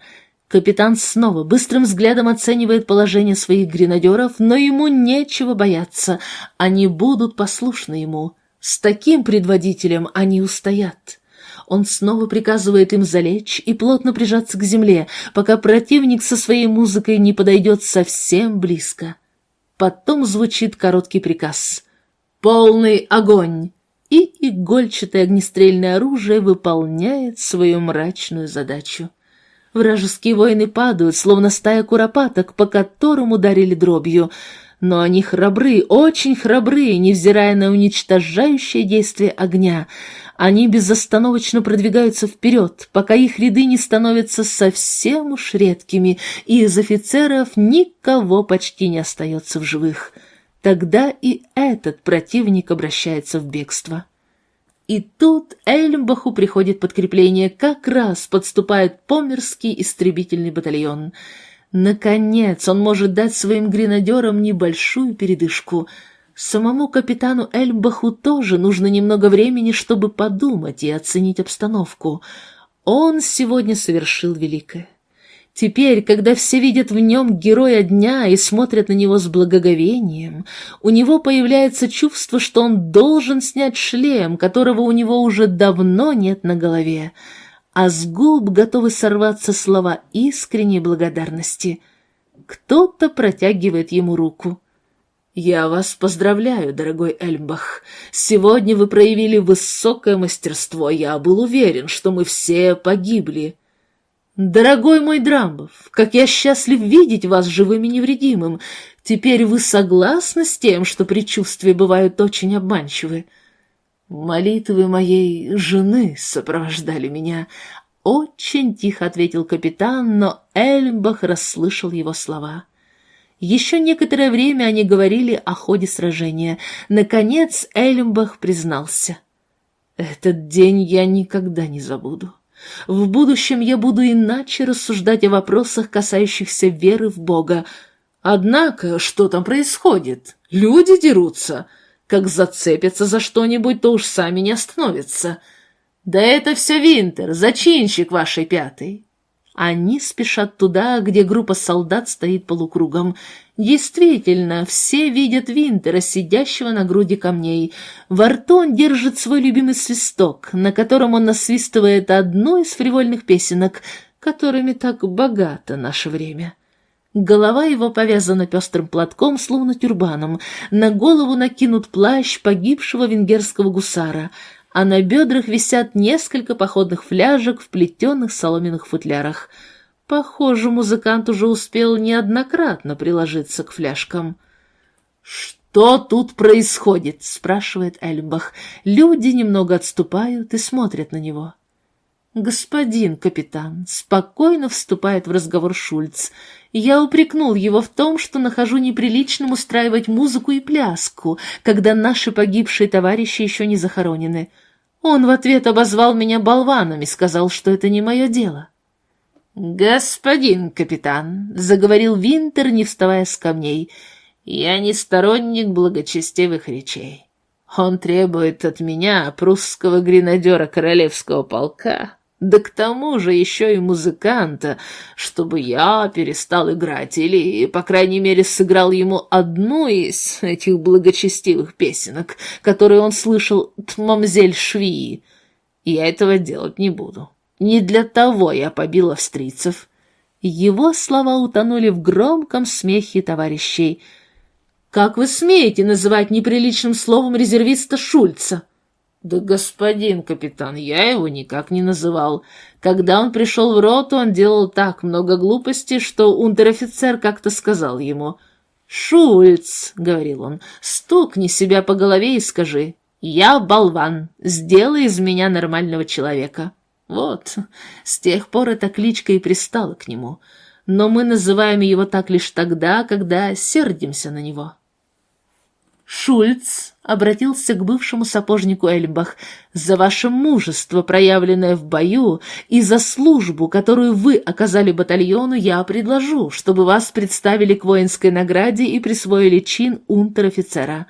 Капитан снова быстрым взглядом оценивает положение своих гренадеров, но ему нечего бояться, они будут послушны ему. С таким предводителем они устоят. Он снова приказывает им залечь и плотно прижаться к земле, пока противник со своей музыкой не подойдет совсем близко. Потом звучит короткий приказ. «Полный огонь!» И игольчатое огнестрельное оружие выполняет свою мрачную задачу. Вражеские воины падают, словно стая куропаток, по которым ударили дробью, но они храбры, очень храбры, невзирая на уничтожающее действие огня. Они безостановочно продвигаются вперед, пока их ряды не становятся совсем уж редкими, и из офицеров никого почти не остается в живых. Тогда и этот противник обращается в бегство. И тут Эльмбаху приходит подкрепление, как раз подступает померский истребительный батальон. Наконец он может дать своим гренадерам небольшую передышку — Самому капитану Эльбаху тоже нужно немного времени, чтобы подумать и оценить обстановку. Он сегодня совершил великое. Теперь, когда все видят в нем героя дня и смотрят на него с благоговением, у него появляется чувство, что он должен снять шлем, которого у него уже давно нет на голове, а с губ готовы сорваться слова искренней благодарности. Кто-то протягивает ему руку. «Я вас поздравляю, дорогой Эльмбах. Сегодня вы проявили высокое мастерство. Я был уверен, что мы все погибли». «Дорогой мой Драмбов, как я счастлив видеть вас живым и невредимым. Теперь вы согласны с тем, что предчувствия бывают очень обманчивы?» «Молитвы моей жены сопровождали меня», — очень тихо ответил капитан, но Эльмбах расслышал его слова. Еще некоторое время они говорили о ходе сражения. Наконец Эльмбах признался. «Этот день я никогда не забуду. В будущем я буду иначе рассуждать о вопросах, касающихся веры в Бога. Однако, что там происходит? Люди дерутся. Как зацепятся за что-нибудь, то уж сами не остановятся. Да это все Винтер, зачинщик вашей пятой. Они спешат туда, где группа солдат стоит полукругом. Действительно, все видят Винтера, сидящего на груди камней. Во рту он держит свой любимый свисток, на котором он насвистывает одну из фривольных песенок, которыми так богато наше время. Голова его повязана пестрым платком, словно тюрбаном, на голову накинут плащ погибшего венгерского гусара — а на бедрах висят несколько походных фляжек в плетеных соломенных футлярах. Похоже, музыкант уже успел неоднократно приложиться к фляжкам. «Что тут происходит?» — спрашивает Эльбах. Люди немного отступают и смотрят на него. «Господин капитан», — спокойно вступает в разговор Шульц, — «я упрекнул его в том, что нахожу неприличным устраивать музыку и пляску, когда наши погибшие товарищи еще не захоронены. Он в ответ обозвал меня болваном и сказал, что это не мое дело. «Господин капитан», — заговорил Винтер, не вставая с камней, — «я не сторонник благочестивых речей. Он требует от меня, прусского гренадера королевского полка, да к тому же еще и музыканта, чтобы я перестал играть или, по крайней мере, сыграл ему одну из этих благочестивых песенок, которые он слышал от мамзель Швии. Я этого делать не буду. Не для того я побил австрийцев. Его слова утонули в громком смехе товарищей. «Как вы смеете называть неприличным словом резервиста Шульца?» «Да господин капитан, я его никак не называл. Когда он пришел в роту, он делал так много глупостей, что унтер-офицер как-то сказал ему. «Шульц», — говорил он, — «стукни себя по голове и скажи, я болван, сделай из меня нормального человека». Вот, с тех пор эта кличка и пристала к нему. Но мы называем его так лишь тогда, когда сердимся на него. Шульц обратился к бывшему сапожнику Эльбах за ваше мужество, проявленное в бою, и за службу, которую вы оказали батальону, я предложу, чтобы вас представили к воинской награде и присвоили чин унтер-офицера.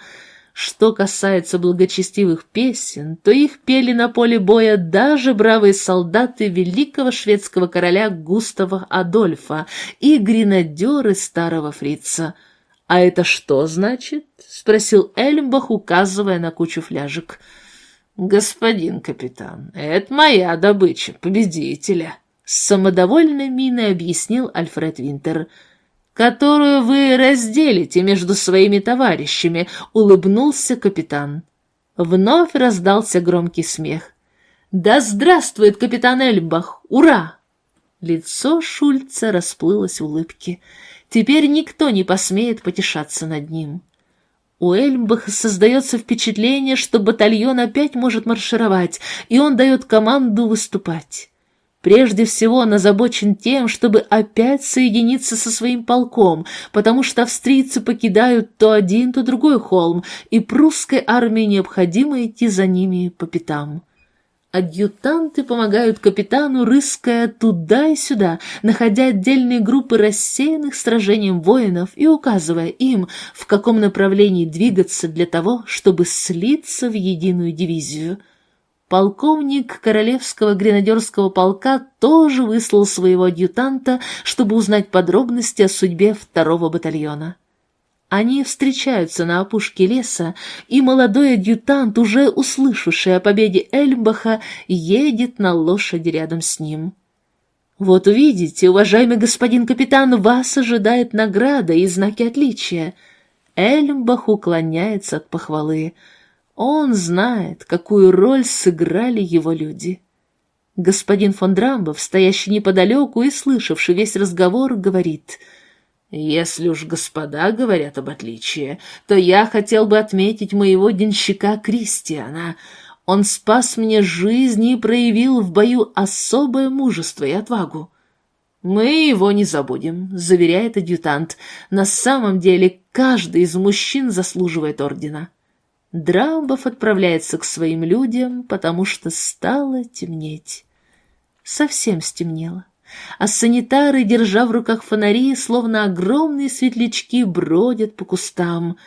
Что касается благочестивых песен, то их пели на поле боя даже бравые солдаты великого шведского короля Густава Адольфа и гренадеры старого фрица — «А это что значит?» — спросил Эльмбах, указывая на кучу фляжек. «Господин капитан, это моя добыча, победителя», — с самодовольной миной объяснил Альфред Винтер. «Которую вы разделите между своими товарищами», — улыбнулся капитан. Вновь раздался громкий смех. «Да здравствует капитан Эльбах! Ура!» Лицо Шульца расплылось в улыбке. Теперь никто не посмеет потешаться над ним. У Эльмбаха создается впечатление, что батальон опять может маршировать, и он дает команду выступать. Прежде всего он озабочен тем, чтобы опять соединиться со своим полком, потому что австрийцы покидают то один, то другой холм, и прусской армии необходимо идти за ними по пятам. Адъютанты помогают капитану, рыская туда и сюда, находя отдельные группы рассеянных сражением воинов и указывая им, в каком направлении двигаться для того, чтобы слиться в единую дивизию. Полковник Королевского гренадерского полка тоже выслал своего адъютанта, чтобы узнать подробности о судьбе второго батальона. Они встречаются на опушке леса, и молодой адъютант, уже услышавший о победе Эльмбаха, едет на лошади рядом с ним. «Вот увидите, уважаемый господин капитан, вас ожидает награда и знаки отличия». Эльмбах уклоняется от похвалы. Он знает, какую роль сыграли его люди. Господин фон Драмбов, стоящий неподалеку и слышавший весь разговор, говорит — если уж господа говорят об отличии, то я хотел бы отметить моего денщика Кристиана. Он спас мне жизнь и проявил в бою особое мужество и отвагу. «Мы его не забудем», — заверяет адъютант. «На самом деле каждый из мужчин заслуживает ордена». Драмбов отправляется к своим людям, потому что стало темнеть. Совсем стемнело. А санитары, держа в руках фонари, словно огромные светлячки, бродят по кустам.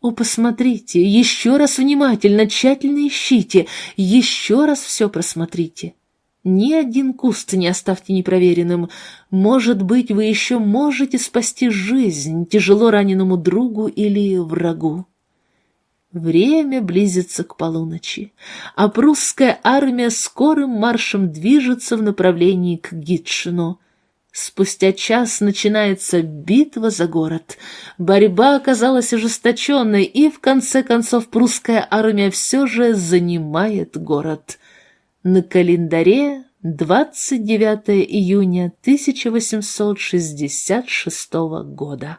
О, посмотрите, еще раз внимательно, тщательно ищите, еще раз все просмотрите. Ни один куст не оставьте непроверенным. Может быть, вы еще можете спасти жизнь тяжело раненому другу или врагу. Время близится к полуночи, а прусская армия скорым маршем движется в направлении к Гитшину. Спустя час начинается битва за город. Борьба оказалась ожесточенной, и в конце концов прусская армия все же занимает город. На календаре 29 июня 1866 года.